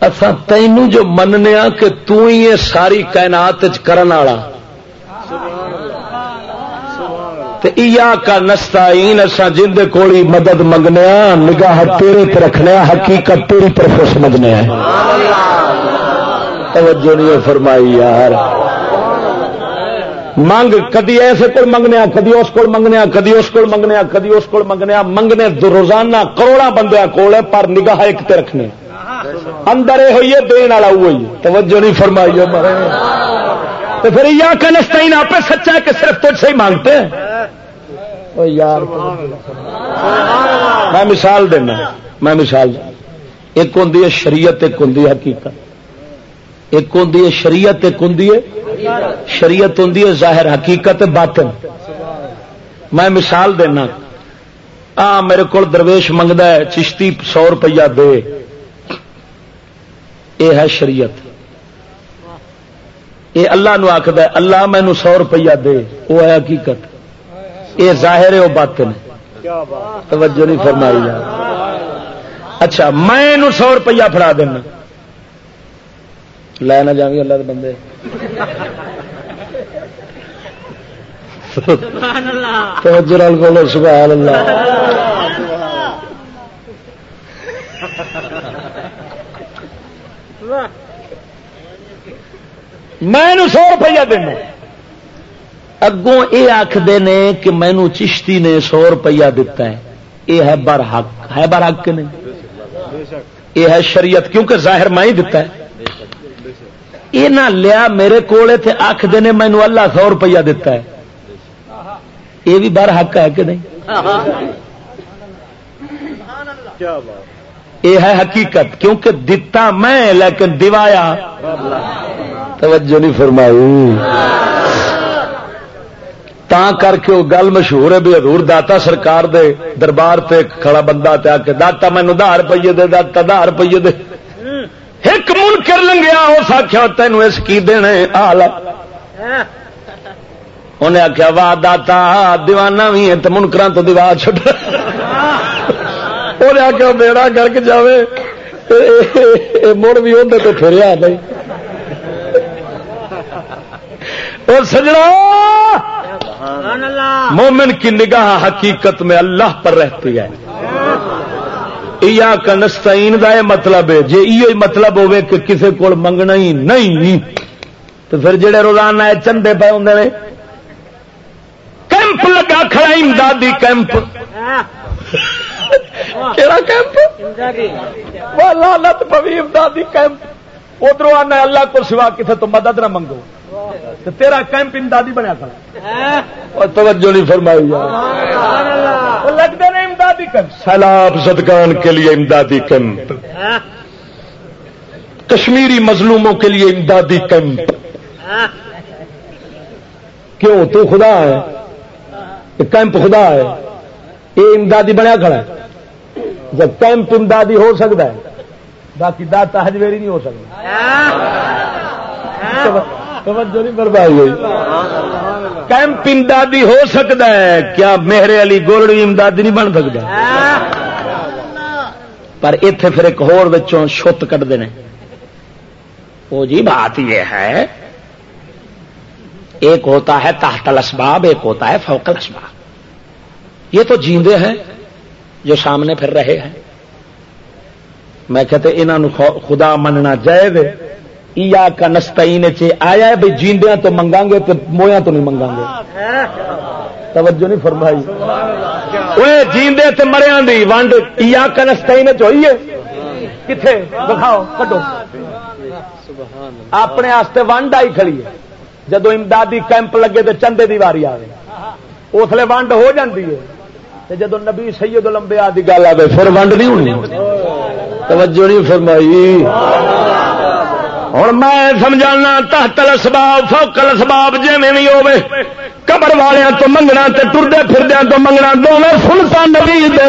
اصا تینوں جو مننے ہاں کہ تو ہی یہ ساری کائنات کرن والا تے کا نستعین اسا جن دے کول مدد منگنے نگاہ تیرے تے رکھنے حقیقت تیری طرف سمجھنے توجہ نہیں فرمائی یار۔ منگ کدی ایسے کو منگنے کدی اس کو منگنے کدی اس کو منگنے کدی اس کو منگنے منگنے روزانہ کروڑا بندے کول ہے، پر نگاہ ایک تے رکھنے۔ اندر یہ ہوئی ہے، دین والا وہی توجہ نہیں فرمائی تو پھر یا کنستین آپ سچا ہے کہ صرف تجھ سے ہی مانگتے ہیں؟ یار۔ میں مثال دینا، میں مثال۔ دینا ایک ہوں شریعت، ایک ہوں حقیقت۔ ایک ہوں شریعت، ایک ہوں شریعت ہوں ظاہر حقیقت باطن۔ میں مثال دینا۔ آ میرے کو درویش منگتا ہے، چشتی سو روپیہ دے۔ یہ ہے شریعت۔ یہ اللہ نو آخد اللہ مینو سو روپیہ دے۔ وہ ہے حقیقت۔ یہ ظاہر ہے، وہ باطن توجہ نہیں فرمائی اچھا میں سو روپیہ فڑا دینا۔ لے نہ جاوی اللہ دے بندے۔ توجہ بولو، سبحان اللہ۔ میں سو روپیہ دینا اگوں یہ آخر نے کہ مینو چشتی نے سو روپیہ دتا ہے۔ یہ ہے بر حق ہے بر حق نہیں؟ یہ ہے شریعت۔ کیونکہ ظاہر میں ہی دتا ہے۔ یہ نہ لیا میرے تھے آخر نے مینو اللہ سو روپیہ دتا ہے۔ یہ بھی بر حق ہے کہ نہیں؟ یہ ہے حقیقت کیونکہ دتا میں لیکن دیوایا۔ توجہ نہیں فرمائی۔ تا کر کے وہ گل مشہور ہے بھی حضور داتا سرکار دے دربار تے کھڑا بندہ تے آ کے داتا مینو دہ روپیے دے داتا دہ روپیے دے۔ ایک من کر لنگیا اس آخیا تینوں اس کی دینے آل انہیں آخیا واہ داتا دیوانہ بھی ہے تو منکر تو دیوار چھٹ انہیں آخیا بیڑا گرک جائے مڑ بھی اندر تو پھریا نہیں۔ اور سجنا مومن کی نگاہ حقیقت میں اللہ پر رہتی ہے۔ کا نستعین کا یہ مطلب ہے۔ جی یہ مطلب ہوے کہ کسی کو منگنا ہی نہیں۔ تو پھر جڑے روزانہ چندے پے ہوں کیمپ لگا کھڑا امدادی کیمپ۔ کہڑا کیمپ؟ لالت پوی امدادی کیمپ۔ ادھر آنا اللہ کو سوا کسی تو مدد نہ منگو۔ تو تیرا کیمپ امدادی بنیا تھا توجہ نہیں فرمائی لگتے نہیں امدادی کیمپ سیلاب زدگان کے لیے امدادی کیمپ کشمیری مظلوموں کے لیے امدادی کیمپ کیوں؟ تو خدا ہے۔ کیمپ خدا ہے۔ یہ امدادی بنیا کھڑا ہے۔ جب کیمپ امدادی ہو سکتا ہے باقی داتا ہجویری نہیں ہو سکتا۔ توجہ نہیں برباد ہوئی۔ کیمپ امدادی ہو سکتا ہے، کیا میرے علی گولڑی امدادی نہیں بن سکتا؟ پر اتے پھر ایک ہور چھت کٹتے ہیں وہ جی بات یہ ہے، ایک ہوتا ہے تحت الاسباب، ایک ہوتا ہے فوکل اسباب یہ تو جیندے ہیں، جو سامنے پھر رہے ہیں۔ میں کہتے انہوں خدا مننا جائے یا کا نستعین چ آیا ہے بھائی جیندیاں تو منگا گے تو مویا تو نہیں منگا گے؟ توجہ نہیں فرمائی۔ وہ جیندے تے مریا دی ونڈ یا کا نستعین چ ہوئی ہے؟ کتنے دکھاؤ کٹو اپنے آستے ونڈ آئی کھڑی ہے۔ جدو امدادی کیمپ لگے تو چندے دی واری آئے اسلے ونڈ ہو جاتی ہے۔ جدو نبی سید لمبے آدھی گل آئے پھر ونڈ نہیں ہونی۔ توجہ نہیں فرمائی۔ ہوں میں سمجھانا تحت اسباب فوکل اسباب جی بھی ہوے قبر والوں تو منگنا ٹردے پھردیا تو منگنا، دونوں سلطان نبی دے۔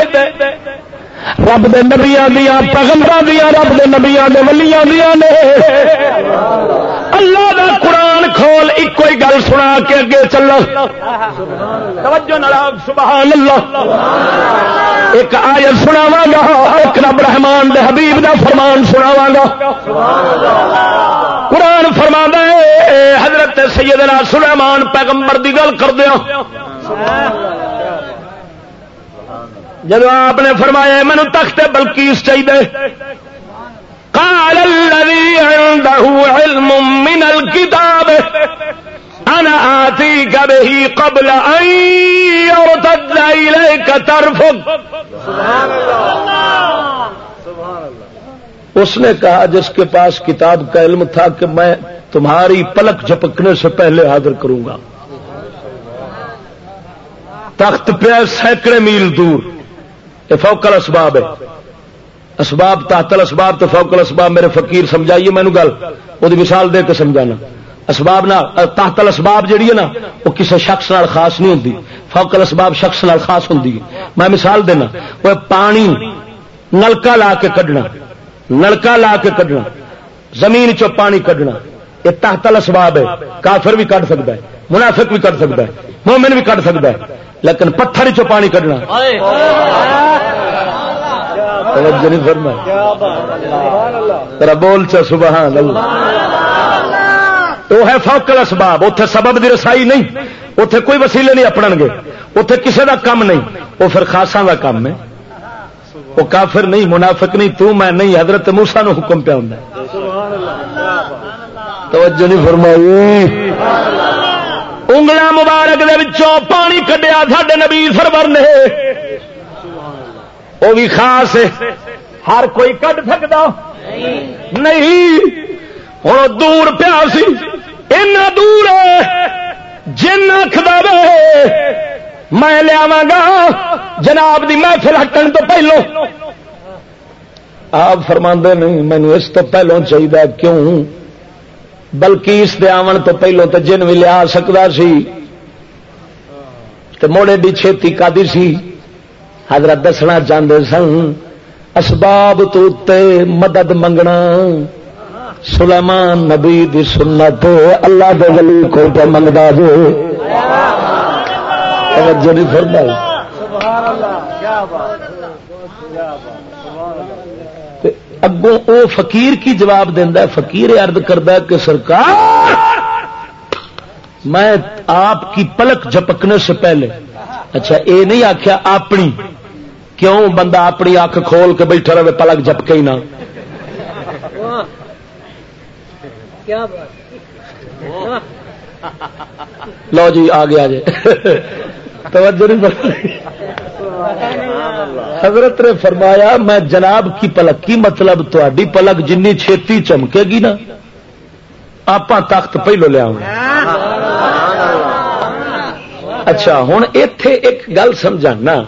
رب دے نبیا دیا پیغمبر دیا رب دے نبیا دے ولیاں دیا نے۔ اللہ دا قرآن کھول، ایک کوئی گل سنا کے اگے چلو۔ توجہ نال سبحان اللہ ایک آیت سناوا گا، ایک رب رحمان دے حبیب دا فرمان سناوا گا۔ قرآن فرما ہے حضرت سیدنا سلیمان پیغمبر دی گل کر دیا جب آپ نے فرمایا مینو تخت بلکیس چاہیے قال الذي عنده علم من الكتاب انا آتيك به قبل ان يرتد اليك طرفك سبحان اللہ اس نے کہا، جس کے پاس کتاب کا علم تھا کہ میں تمہاری پلک جھپکنے سے پہلے حاضر کروں گا۔ تخت پہ سینکڑے میل دور، یہ فوکل اسباب ہے۔ اسباب تحتل اسباب تو فوکل اسباب میرے فقیر سمجھائیے مینو گل، وہ مثال دے کے سمجھانا۔ اسباب نہ تحتل اسباب جہی ہے نا، وہ کسی شخص نال خاص نہیں ہوتی فوکل اسباب شخص نال خاص ہوں میں مثال دینا، وہ پانی نلکا لا کے کڈنا، نلکا لا کے کڈنا، زمین چو پانی کڈنا، یہ تحتل اسباب ہے۔ کافر بھی کٹ سکتا ہے، منافق بھی کٹ سکتا ہے، مومن بھی کٹ سکتا ہے، لیکن پتھر چو پانی کڈنا۔ توجہ نہیں فرما بول چ سبحان وہ ہے فوکل اسباب اتے سبب دی رسائی نہیں۔ اتے کوئی وسیلے نہیں اپن گے۔ اتے کسی کا کام نہیں۔ وہ پھر خاصا کا کام ہے۔ وہ کافر نہیں، منافق نہیں، تو میں نہیں۔ حضرت موسا نو حکم پہ ہوں توجہ نہیں فرمائی۔ انگل مبارک دے پانی کڈیا، ساڈے نبی سرور نے۔ وہ بھی خاص ہے۔ ہر کوئی کٹ سکتا نہیں۔ ہوں دور پیا سی۔ اینا دور جن آخر میں لیا گا۔ جناب دی محفل ہٹن تو پہلو۔ آپ فرما نہیں، مینو اس تو پہلو چاہیے کیوں؟ بلکہ اس دے آمن تو پہلو تو جن بھی لیا سکتا سی۔ تو موڑے بھی چھتی کا سی۔ حضرت دسنا چاہتے سن، اسباب تو مدد منگنا۔ سلیمان نبی دی سنت اللہ دے ولی کو پہ منگتا جو اگوں او فقیر کی جواب دینا فقیر ارد کرتا کہ سرکار، میں آپ کی پلک جھپکنے سے پہلے اچھا اے نہیں آخیا اپنی۔ کیوں بندہ اپنی اکھ کھول کے بیٹھا رہے پلک جھپکے ہی نہ؟ لو جی آ گیا جی توجہ حضرت نے فرمایا میں جناب کی پلک کی مطلب تھی پلک جن چھتی چمکے گی نا آپ تخت پہلو لیا اچھا ہوں اتے ایک گل سمجھانا۔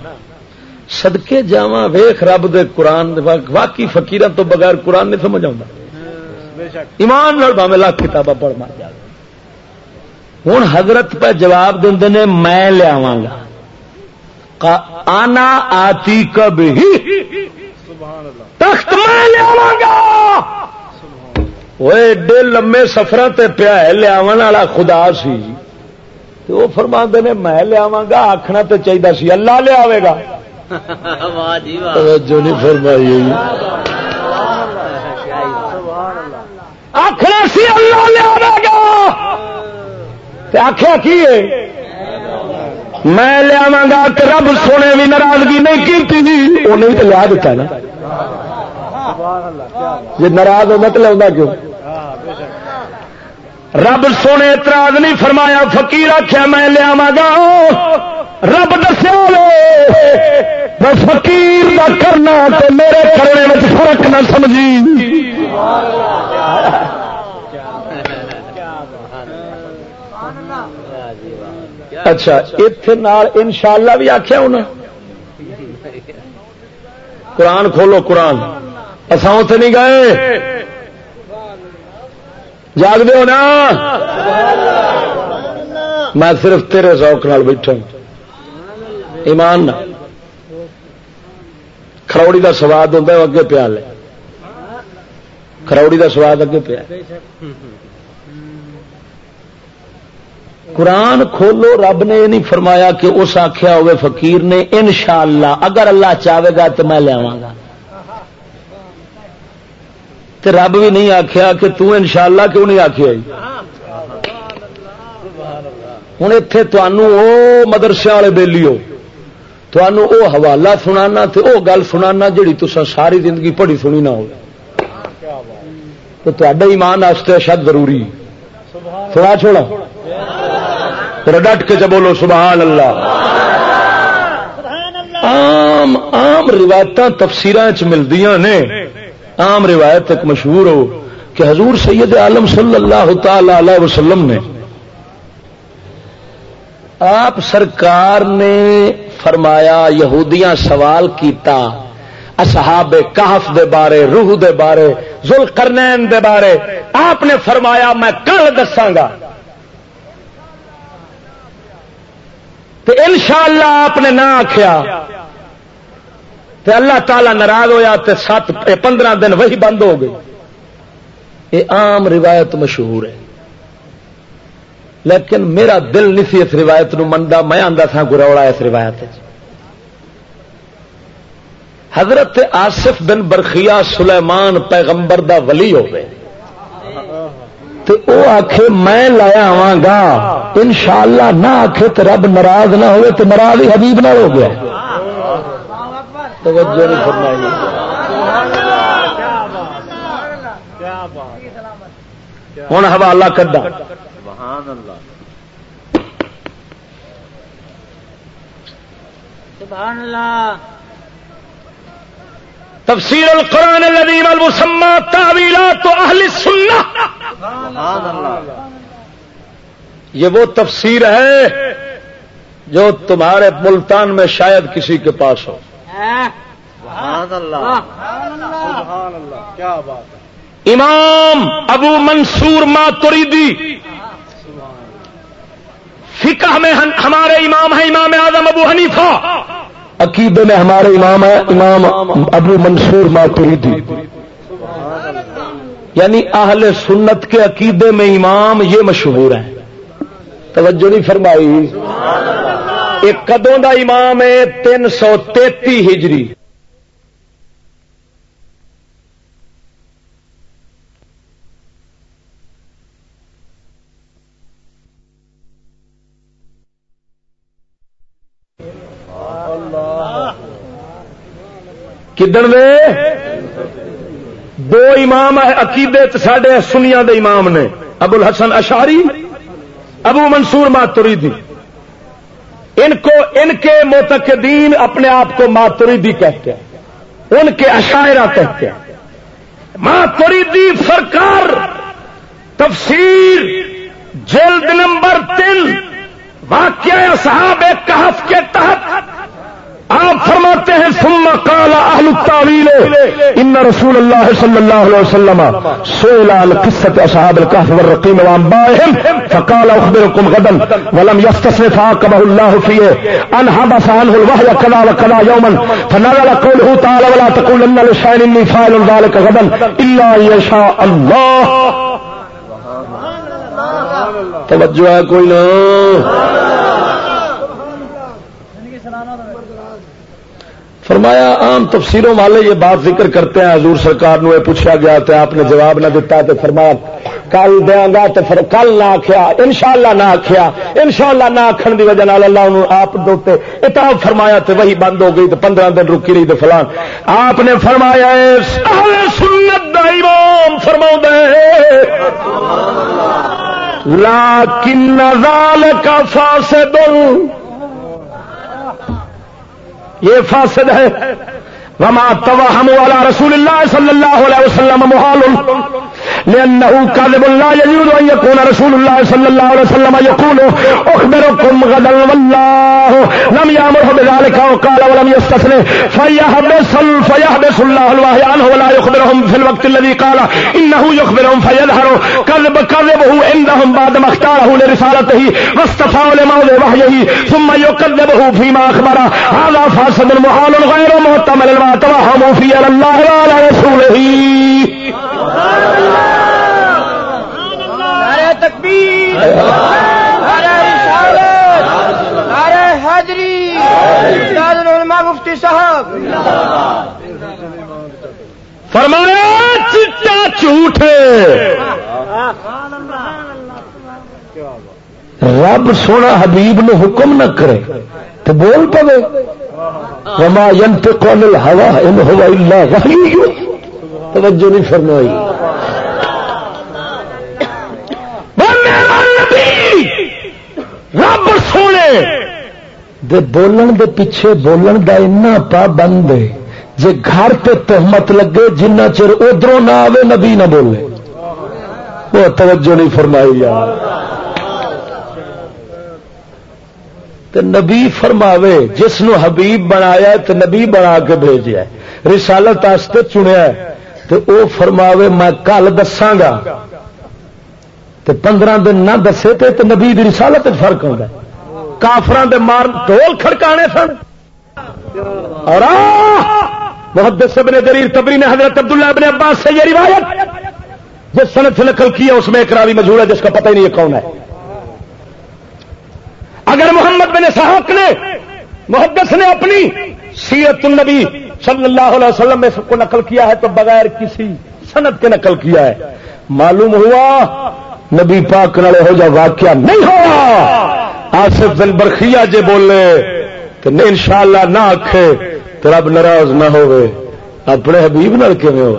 سدکے جا ویخ رب دے قرآن واقعی فکیر تو بغیر قرآن نہیں سمجھ آتا ایمان باوے لاکھ کتاباں پڑھ مار جائے ہوں حضرت پہ جواب دے نے، میں لیا گا۔ آنا آتی کب ہی تخت میں لیا گا۔ وہ ایڈے لمے سفر پیا لیا والا خدا سی۔ وہ فرما نے، میں لیا گا آخنا تو چاہیے سی، اللہ لیا گا۔ جو جی، نہیں فرمائی آخر سی اللہ لیا گا۔ آخیا کی میں لیا گا کہ رب سونے بھی ناراضگی نہیں کی انہیں تو لیا دیتا نا۔ جی ناراض ہوگا تو لیا کیوں؟ رب سونے اعتراض نہیں فرمایا، فقیر آخیا میں لیا گا۔ رب دسیا بس فقیر کا کرنا میرے کرنے میں فرق نہ سمجھی۔ اچھا اتنے ان شاء اللہ بھی آخیا انہیں قرآن کھولو، قرآن۔ اصا اتنے نہیں گئے۔ جاگ دو نا۔ میں صرف تیرے ذوق نال بیٹھا ایمان کروڑی کا سواد ہوتا ہے اگے پیا لے کروڑی کا سواد اگے پیا قرآن کھولو رب نے یہ نہیں فرمایا کہ اس آخیا ہوئے فقیر نے انشاءاللہ اگر اللہ چاہے گا تو میں لیا گا رب بھی نہیں آخیا کہ تنشاءاللہ کیوں نہیں آخیا ہوں اتے تنوع مدرسے والے بےلی ہو او حوالہ سنانا تے او گل سنانا جڑی تو ساری زندگی پڑھی سنی نہ ہو تو ایمان واسطے شد ضروری۔ سنا چھوڑا۔ ڈٹ کے بولو سبحان اللہ۔ عام عام روایت تفسیر ملدی نے۔ عام روایت ایک مشہور ہو کہ حضور سید عالم صلی اللہ تعالی علیہ وسلم نے آپ سرکار نے فرمایا یہودیاں سوال کیتا، اصحاب کہف دے بارے، روح دے بارے ذل کرنین دے بارے، آپ نے فرمایا میں کل دساگا تو ان شاء اللہ آپ نے نہ آخیا اللہ تعالی ناراض ہوا تو سات، پندرہ دن وہی بند ہو گئی یہ عام روایت مشہور ہے۔ لیکن میرا دل نہیں سی اس روایت نو منتا میں آتا تھا گروڑا اس روایت حضرت آصف بن برخیا سلیمان پیغمبر دا ولی ہوئے۔ تو او آخے میں لایا گا۔ ان شاء اللہ نہ آخے تو رب ناراض نہ ہوئے تو ناراض ہی حبیب نہ ہو گیا۔ ہوں حوالہ کدا سبحان اللہ. تفسیر القرآن الذين المسمى تعویلات اہل السنہ یہ وہ تفسیر ہے جو تمہارے ملتان میں شاید کسی کے پاس ہو. امام ابو منصور ماتریدی فقہ میں ہمارے امام ہیں، امام اعظم ابو حنیفہ۔ عقیدے میں ہمارے امام ہے امام ابو منصور ماتریدی۔ یعنی اہل سنت کے عقیدے میں امام یہ مشہور ہیں۔ توجہ نہیں فرمائی۔ ایک کدوں کا امام ہے، تین سو تیتی ہجری۔ کدن میں دو امام عقیدے سڈے سنیا دے امام نے۔ ابو الحسن اشاری ابو منصور ماتوریدی ان کو، ان کے موتقدین اپنے آپ کو ماتوریدی کہتے ہیں۔ ان کے اشاعرہ کہتے ہیں۔ ماتوریدی سرکار، تفسیر، جلد نمبر تین، واقعہ صاحب کہف کے تحت آپ فرماتے ہیں، ثم قال اهل التاويل ان رسول الله صلى الله عليه وسلم سئل عن قصه اصحاب الكهف والرقيم وانبائهم فقال اخبركم غدا ولم يستثن فعاقبه الله فيه ان حبس عنه الوحي كذا وكذا يوما فنزل قوله تعالى ولا تقولن لشيء اني فاعل ذلك غدا الا ان يشاء الله. توجہ ہے کوئی نہ؟ فرمایا، عام تفسیروں والے یہ بات ذکر کرتے ہیں، حضور سرکار نو پوچھا گیا تو آپ نے جواب نہ دیتا تو فرمایا، کل دیا گا تو پھر کل نہ آخیا ان شاء اللہ نہ آخیا ان شاء اللہ نہ آخر کی وجہ اللہ آپ دوتے اتاب فرمایا تو وہی بند ہو گئی تو پندرہ دن رکی رہی تو فلان۔ آپ نے فرمایا سنت امام فرما لا کن کا فاسد یہ فاسد ہے۔ وما توہم والا رسول اللہ صلی اللہ علیہ وسلم محال۔ لأنه كاذب لا يجوز أن يكون رسول الله صلى الله عليه وسلم يقول، أخبركم غدا والله لم يأمره بذلك وقال ولم يستثني فيحبس فيحبس الله الوحي عنه ولا يخبرهم في الوقت الذي قال، إنه يخبرهم فيظهر. كذب كذبه عندهم بعد ما اختاره لرسالته واستفاه لموضع وحيه، ثم يكذبه فيما أخبر هذا فاسد محال غير محتمل ما توهموا في الله وعلى رسوله. نعرہ تکبیر نعرہ حاضری العلماء مفتی صاحب فرمایا، چٹا جھوٹ رب سونا حبیب نو حکم نہ کرے تو بول پوے، وما ينطق عن الهوى ان هو الا وحي۔ توجہ نہیں فرمائی۔ رب سونے! دے بولن دے پیچھے بولن دا اتنا پا بند ہے۔ جے گھر تے تہمت لگے جنہ چر ادھر نہ آوے، نبی نہ بولے۔ وہ توجہ نہیں فرمائی یار۔ تو نبی فرماوے جس نو حبیب بنایا تو نبی بنا کے بھیجا رسالت چنیا تو وہ فرماوے، میں کل دساگا تو پندرہ دن نہ دسے تو نبی دی رسالت فرق ہوتا کافران دے مار ڈول کھڑکانے سن۔ اور محدث ابن جریر تبری نے حضرت عبداللہ ابن عباس سے یہ روایت۔ جس سنت سے نقل کی ہے، اس میں ایک راوی مجھول ہے جس کا پتہ ہی نہیں ہے کون ہے۔ اگر محمد بن صاحب نے، محدث نے اپنی سیرت النبی صلی اللہ علیہ وسلم میں سب کو نقل کیا ہے، تو بغیر کسی صنعت کے نقل کیا ہے۔ معلوم ہوا نبی پاک نالے ہو جا واقعہ نہیں ہوا. آصف بن برخیا جے بولے تو ان شاء اللہ نہ آخے تو رب ناراض نہ ہوئے اپنے حبیب نل کے ہو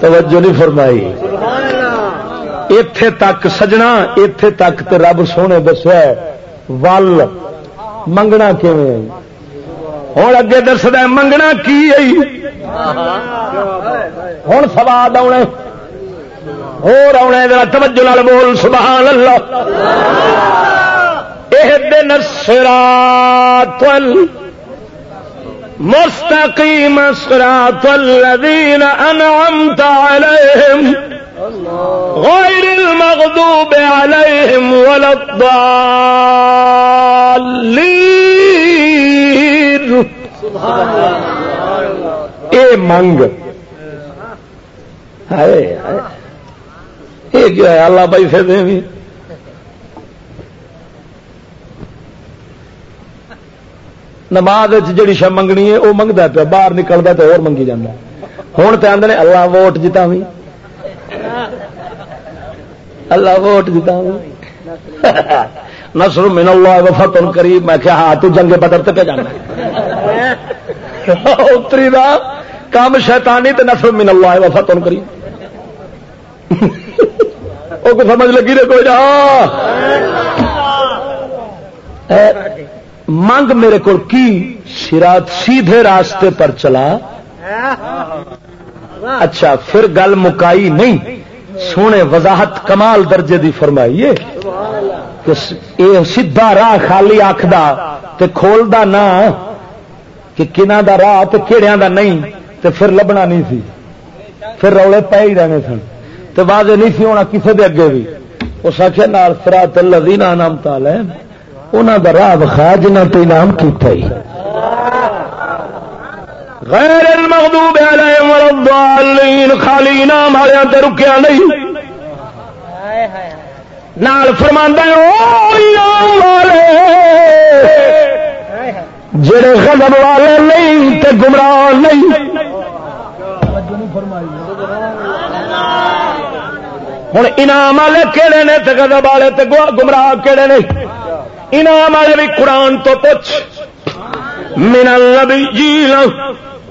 توجہ نہیں فرمائی۔ اتے تک سجنا اتے تک تو رب سونے دسیا ول منگنا کیون ہوں اگے دس منگنا کی ہوں سواد آنے ہو توجہ لال بول سبحان اللہ یہ دن سرا مستقيم صراط الذين أنعمت عليهم غير المغضوب عليهم ولا الضالين اے منگ یہ کیا ہے؟ اللہ بھائی سے دیں بھی۔ نماز جڑی شا منگنی ہے، وہ منگتا پیا، باہر نکلتا تو اور منگی جانا ہوں تو آدھے اللہ ووٹ جتا بھی اللہ ووٹ جتا بھی نسر من اللہ وفتن کری میں کیا ہاں تو جنگ بدر تے پہ جانا۔ اتری دا، کام شیطانی تے نسر من اللہ وفتن کری وہ کو سمجھ لگی رے کوئی جا منگ میرے کو کی سرات سیدھے راستے پر چلا؟ اچھا پھر گل مکائی نہیں۔ سونے وضاحت کمال درجے دی فرمائیے۔ سیدھا راہ خالی آخد کھولدا نہ، کہ کنہ دا راہ تو کہڑیا دا نہیں تو پھر لبنا نہیں سی۔ پھر رولے پے ہی رہنے سن۔ تو واضح نہیں سی ہونا کسی دے اگے بھی اس آخیا نال فرات الذین نام تال ہے انہوں کا راہ بخا جنہ تو انعام کیا غیر المغضوب علیہم والضالین خالی انعام والے تے رکیا نہیں۔ نال فرماندا ہے او انعام والے۔ جڑے غضب والے نہیں تے گمراہ نہیں۔ ہوں انعام والے کہڑے نے تے غضب والے تے گمراہ کہڑے نے؟ انعام والے بھی قرآن تو پوچھ۔ من النبیین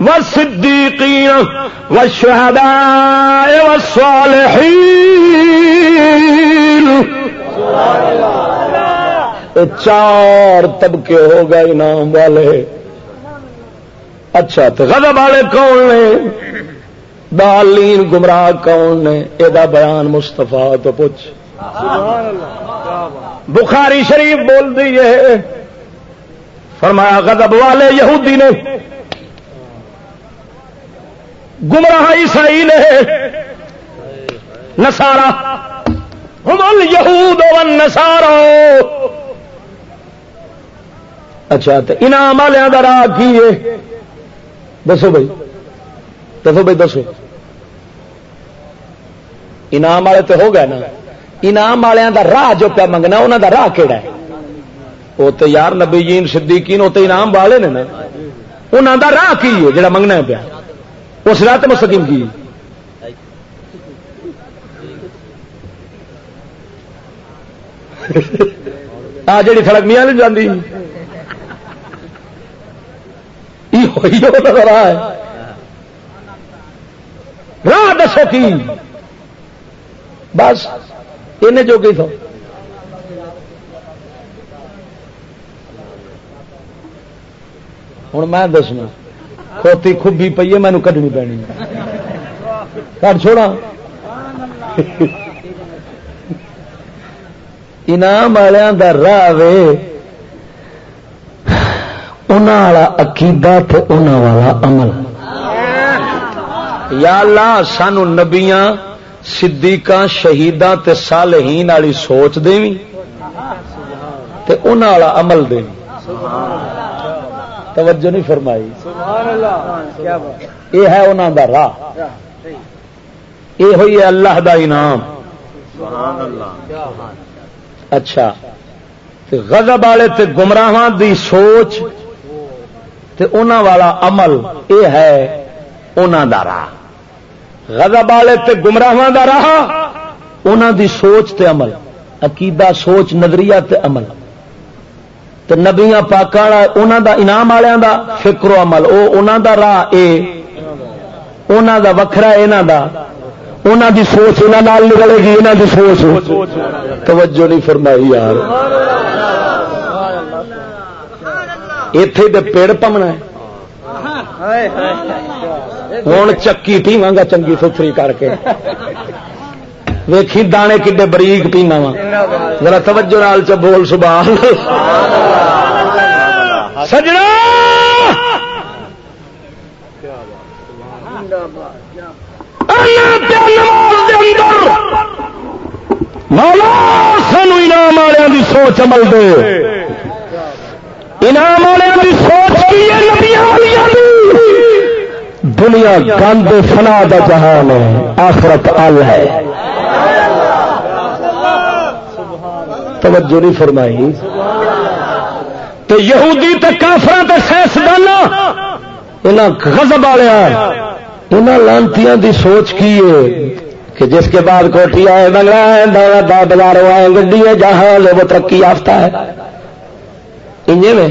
والصدیقین والشہداء والصالحین چار طبقے ہو گئے انعام والے۔ اچھا تو غضب والے کون نے؟ دالین گمراہ کون نے؟ یہ بیان مستفا تو پوچھ۔ بخاری شریف بول دی ہے فرمایا غضب والے یہودی نے۔ گمراہ عیسائی نے نسارا ہم یہود نسارا اچھا تو انعام والوں کا راہ کی ہے؟ دسو بھائی۔ دسو بھائی، دسو۔ انعام والے تو ہو گئے نا۔ انعام والوں کا راہ جو پیا منگنا انہوں کا راہ کہڑا ہے؟ وہ تو یار نبی جین صدیقین وہ تو انعام والے نے نا۔ انہوں کا راہ کی ہے جڑا منگنا پیا؟ اس راہ تو مستقیم کی آ جڑی سڑک میاں نہیں جاتی راہ ہے۔ راہ دسو کی؟ بس انہیں جو کی تھا ہوں میں دسنا، کھوتی کھبی پی ہے مینو کڈنی پینی کٹ چھوڑا انعام والوں کا راہ وے والا عقیدہ والا عمل۔ یا اللہ، سانو نبیاں، صدیقاں، شہیداں تے صالحین والی سوچ دیویں تے انہاں والا عمل دیویں توجہ نہیں فرمائی۔ سبحان اللہ یہ ہے انہاں دا راہ۔ یہ ہوئی ہے اللہ دا انعام۔ سبحان اللہ اچھا۔ تے غضب والے تے گمراہاں دی سوچ تے انہاں والا عمل، یہ ہے انہاں دا راہ۔ غضب والے تے گمراہاں دا راہ، انہاں دی سوچ تے عمل، عقیدہ، سوچ، نظریہ تے عمل۔ تے نبیاں پاکاں انہاں دا انعام والےاں دا فکر و عمل۔ او انہاں دا راہ اے، انہاں دا وکھرا انہاں دا۔ انہاں دی سوچ انہاں نال نکلے گی، انہاں دی سوچ۔ توجہ نہیں فرمائی یار۔ اتے تو پیڑ پمنا ہے۔ ہوں چکی پیوا گا چنگی ستری کر کے ویکھی دانے کڈے بریک پینا وا ذرا توجہ نال چ بول سبحان سجنا مولا سانو انعام والوں کی سوچ عمل دے انعام والے کی سوچ کی ہے نبیاں والیاں دی دنیا گند فنا دا جہان ہے، آخرت ال ہے۔ توجہ نہیں فرمائی۔ تو یہودی تے کافر تے سائنسدان انہاں غضب والے انہاں لانتیاں دی سوچ کی ہے کہ جس کے بعد کوٹھی آئے، بنگلہ بازاروں آئے، گڈی ہے جہاں لے وہ ترقی یافتہ ہے۔ انجے میں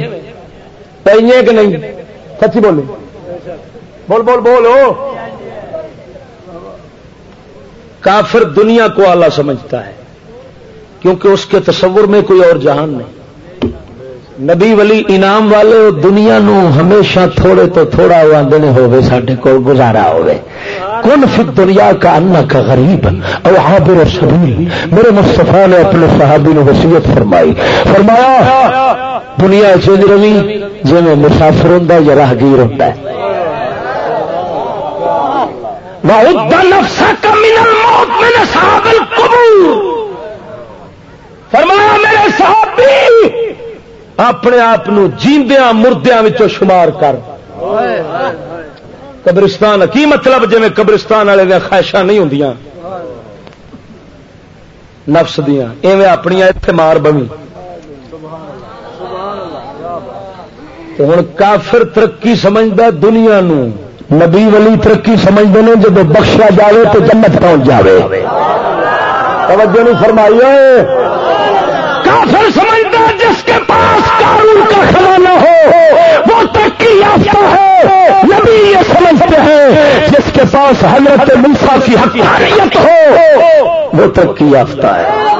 انجے کہ نہیں؟ سچی بولے بول بول بولو کافر دنیا کو آلہ سمجھتا ہے کیونکہ اس کے تصور میں کوئی اور جہان نہیں۔ نبی ولی انعام والے دنیا نو ہمیشہ تھوڑے تو تھوڑا آدھے ہوے سڈے کو گزارا ہوے کن فت دنیا کا انا کا غریب او عابر سبیل۔ میرے مصطفیٰ نے اپنے صحابی نے وصیت فرمائی۔ فرمایا، دنیا چیز روی جی میں مسافر ہوں یا راہگیر ہوں فرمایا، میرے صحابی، اپنے آپ جیندیا مردیا شمار کر۔ قبرستان کی مطلب جی قبرستان والے دیا خواہشاں نہیں ہوں نفس دیا، ایویں اپنی اتنے مار بمی ہوں کافر ترقی سمجھتا دنیا نو۔ نبی ولی ترقی سمجھتے ہیں جب بخشا جائے تو جنت پہنچ جائے توجہ نہیں فرمائی کافر سمجھتا جس کے پاس قانون کا خزانہ ہو، وہ ترقی یافتہ ہے۔ نبی یہ سمجھتے ہیں، جس کے پاس حضرت منصا کی حقیقت ہو، وہ ترقی یافتہ ہے۔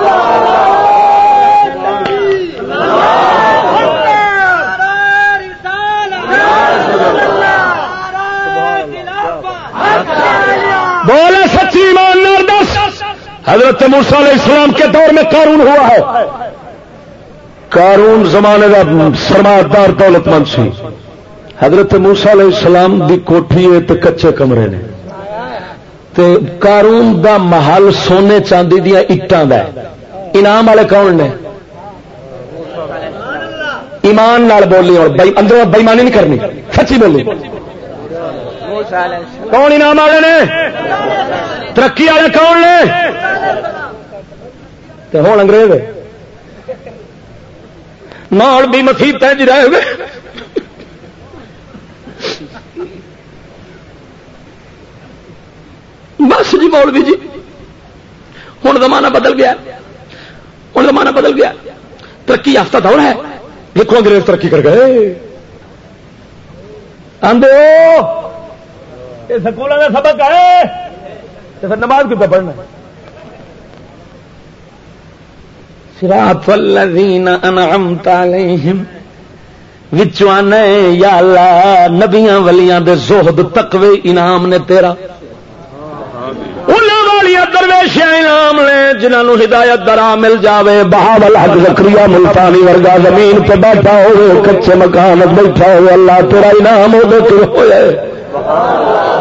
بولے سچی مان دس، حضرت موسا علیہ السلام کے دور میں قارون ہوا ہے۔ قارون زمانے کا سرمایہ دولت مند سی۔ حضرت موسا علیہ السلام دی کوٹھی ہے تو کچے کمرے نے۔ تے قارون دا محل سونے چاندی دیا اٹان دا انعام والے کون نے؟ ایمان نال بولی اور اندر بےمانی نہیں کرنی۔ سچی بولی کون انعام والے نے؟ ترقی والے کون نے؟ ہوں انگریز مال بھی مسیح تج جی رہے ہوئے۔ بس جی مولوی جی۔ ہوں زمانہ بدل گیا۔ ہوں زمانہ بدل گیا۔ ترقی یافتہ دور ہے۔ دیکھو انگریز ترقی کر گئے۔ آدھے یہ سکولوں کا سبق ہے۔ تو پھر نماز کیوں پڑھنا صراط الذین انعمت علیہم وچوانے یا اللہ، نبیاں ولیاں دے زہد، تقوی، انعام نے تیرا۔ درویشیا انعام نے جنہوں ہدایت درا مل جاوے، بہاول حق زکریا ملتانی ورگا زمین پہ بیٹھا ہوئے کچے مکان بیٹھا ہوئے، اللہ تیرا انعام ہو ہوئے۔ سلام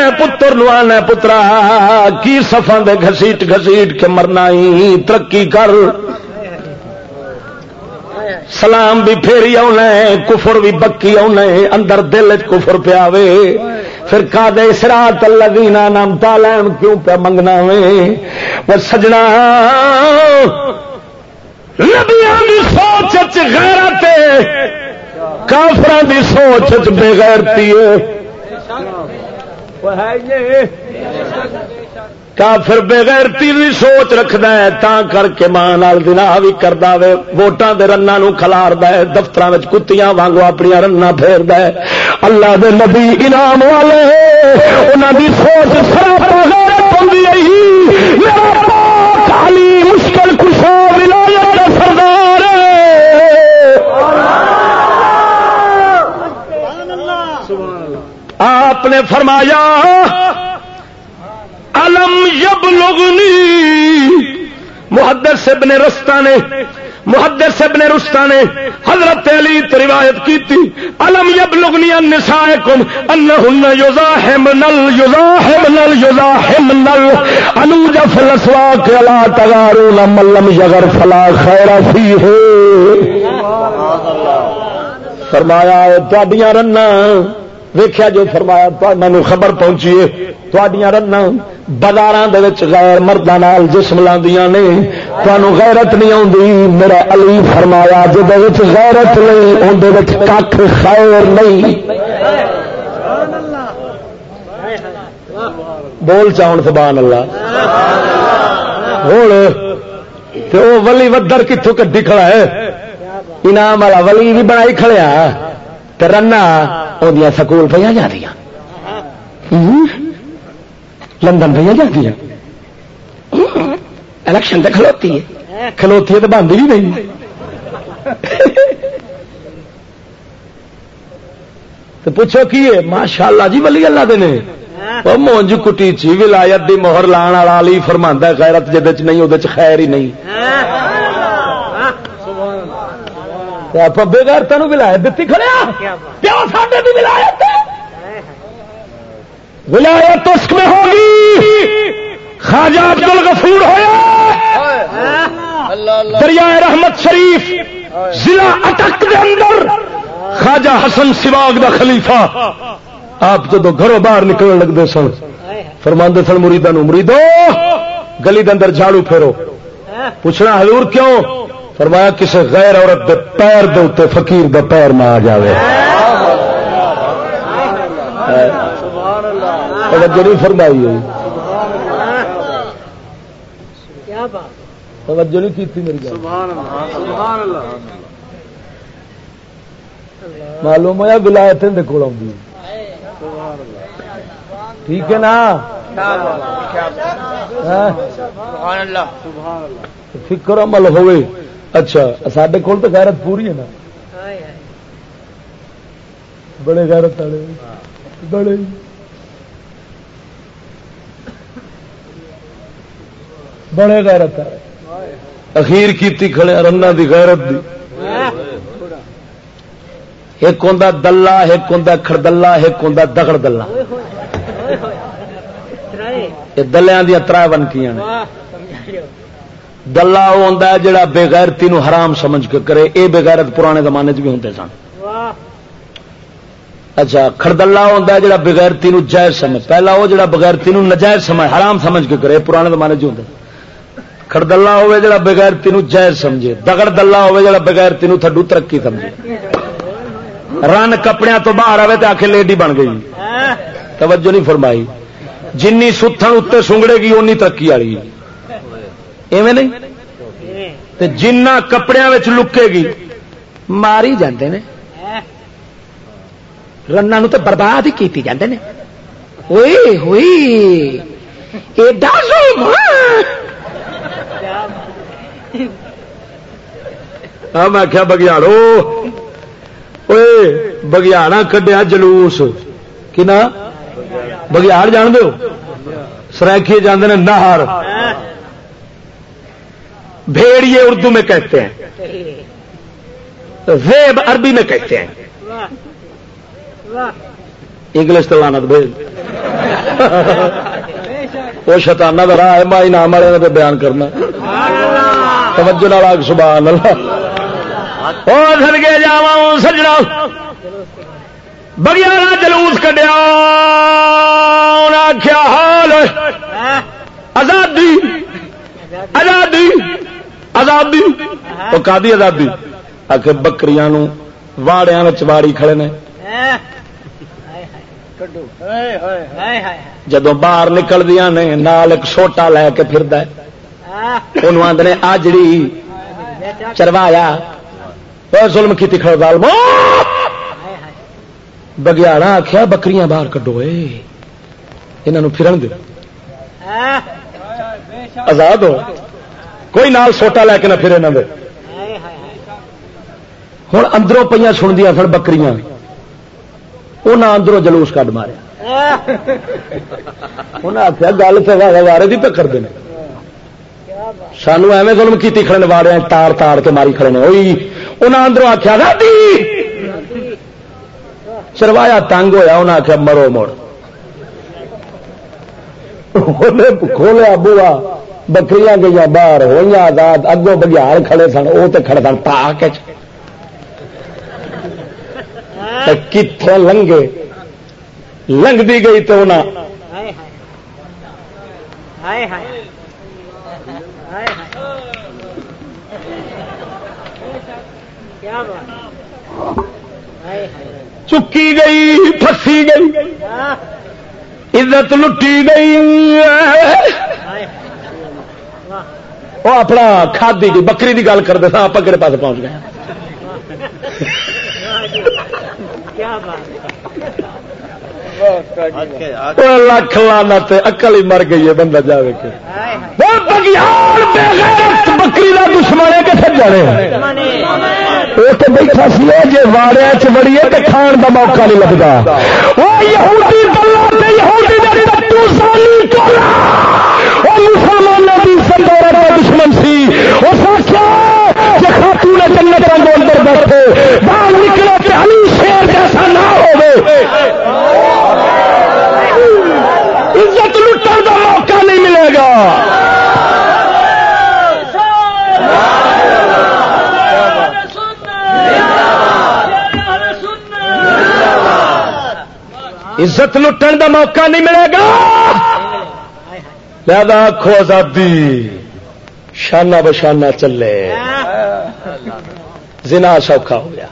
پھیرنے پتر نوانے پترا، کی سفا دے گھسیٹ گھسیٹ کے مرنا ترقی کر۔ سلام بھی پھیری آنا کفر بھی بکی آنا اندر دل کفر پیا پھر کا دے سرا تلدینا نام تالم کیوں پہ منگنا وہ سجنا۔ نبیاں دی سوچ غیرت کافر دی سوچ بے غیرتی کافر بغیر تیری سوچ رکھد ہے، تا کر کے ماں دنا بھی کرتا وے ووٹان دے رنا کلار ہے دفتر کتیاں وانگو اپنی رنا پھیر ہے۔ اللہ دے نبی انعام والے انہوں دی سوچ مشکل کشا ولایت سردار آپ نے فرمایا الم یب لوگنی محدر سے بنے رستہ نے محدث ابن رستا نے حضرت علی تو روایت کی تھی الم یبلغنی النسائکم انہن یزاحمن یزاحمن یزاحمن انوج فلسواک لا تغارون من لم یغر فلا خیر فیہ. فرمایا تڈیاں رنا ویخیا جو فرمایا مینو خبر پہنچی ہے تھوڑیاں رن بازار غیر مردوں جسم لاندیاں نے تمہوں غیرت نہیں آتی میرا علی فرمایا جب غیرت نہیں اندر کھ خیر نہیں۔ بول چاؤن سبحان اللہ ہوں تو ولی ودر کتوں کدی کھڑا ہے؟ انعام والا ولی بھی بنائی کھڑیا رنا اندیا سکول پہ جا جی لندن پہ جا جاتی الیکشن تو کھلوتی ہے۔ کھلوتی ہے تو بند بھی نہیں۔ تو پوچھو کی ہے؟ ماشاء اللہ جی بلی اللہ دے وہ مونج کٹی چی، ولایت دی مہر لان والا علی فرماندا غیرت جے نہیں وہ خیر ہی نہیں۔ بے گھر تین ولایت دیتی کھڑیا پیو ساڈے دی ولایت ولایت اس میں ہوگی۔ خواجہ عبد الغفور ہوا دریائے رحمت شریف ضلع اٹک دے اندر۔ خواجہ حسن سواگ دا خلیفہ۔ آپ جب گھروں باہر نکلنے لگتے سن فرماندے سن مریدا مریدو گلی دے اندر جھاڑو پھیرو۔ پوچھنا حضور کیوں؟ فرمایا کسی غیر عورت دے پیر دے اتنے فقیر دے پیر نہ آ جائے توجہ فرمائی ہوئی۔ توجہ نہیں کی میری معلوم ہوا ولایت کو ٹھیک ہے نا؟ فکر عمل ہوئے۔ اچھا سڈے کول تو غیرت پوری ہے نا۔ بڑے غیرت والے۔ بڑے۔ بڑے غیرت اخیر کیتی کھڑے رنا دی غیرت دی۔ ایک ہوں دلہ ایک ہوں کڑدلا ایک ہوں دگڑ دلہ دلیا دیا تر بنکیاں دلہ وہ ہوں جا بےغیرتی حرام سمجھ کے کرے۔ یہ بےغیرت پرانے زمانے بھی ہوں سن۔ اچھا خردلا ہوں جا بغیرتی جائز سمجھ۔ پہلا وہ جڑا بغیرتی نجائز سمجھ، حرام سمجھ کے کرے، پرانے زمانے چ ہوں خردلا ہوے جڑا بغیرتی جائز سمجھے۔ دگڑ دلہ ہوے جڑا بغیرتی تھڈو ترقی سمجھے۔ رن کپڑے تو باہر آئے تو آخر لیڈی بن گئی۔ توجہ نہیں فرمائی۔ جن ستھن اتنے سنگڑے گی، اونی ترقی والی۔ ایویں نہیں؟ تے جنہ کپڑے لکے گی، ماری جاندے نے۔ رن تو برباد ہی کی جاندے نے۔ ہوئی ہوئی ایڈا ہاں میں کیا بگیاڑو۔ اوئے بگیاڑا کڈیا جلوس۔ کنا؟ بگیاڑ جان دو سرائکی جانے نہر۔ بھیڑیے اردو میں کہتے ہیں۔ ویب عربی میں کہتے ہیں۔ انگلش تو لانا بھیج وہ شتانہ کا راہ ہے، مائی نام والے بیان کرنا۔ توجہ نال سبحان اللہ۔ او سدگے جاوا سجنا۔ بگیارا جلوس کڈیا آخیا حال آزادی آزادی۔ آزادی وہ کا آزادی آ کے بکری واڑیا واڑی کھڑے نے۔ جدو باہر نکل نے نال ایک سوٹا لے کے پھر آدھے آجڑی چروایا۔ ظلم کی تکھڑ دال بگیاڑا آخیا بکریاں باہر کڈو۔ یہ پھرن دو۔ آزاد ہو۔ کوئی نال سوٹا لے کے نہ پھر یہاں ہوں اندروں پہ سندیاں سن بکریاں۔ انہیں اندروں جلوس کٹ ماریا۔ انہیں آخیا گل تو وارے بھی پہ کرتے ہیں سانو ایویں ظلم کی کھڑے نے واڑے تار تار کے ماری کھڑے نے۔ وہی انہیں اندروں آخیا راتی چروایا تنگ ہویا انہیں آخیا مرو مڑ۔ کھولیا بوا۔ بکری گئی باہر ہوئی آزاد اگوں بگیار کھڑے سن وہ تو کھڑے سن پاک کتوں لنگے؟ لنگتی گئی تو انہیں چکی گئی پسی گئی۔ عزت لٹی گئی۔ وہ اپنا کھادی کی بکری کی گل کرتے تھا آپ کہڑے پاس پہنچ گئے لکھ لانا اکل ہی مر گئی ہے بندہ جائے بکری کا دشمن ہے کتنے جانے تو بیٹھا سی جی واڑیا چڑی ہے تو کھان کا موقع نہیں لگتا مسلمانوں دشمن سی۔ اس کیا خاتون جنت کے اندر بیٹھے، باہر نکلے کہ علی شیر جیسا نہ ہوگی عزت لٹن کا موقع نہیں ملے گا۔ عزت لٹن کا موقع نہیں ملے گا۔ لہذا آخو آزادی۔ شانہ بشانہ چلے۔ زنا سوکھا ہو گیا۔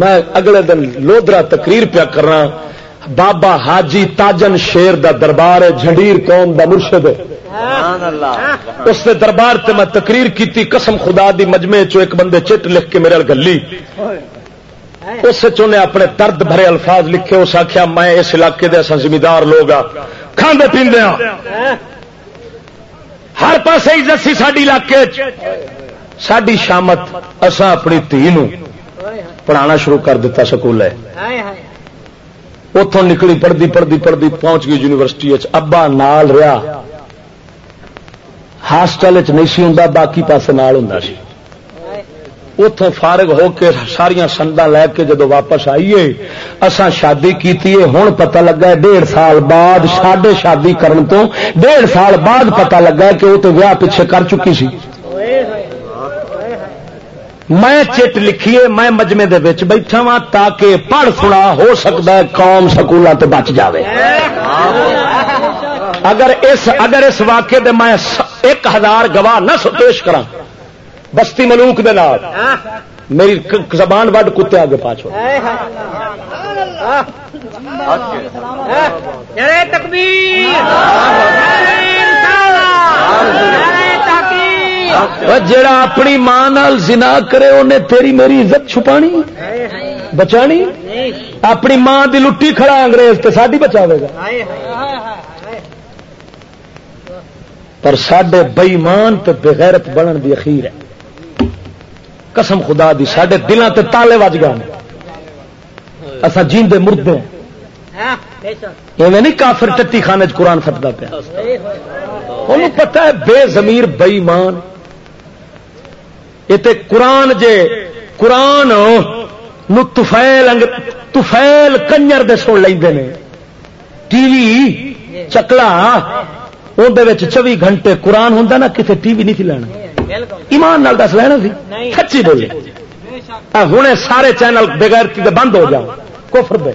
میں اگلے دن لودرا تقریر پیا کرنا۔ بابا حاجی تاجن شیر دا دربار ہے، جھنڈیر قوم دا مرشد اس نے دربار تے میں تقریر کی قسم خدا دی مجمے چو ایک بندے چٹ لکھ کے میرے گلی۔ اس چنے اپنے درد بھرے الفاظ لکھے، اس آخیا میں اس علاقے دے زمیندار لوگ ہاں، آ کھانے پیندے ہاں۔ ہر پاس عزت سی ساری علاقے ساری شامت اسا اپنی تھی پڑھانا شروع کر دیتا سکول ہے۔ اتوں نکلی پڑھتی پڑھتی پڑھتی پہنچ گئی یونیورسٹی ابا نال رہا ہاسٹل چ نہیں سی ہوں باقی پاس نال ہوں سی۔ اتوں فارغ ہو کے ساریا سندا لے کے جدو واپس آئیے اسان شادی کی ہوں پتا لگا ڈیڑھ سال بعد ساڈے شادی کرن تو ڈیڑھ سال بعد پتا لگا کہ وہ تو ویاہ پیچھے کر چکی سی۔ میں چٹ لکھیے میں مجمے دے وچ بیٹھا وا تاکہ پڑھ سنا ہو سکتا ہے قوم سکولوں تے بچ جاوے۔ اگر اس اگر اس واقعے دے میں ایک ہزار گواہ نہ پیش کرا بستی ملوک دے نال۔ میری زبان وڈ کتے آگے پاچو جڑا اپنی ماں نال زنا کرے انہیں تیری میری عزت چھپانی؟ بچانی؟ اپنی ماں دی لٹی کھڑا انگریز تو ساری بچاوے گا۔ پر سڈے بئیمان تو بغیرت بنن دی اخیر ہے۔ قسم خدا دی سڈے دلوں تے تالے وج گئے اصا جیندے مردے ایویں نہیں کافر ٹٹی خانے چ قرآن فتدا پیا۔ انہوں پتا ہے بے زمیر بئیمان۔ یہ قرآن جے قرآن نو تفیل تفیل کنجر دے سن لے ٹی وی چکلا اندر چوبی گھنٹے قرآن ہوں نا کتنے ٹی وی نہیں تھی لینا۔ ایمان نال دس لینا سی؟ سچی بولے ہوں سارے چینل بغیر بند ہو جاؤ۔ کفر دے۔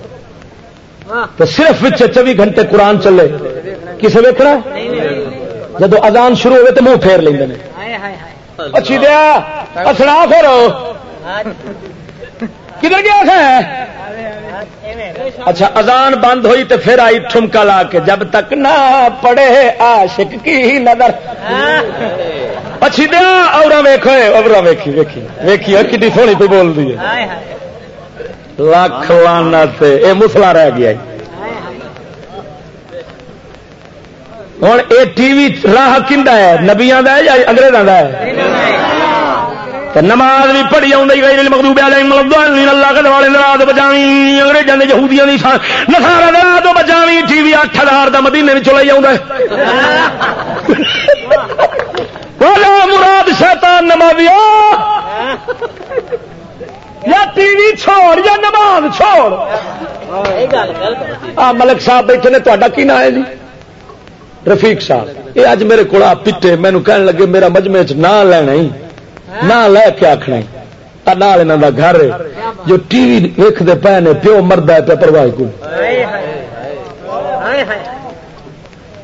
تو صرف چوبی گھنٹے قرآن چلے۔ کسے ویکنا جدو اذان شروع ہوئے تو منہ پھیر لیں اچھی دیا اصنا پھر۔ کدھر گیا اچھا اذان بند ہوئی تو پھر آئی ٹھمکا لا کے۔ جب تک نہ پڑے عاشق کی نظر۔ اچھی دیا اور ویخو اور ویکھی ویکھی ویکھی کھی سونی پہ بول دی لاکھ لانا یہ مسلا رہ گیا۔ ہوں یہ ٹی وی راہ کنڈا ہے؟ نبیا کا یا اگریزوں کا ہے؟ نماز بھی پڑھی آئی مقدوب اللہ کے والے ناراض بچاوی انگریزوں نے یہودیاں دی نسارا بچاوی ٹی وی اٹھ ہزار کا مدینے چلائی آ بولو مراد شیطان نمازیا یا ٹی وی چھوڑ یا نماز چھوڑ؟ آ ملک صاحب بیٹھے نے تا کی نام ہے جی؟ رفیق صاحب، یہ اج میرے کو پیٹے مینو کہن لگے میرا مجمے چ نہ لینا نہ لے کے آخنا نال گھر جو ٹی وی ویکتے پے نے، پیو مرد ہے پہ پرواہ کو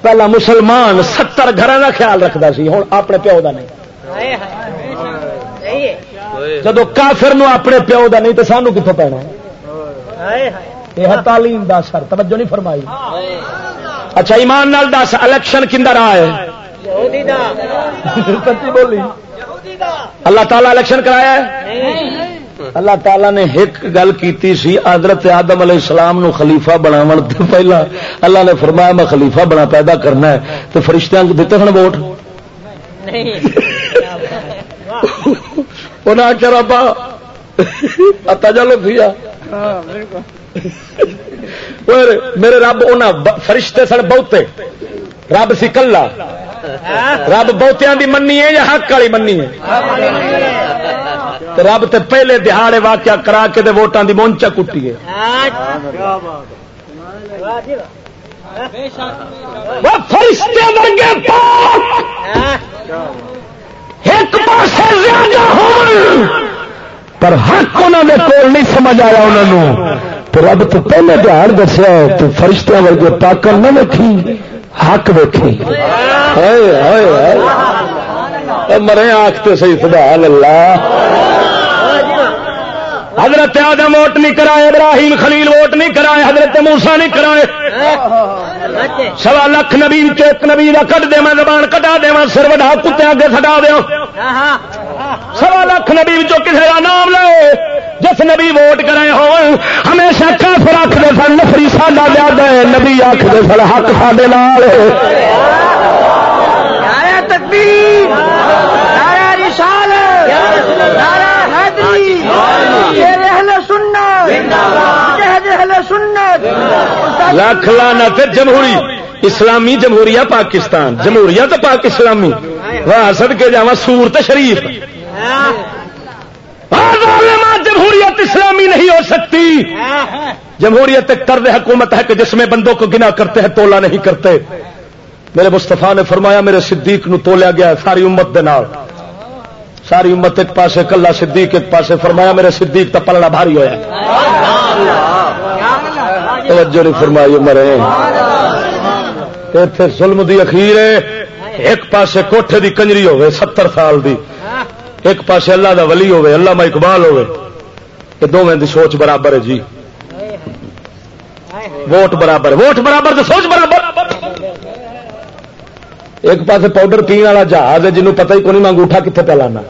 پہلا مسلمان ستر گھر کا خیال رکھتا سی ہوں اپنے پیو کا نہیں۔ جب کافر نو اپنے پیو کا نہیں تو سانو کتوں پینا یہ تعلیم دا سر توجہ نہیں فرمائی۔ اچھا ایمان نال دس الیکشن کھر آ ہے بولی۔ اللہ تعالیٰ الیکشن کرایا ہے؟ اللہ تعالیٰ نے ایک گل کی سی حضرت آدم علیہ السلام نو خلیفہ بناو پہلا۔ اللہ نے فرمایا میں خلیفہ بنا پیدا کرنا ہے۔ تو فرشتہ دیتے سن ووٹ؟ انہیں آخیا رابا اتا چلو پیا میرے رب انہیں فرشتے سن بہتے۔ رب سی کلا۔ رب بہتیاں دی منی ہے یا حق والی منی ہے۔ رب تے پہلے دہاڑے واقعہ کرا کے دے ووٹاں دی مونچا کٹی ہے فرشتے ورگے ایک پاس زیادہ ہو پر حق انہوں نے کول نہیں سمجھ آیا انہوں تو رب تو پہلے دہاڑ دسیا تو فرشتہ ورگے پاکل نہ دیکھی حق ویکھی۔ مرے آختے سی سبحان اللہ۔ حضرت آدم ووٹ نہیں کرائے، ابراہیم خلیل ووٹ نہیں کرائے، حضرت موسا نہیں کرائے۔ سوا لکھ نبی ایک نبی کا کٹ دے میں، زبان کٹا دے سر وڈا کتے اگے سٹا دیا سوا لکھ نبی کسی کا نام لے، جس نبی ووٹ کرے ہو ہمیشہ کافر آخر سن، نفری ساڈا زیادہ ہے نبی آخر سن، حق ساڈے نال۔ لاکھ لانا جمہوری۔ اسلامی جمہوریہ پاکستان۔ جمہوریہ تو پاک اسلامی۔ واہ سد کے جا سور تو شریف جمہوریت اسلامی نہیں ہو سکتی۔ جمہوریت ایک طرز حکومت ہے کہ جس میں بندوں کو گنا کرتے ہیں تولا نہیں کرتے۔ میرے مستفا نے فرمایا میرے صدیق نو تولیا گیا ساری امت دے نال۔ ساری امت ایک پاسے، کلا صدیق ایک پاسے۔ فرمایا میرے صدیق تو پلڑا بھاری ہوا توجہ نہیں فرمائی مرے اتنے ظلم دی اخیر ہے۔ ایک پاسے کوٹھے دی کنجری ہوے ستر سال دی۔ ایک پاسے اللہ دا ولی ہوے اللہ میں اقبال ہوے یہ دونوں دی سوچ برابر ہے جی۔ ووٹ برابر ووٹ برابر تو سوچ برابر ایک پاس پاؤڈر پینے والا جہاز ہے جنوب پتہ ہی کون انگوٹھا کتنے پہ لانا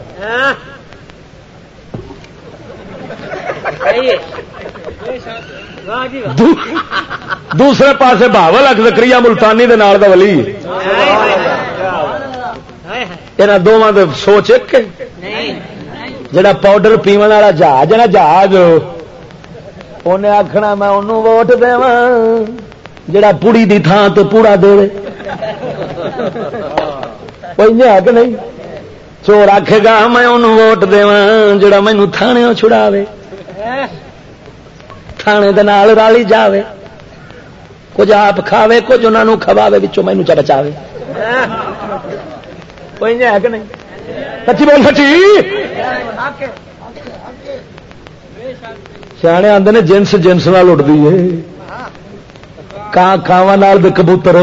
دوسرے پاسے بہاول اک زکری ملتانی دے نال دا ولی۔ یہاں دونوں دے سوچ ایک جڑا پاؤڈر پیو والا جہاز نا جہاز انہیں آخنا میں انہوں ووٹ دے جڑا پوڑی دی تھان تو پوڑا دے کوئی ہے کہ نہیں۔ چور آخے گا، میں انہوں ووٹ دے جڑا مینو تھانے چھڑاوے۔ تھانے دال رالی جاوے۔ کچھ آپ کھاوے، کچھ انہوں کھواوے بچوں مینو چا بچاوے۔ کوئی ہے کہ نہیں۔ سچی بول سچی سیانے آتے نے جنس جنس نال اٹھتی ہے۔ کان کھاوا کبوتر؟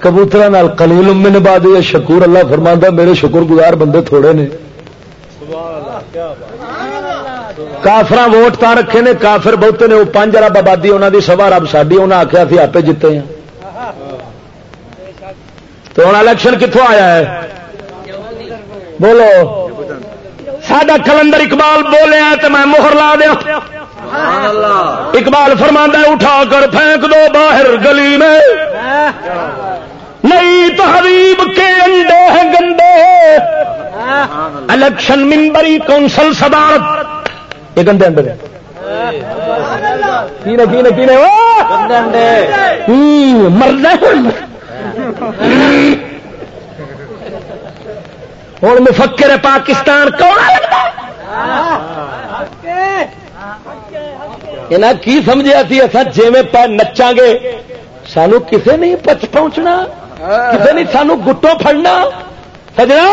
کبوتر کلیل امن باد شکور اللہ فرما میرے شکر گزار بندے تھوڑے نے۔ کافر ووٹ تا رکھے نے، کافر بہتے نے، وہ پانچ ارب آبادی انہوں کی سوا رب ساری انہیں آخیا سی آپ جیتے ہیں۔ تو ہوں الیکشن کتوں آیا ہے؟ بولو۔ سڈا کلندر اقبال بولیا تو میں مہر لا دیا۔ اقبال فرما اٹھا کر پھینک دو باہر گلی میں نئی تحریب کے انڈے ہیں گندے الیکشن ممبری کونسل صدارت یہ گندے انڈے کینے کینے کینے مرد ہوں مفکر پاکستان کون لگتا یہاں کی سمجھا سی؟ اصا جی پہ نچا گے۔ سانو کسے نہیں پچ پہنچنا۔ کسے نہیں سانو گٹوں پھڑنا۔ سجنا!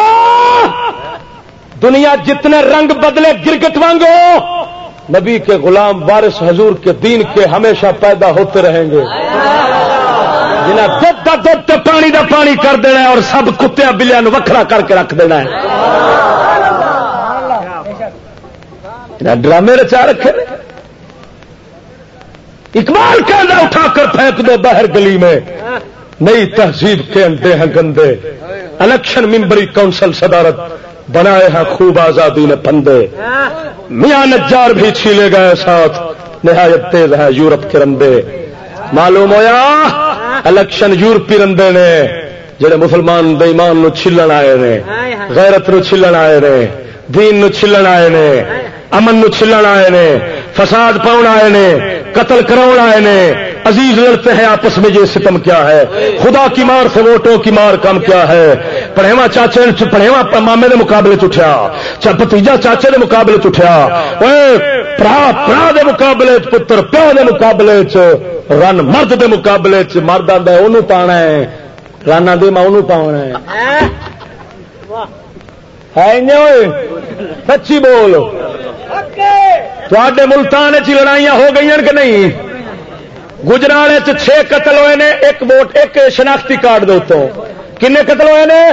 دنیا جتنے رنگ بدلے گرگٹ وانگو نبی کے غلام بارش حضور کے دین کے ہمیشہ پیدا ہوتے رہیں گے۔ جنہیں دھد کا دھد پانی کا پانی کر دینا ہے اور سب کتیا بلیا وکھرا کر کے رکھ دینا ہے۔ ڈرامے رچا رکھے اقبال کہنا اٹھا کر پھینک دو باہر گلی میں۔ نئی تہذیب کے انڈے ہیں گندے۔ الیکشن ممبری کونسل صدارت بنائے ہیں خوب آزادی نے پندے۔ میاں نجار بھی چھیلے گئے ساتھ۔ نہایت تیز ہے یورپ کے رندے۔ معلوم ہوا الیکشن یورپی رندے نے۔ جڑے مسلمان بےمان نو چھلن آئے نے۔ غیرت نو چھلن آئے نے۔ دین نو چھلن آئے نے۔ امن نو چھلن آئے نے۔ فساد پاؤن آئے نے۔ قتل کراؤ آئے نے. عزیز لڑتے ہیں آپس میں یہ ستم کیا ہے؟ خدا کی مار سے ووٹوں کی مار کم کیا ہے؟ پڑھےوا چاچے پڑھےوا مامے کے مقابلے چٹیا بتیجا چاچے کے مقابلے چٹیا دے مقابلے پتر پیو دے مقابلے چ رن مرد دے مقابلے چ مرد آدھا انہوں پانا ہے۔ رن آدھی میں انہوں پاؤنا ہے۔ ہاں؟ سچی بول تے ملتان چ لڑائیاں ہو گئی کہ نہیں گجرال چھ قتل ہوئے نے ایک ووٹ ایک شناختی کارڈ دو کنے قتل ہوئے نے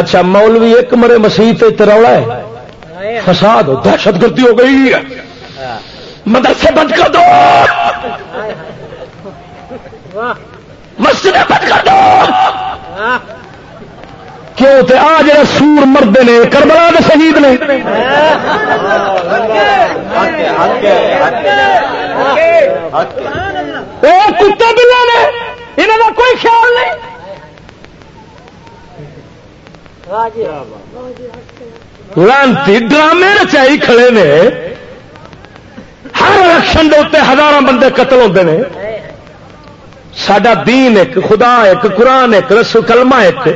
اچھا مولوی ایک مرے مسیح رولا ہے فساد دہشت گردی ہو گئی مدرسے بند کر دو مسجد بند کر دو کیوں تے آ جڑا سور مرد نے، کربلا کے شہید نے۔ کتے بلا نے انہوں کا کوئی خیال نہیں۔ لانتی ڈرامے رچائی کھڑے نے۔ ہر الیکشن کے اتنے ہزار بندے قتل ہوتے ہیں سڈا دین ایک، خدا ایک، قرآن ایک رسو کلمہ ایک۔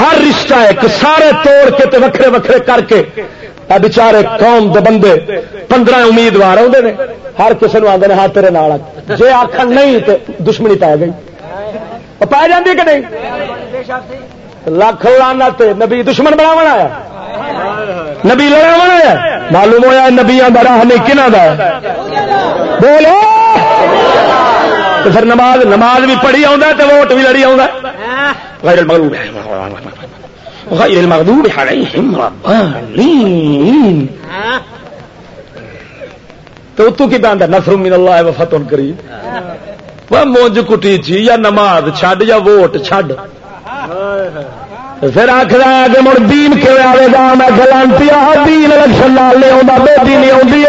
ہر رشتہ ایک، سارے توڑ کے تے وکھرے وکھرے کر کے۔ بچارے قوم دے بندے، پندرہ امیدوار آتے ہیں ہر کسی نے آدھے ہاں تیرے نال جی آخر نہیں تو دشمنی پی گئی۔ پی جاتی کہ نہیں؟ لاکھ لانا نبی دشمن بنا آیا۔ نبی لڑا آیا۔ معلوم ہوا نبیا کا راہ نہیں کنہ بولو! پھر نماز نماز بھی پڑھی آ ووٹ بھی لڑی آ غير المغلوب غير المغضوب عليهم الضالين تو تو کی باندھا نفر من اللہ و فتح کری وہ مونج کٹی چی یا نماز چھڈ یا ووٹ چھڈ. پھر آخر کہ مڑ دین کیوں آئے گا؟ میں گلانتی ہاں، دین الیکشن لال لے آؤں بے دینی آئی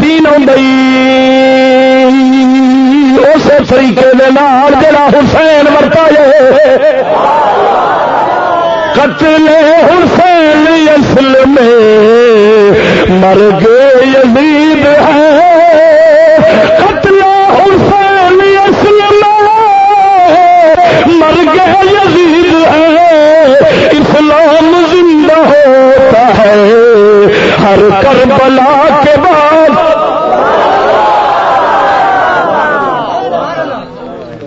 دین آئی اسی طریقے جڑا حسین مرتا ہے. قتل حسین اصل میں مر گئے یزید ہے. قتل حسین اصل میں مر گئے یزید ہے. اسلام زندہ ہوتا ہے. ہر کربلا کے بعد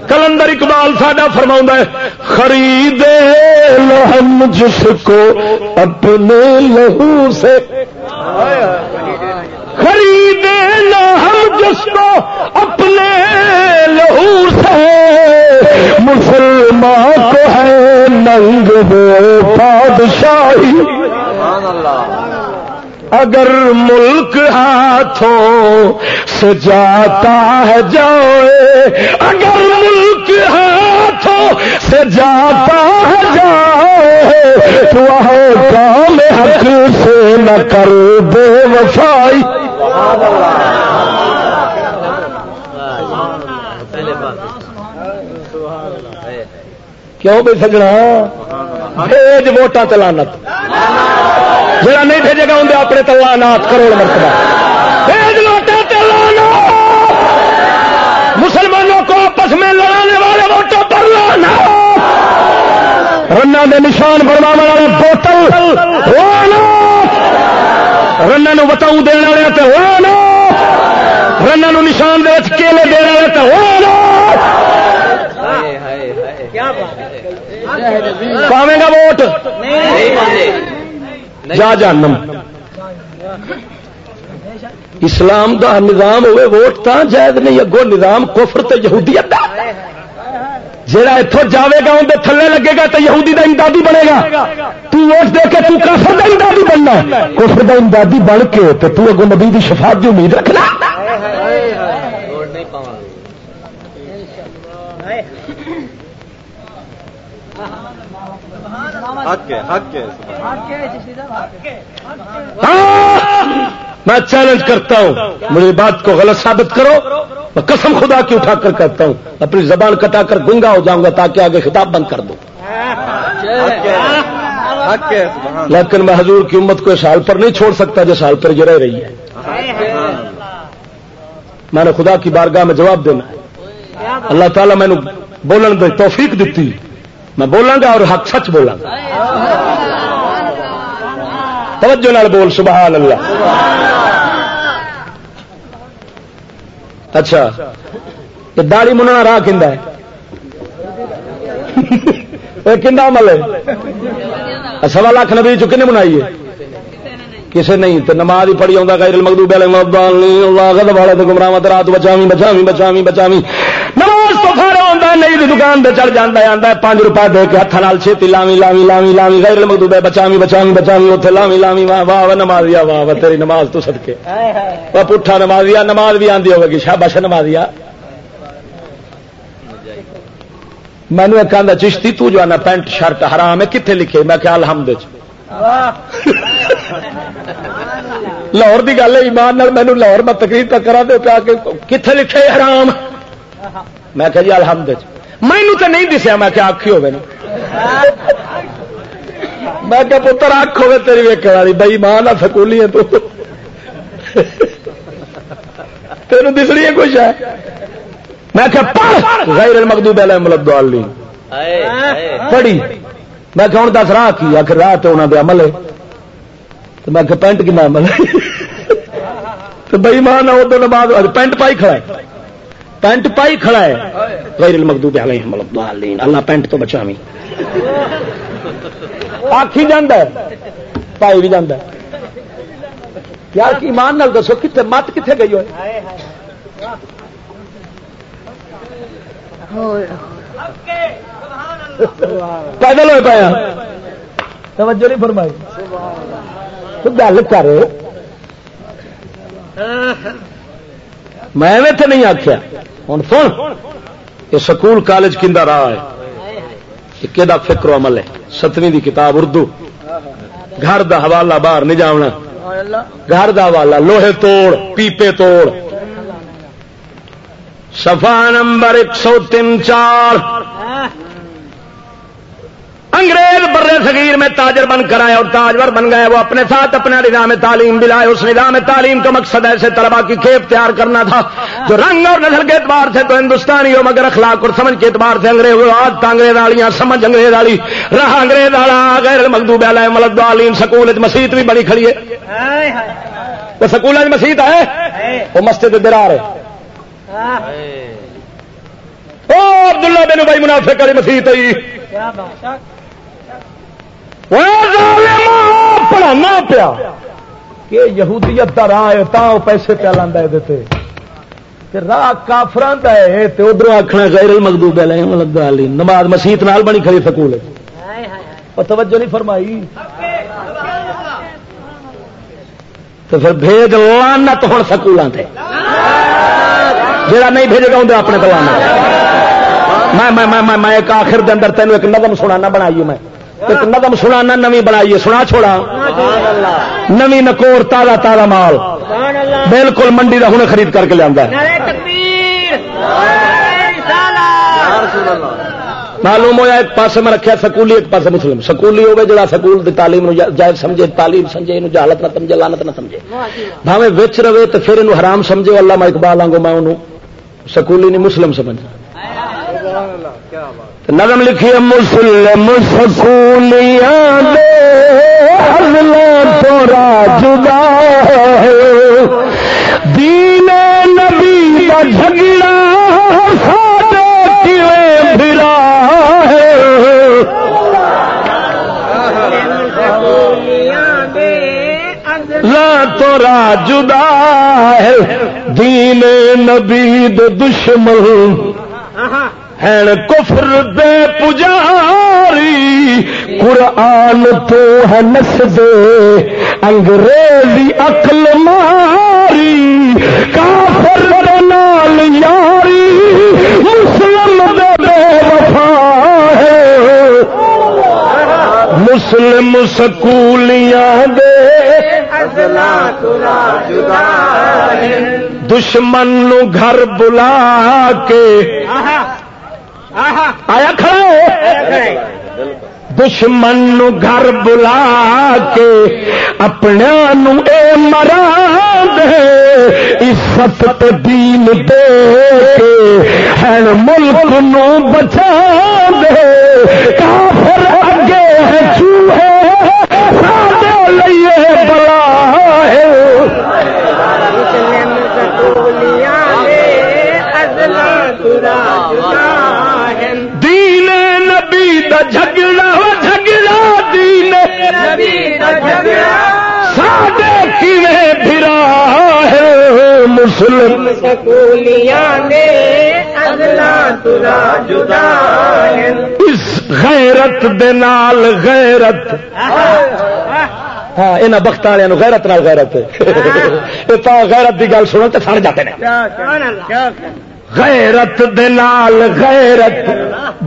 کلندر اقبال ساڈا فرما ہے، خریدے ہم جس کو اپنے لہو سے۔ خریدے لو ہم جس کو اپنے لہو سے۔ مسلمان کو ہے ننگ بادشاہی۔ اگر ملک ہاتھوں سے جاتا ہے جائے اگر ملک ہاتھوں سے جاتا ہے جائے۔ تو کام حق سے نہ کر دے وفائی۔ کیوں بھی سجنا؟ بھیج ووٹاں تلانت جڑا نہیں بھیجے گا اندر اپنے تلا نات کروڑ مرتبہ۔ بھیج لوٹا تلانا مسلمانوں کو آپس میں لڑانے والے ووٹوں پر لانا دے نشان بنوا والے بوتل رن بتاؤ دن والے رن نشان دے کیلے دن والے تو پاوے گا ووٹ؟ جا جانم۔ اسلام دا نظام ہوئے ووٹ تا جائز نہیں اگو نظام کفر تے یہودیت دا۔ جہاں اتوں جاوے گا اندر تھلے لگے گا تو یہودی دا امدادی بنے گا۔ تو ووٹ دے کے تو کافر دا امدادی بننا کفر دا امدادی بن کے تو تو اگو نبی دی شفاعت دی امید رکھنا۔ میں چیلنج کرتا ہوں. میری بات کو غلط ثابت کرو. میں قسم خدا کی اٹھا کر کہتا ہوں. اپنی زبان کٹا کر گنگا ہو جاؤں گا تاکہ آگے خطاب بند کر دوں لیکن میں حضور کی امت کو اس حال پر نہیں چھوڑ سکتا جس حال پر رہ رہی ہے. میں نے خدا کی بارگاہ میں جواب دینا ہے. اللہ تعالیٰ میں نے بولن دے توفیق دیتی. میں بولوں گا اور حق سچ بولوں گا. توجہ نال بول، سبحان اللہ. اچھا۔ یہ داڑی مننا راہ کھندا ہے؟ کنڈا عمل ہے؟ سوا لاکھ نبی چکے نے منائی ہے؟ کسی نہیں تو نماز ہی پڑھی آؤں غیر المغضوب علیہم اللہ گمراہ رات بچاویں بچاویں بچاویں بچاویں۔ نماز تو کھانا ہوتا نہیں تو دکان پہ چڑھ جانا ہے پانچ روپئے دے کے ہاتھ نال چھتی لاوی لاوی لاوی لاوی غیر المغضوب بچاویں بچاویں بچاویں اتنے لاوی لاوی واہ واہ نمازیا واہ واہ، تیری نماز تو صدقے۔ وہ پٹھا نمازیا نماز بھی آندی ہوگی، شاباش نمازیا مینو ایک آدھا چشتی، تو جو آنا پینٹ، شرٹ حرام ہے کتنے لکھے؟ میں کیا الحمد لاہور کی گل ہے، ایمان مینو لاہور میں تقریر تک کرا دے، پیا کہ کتنے لکھے؟ حرام۔ میں کہ جی الحمد مینو تو نہیں دسیا میں کیا آخی ہوگی میں کہ پتر اک ہوے تیری ویک والی بئی ماں نہ سکولی ہے تو۔ تین دسنی ہے کچھ ہے؟ میں کہ پڑھ غیر المغضوب علیہم الضالین۔ پڑھی۔ میں کہ ہوں دس راہ کی آخر راہ تو انہوں نے عمل ہے۔ تو میں کہ پینٹ کی عمل ہے۔ تو بئی ماں نہ ادھر بعد پینٹ پائی کھڑا ہے۔ پینٹ پائی کھڑا ہے۔ غیر المغضوب علیہم الضالین۔ اللہ پینٹ تو بچاویں آخی جانا ہے۔ پائی بھی جانا ہے۔ یار ایمان نال دسو کتنے مت کتنے گئی ہوئے؟ پیدل ہوئے پایا۔ توجہ نہیں فرمائی۔ تو گل کر۔ میں تو نہیں آخیا ہوں سن، یہ سکول کالج کھا راہ ہے۔ کہ فکر و عمل ہے؟ ستویں دی کتاب اردو۔ گھر دا حوالہ باہر نہیں جانا گھر دا حوالہ لوہے توڑ، پیپے توڑ۔ سفا نمبر ایک سو تین چار انگریز بر صغیر میں تاجر بن کر آئے اور تاجور بن گئے وہ اپنے ساتھ اپنا نظام تعلیم دلائے اس نظام تعلیم کا مقصد ایسے طلبا کی کھیپ تیار کرنا تھا جو رنگ اور نسل کے اعتبار سے تو ہندوستانی ہو مگر اخلاق اور سمجھ کے اعتبار سے انگریز آج انگریز والیاں سمجھ انگریز والی راہ انگریز والا غیر مقدوب علیہ ملد عالیم سکول مسیت بھی بڑی کھڑی ہے۔ وہ سکول مسیت ہے؟ وہ مسجد درار ہے عبداللہ بن بھائی منافع کری مسیت پڑھانا پیا۔ کہ یہودیت کا راہ ہے، تا پیسے پیا لانا یہ راہ کافران کا ہے تو ادھر آخنا غیر مقدوب ہے نماز مسیت نال بنی کھڑی سکول توجہ نہیں فرمائی۔ تو پھر بھیج لانت ہوں سکولوں سے جا نہیں بھیجے گا اندر اپنے کو میں میں ایک آخر دن تینوں ایک نظم سنانا بنائیے میں۔ ایک نظم سنانا نمی بنائیے سنا چھوڑا۔ نمی نکور تازہ تازہ مال۔ بالکل منڈی کا ہوں خرید کر کے لیا معلوم ہوا ایک پاس میں رکھا سکولی ایک پاس مسلم۔ سکولی ہوگی جڑا سکول کی تعلیم جائز سمجھے تعلیم سمجھے یہ جہالت نہ سمجھے لانت نہ سمجھے۔ بھاوے وچ رہے تو پھر یہ حرام سمجھے اللہ میں اقبال آگوں میں انہوں سکولی نہیں مسلم سمجھنا۔ نظم لکھیے مسلم سکولیاں دے اللہ تورا جدا ہے۔ دین نبی کا جھگڑا ساڈے کیویں بھرا ہے۔ لا تورا جدا ہے۔ دین نبی دشمن۔ ہیں کفر دے پجاری، قرآن تو ہے نس دے، انگریزی عقل ماری، کافر دے نال یاری، مسلم دے بے وفا ہے۔ مسلم سکولیاں دے دشمن نو گھر بلا کے آیا کھڑے دشمن نو گھر بلا کے اپنے نو اے مرا دے عزت تے دین دے کے ہے ملک نو بچا دے۔ کافر اگے ہے چوہے دا جھگڑا ہو جھگڑا دین ساڈے کیویں ہے مسلم؟ سکولیاں نے اگلا ترا جدا ہے۔ اس غیرت دے نال غیرت۔ ہاں یہاں بخت والوں غیرت نال غیرت۔ یہ تو غیرت دی گل سنو تو سڑ جاتے ہیں غیرت دے نال غیرت،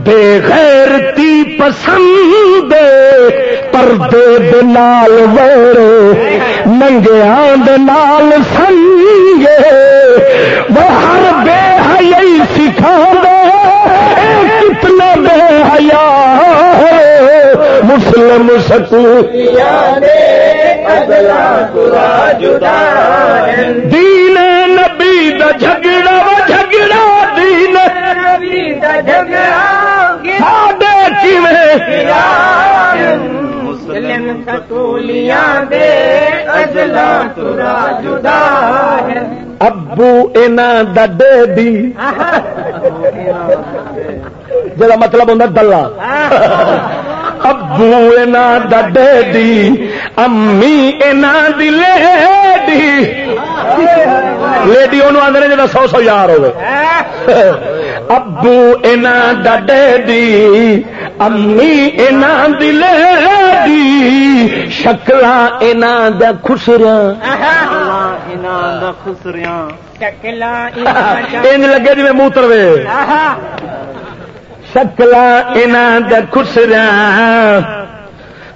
بے غیرتی پسند پردے دے ویرے ننگیاں دے نال سنگے۔ وہ ہر بے حیائی سکھا دے اے کتنے بے حیا ہے۔ مسلم سکول دین نبی دا جھگڑا۔ ساڈے کیویں سکولیاں دے اجلا ترا جدا ہے ابو اینا دا ڈیڈی جا مطلب ہوں دلہ ابو اینا دا ڈیڈی امی اینا دی لیڈی لیڈی انہوں آدھے جا سو سو یار ہوئے ابو اینا دا ڈیڈی امی اینا دی لیڈی شکلاں اینا دا انج لگے جی موتر وے شکل خسرا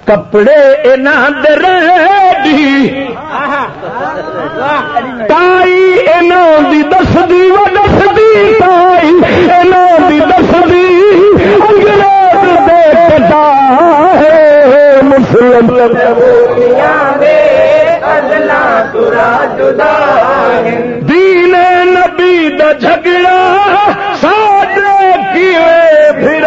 کپڑے انہاں دے ریڈی تائی انہوں دسدی تائی انہوں دی دسدی انگریز دین نبی دا جھگڑا ساتھ کیوے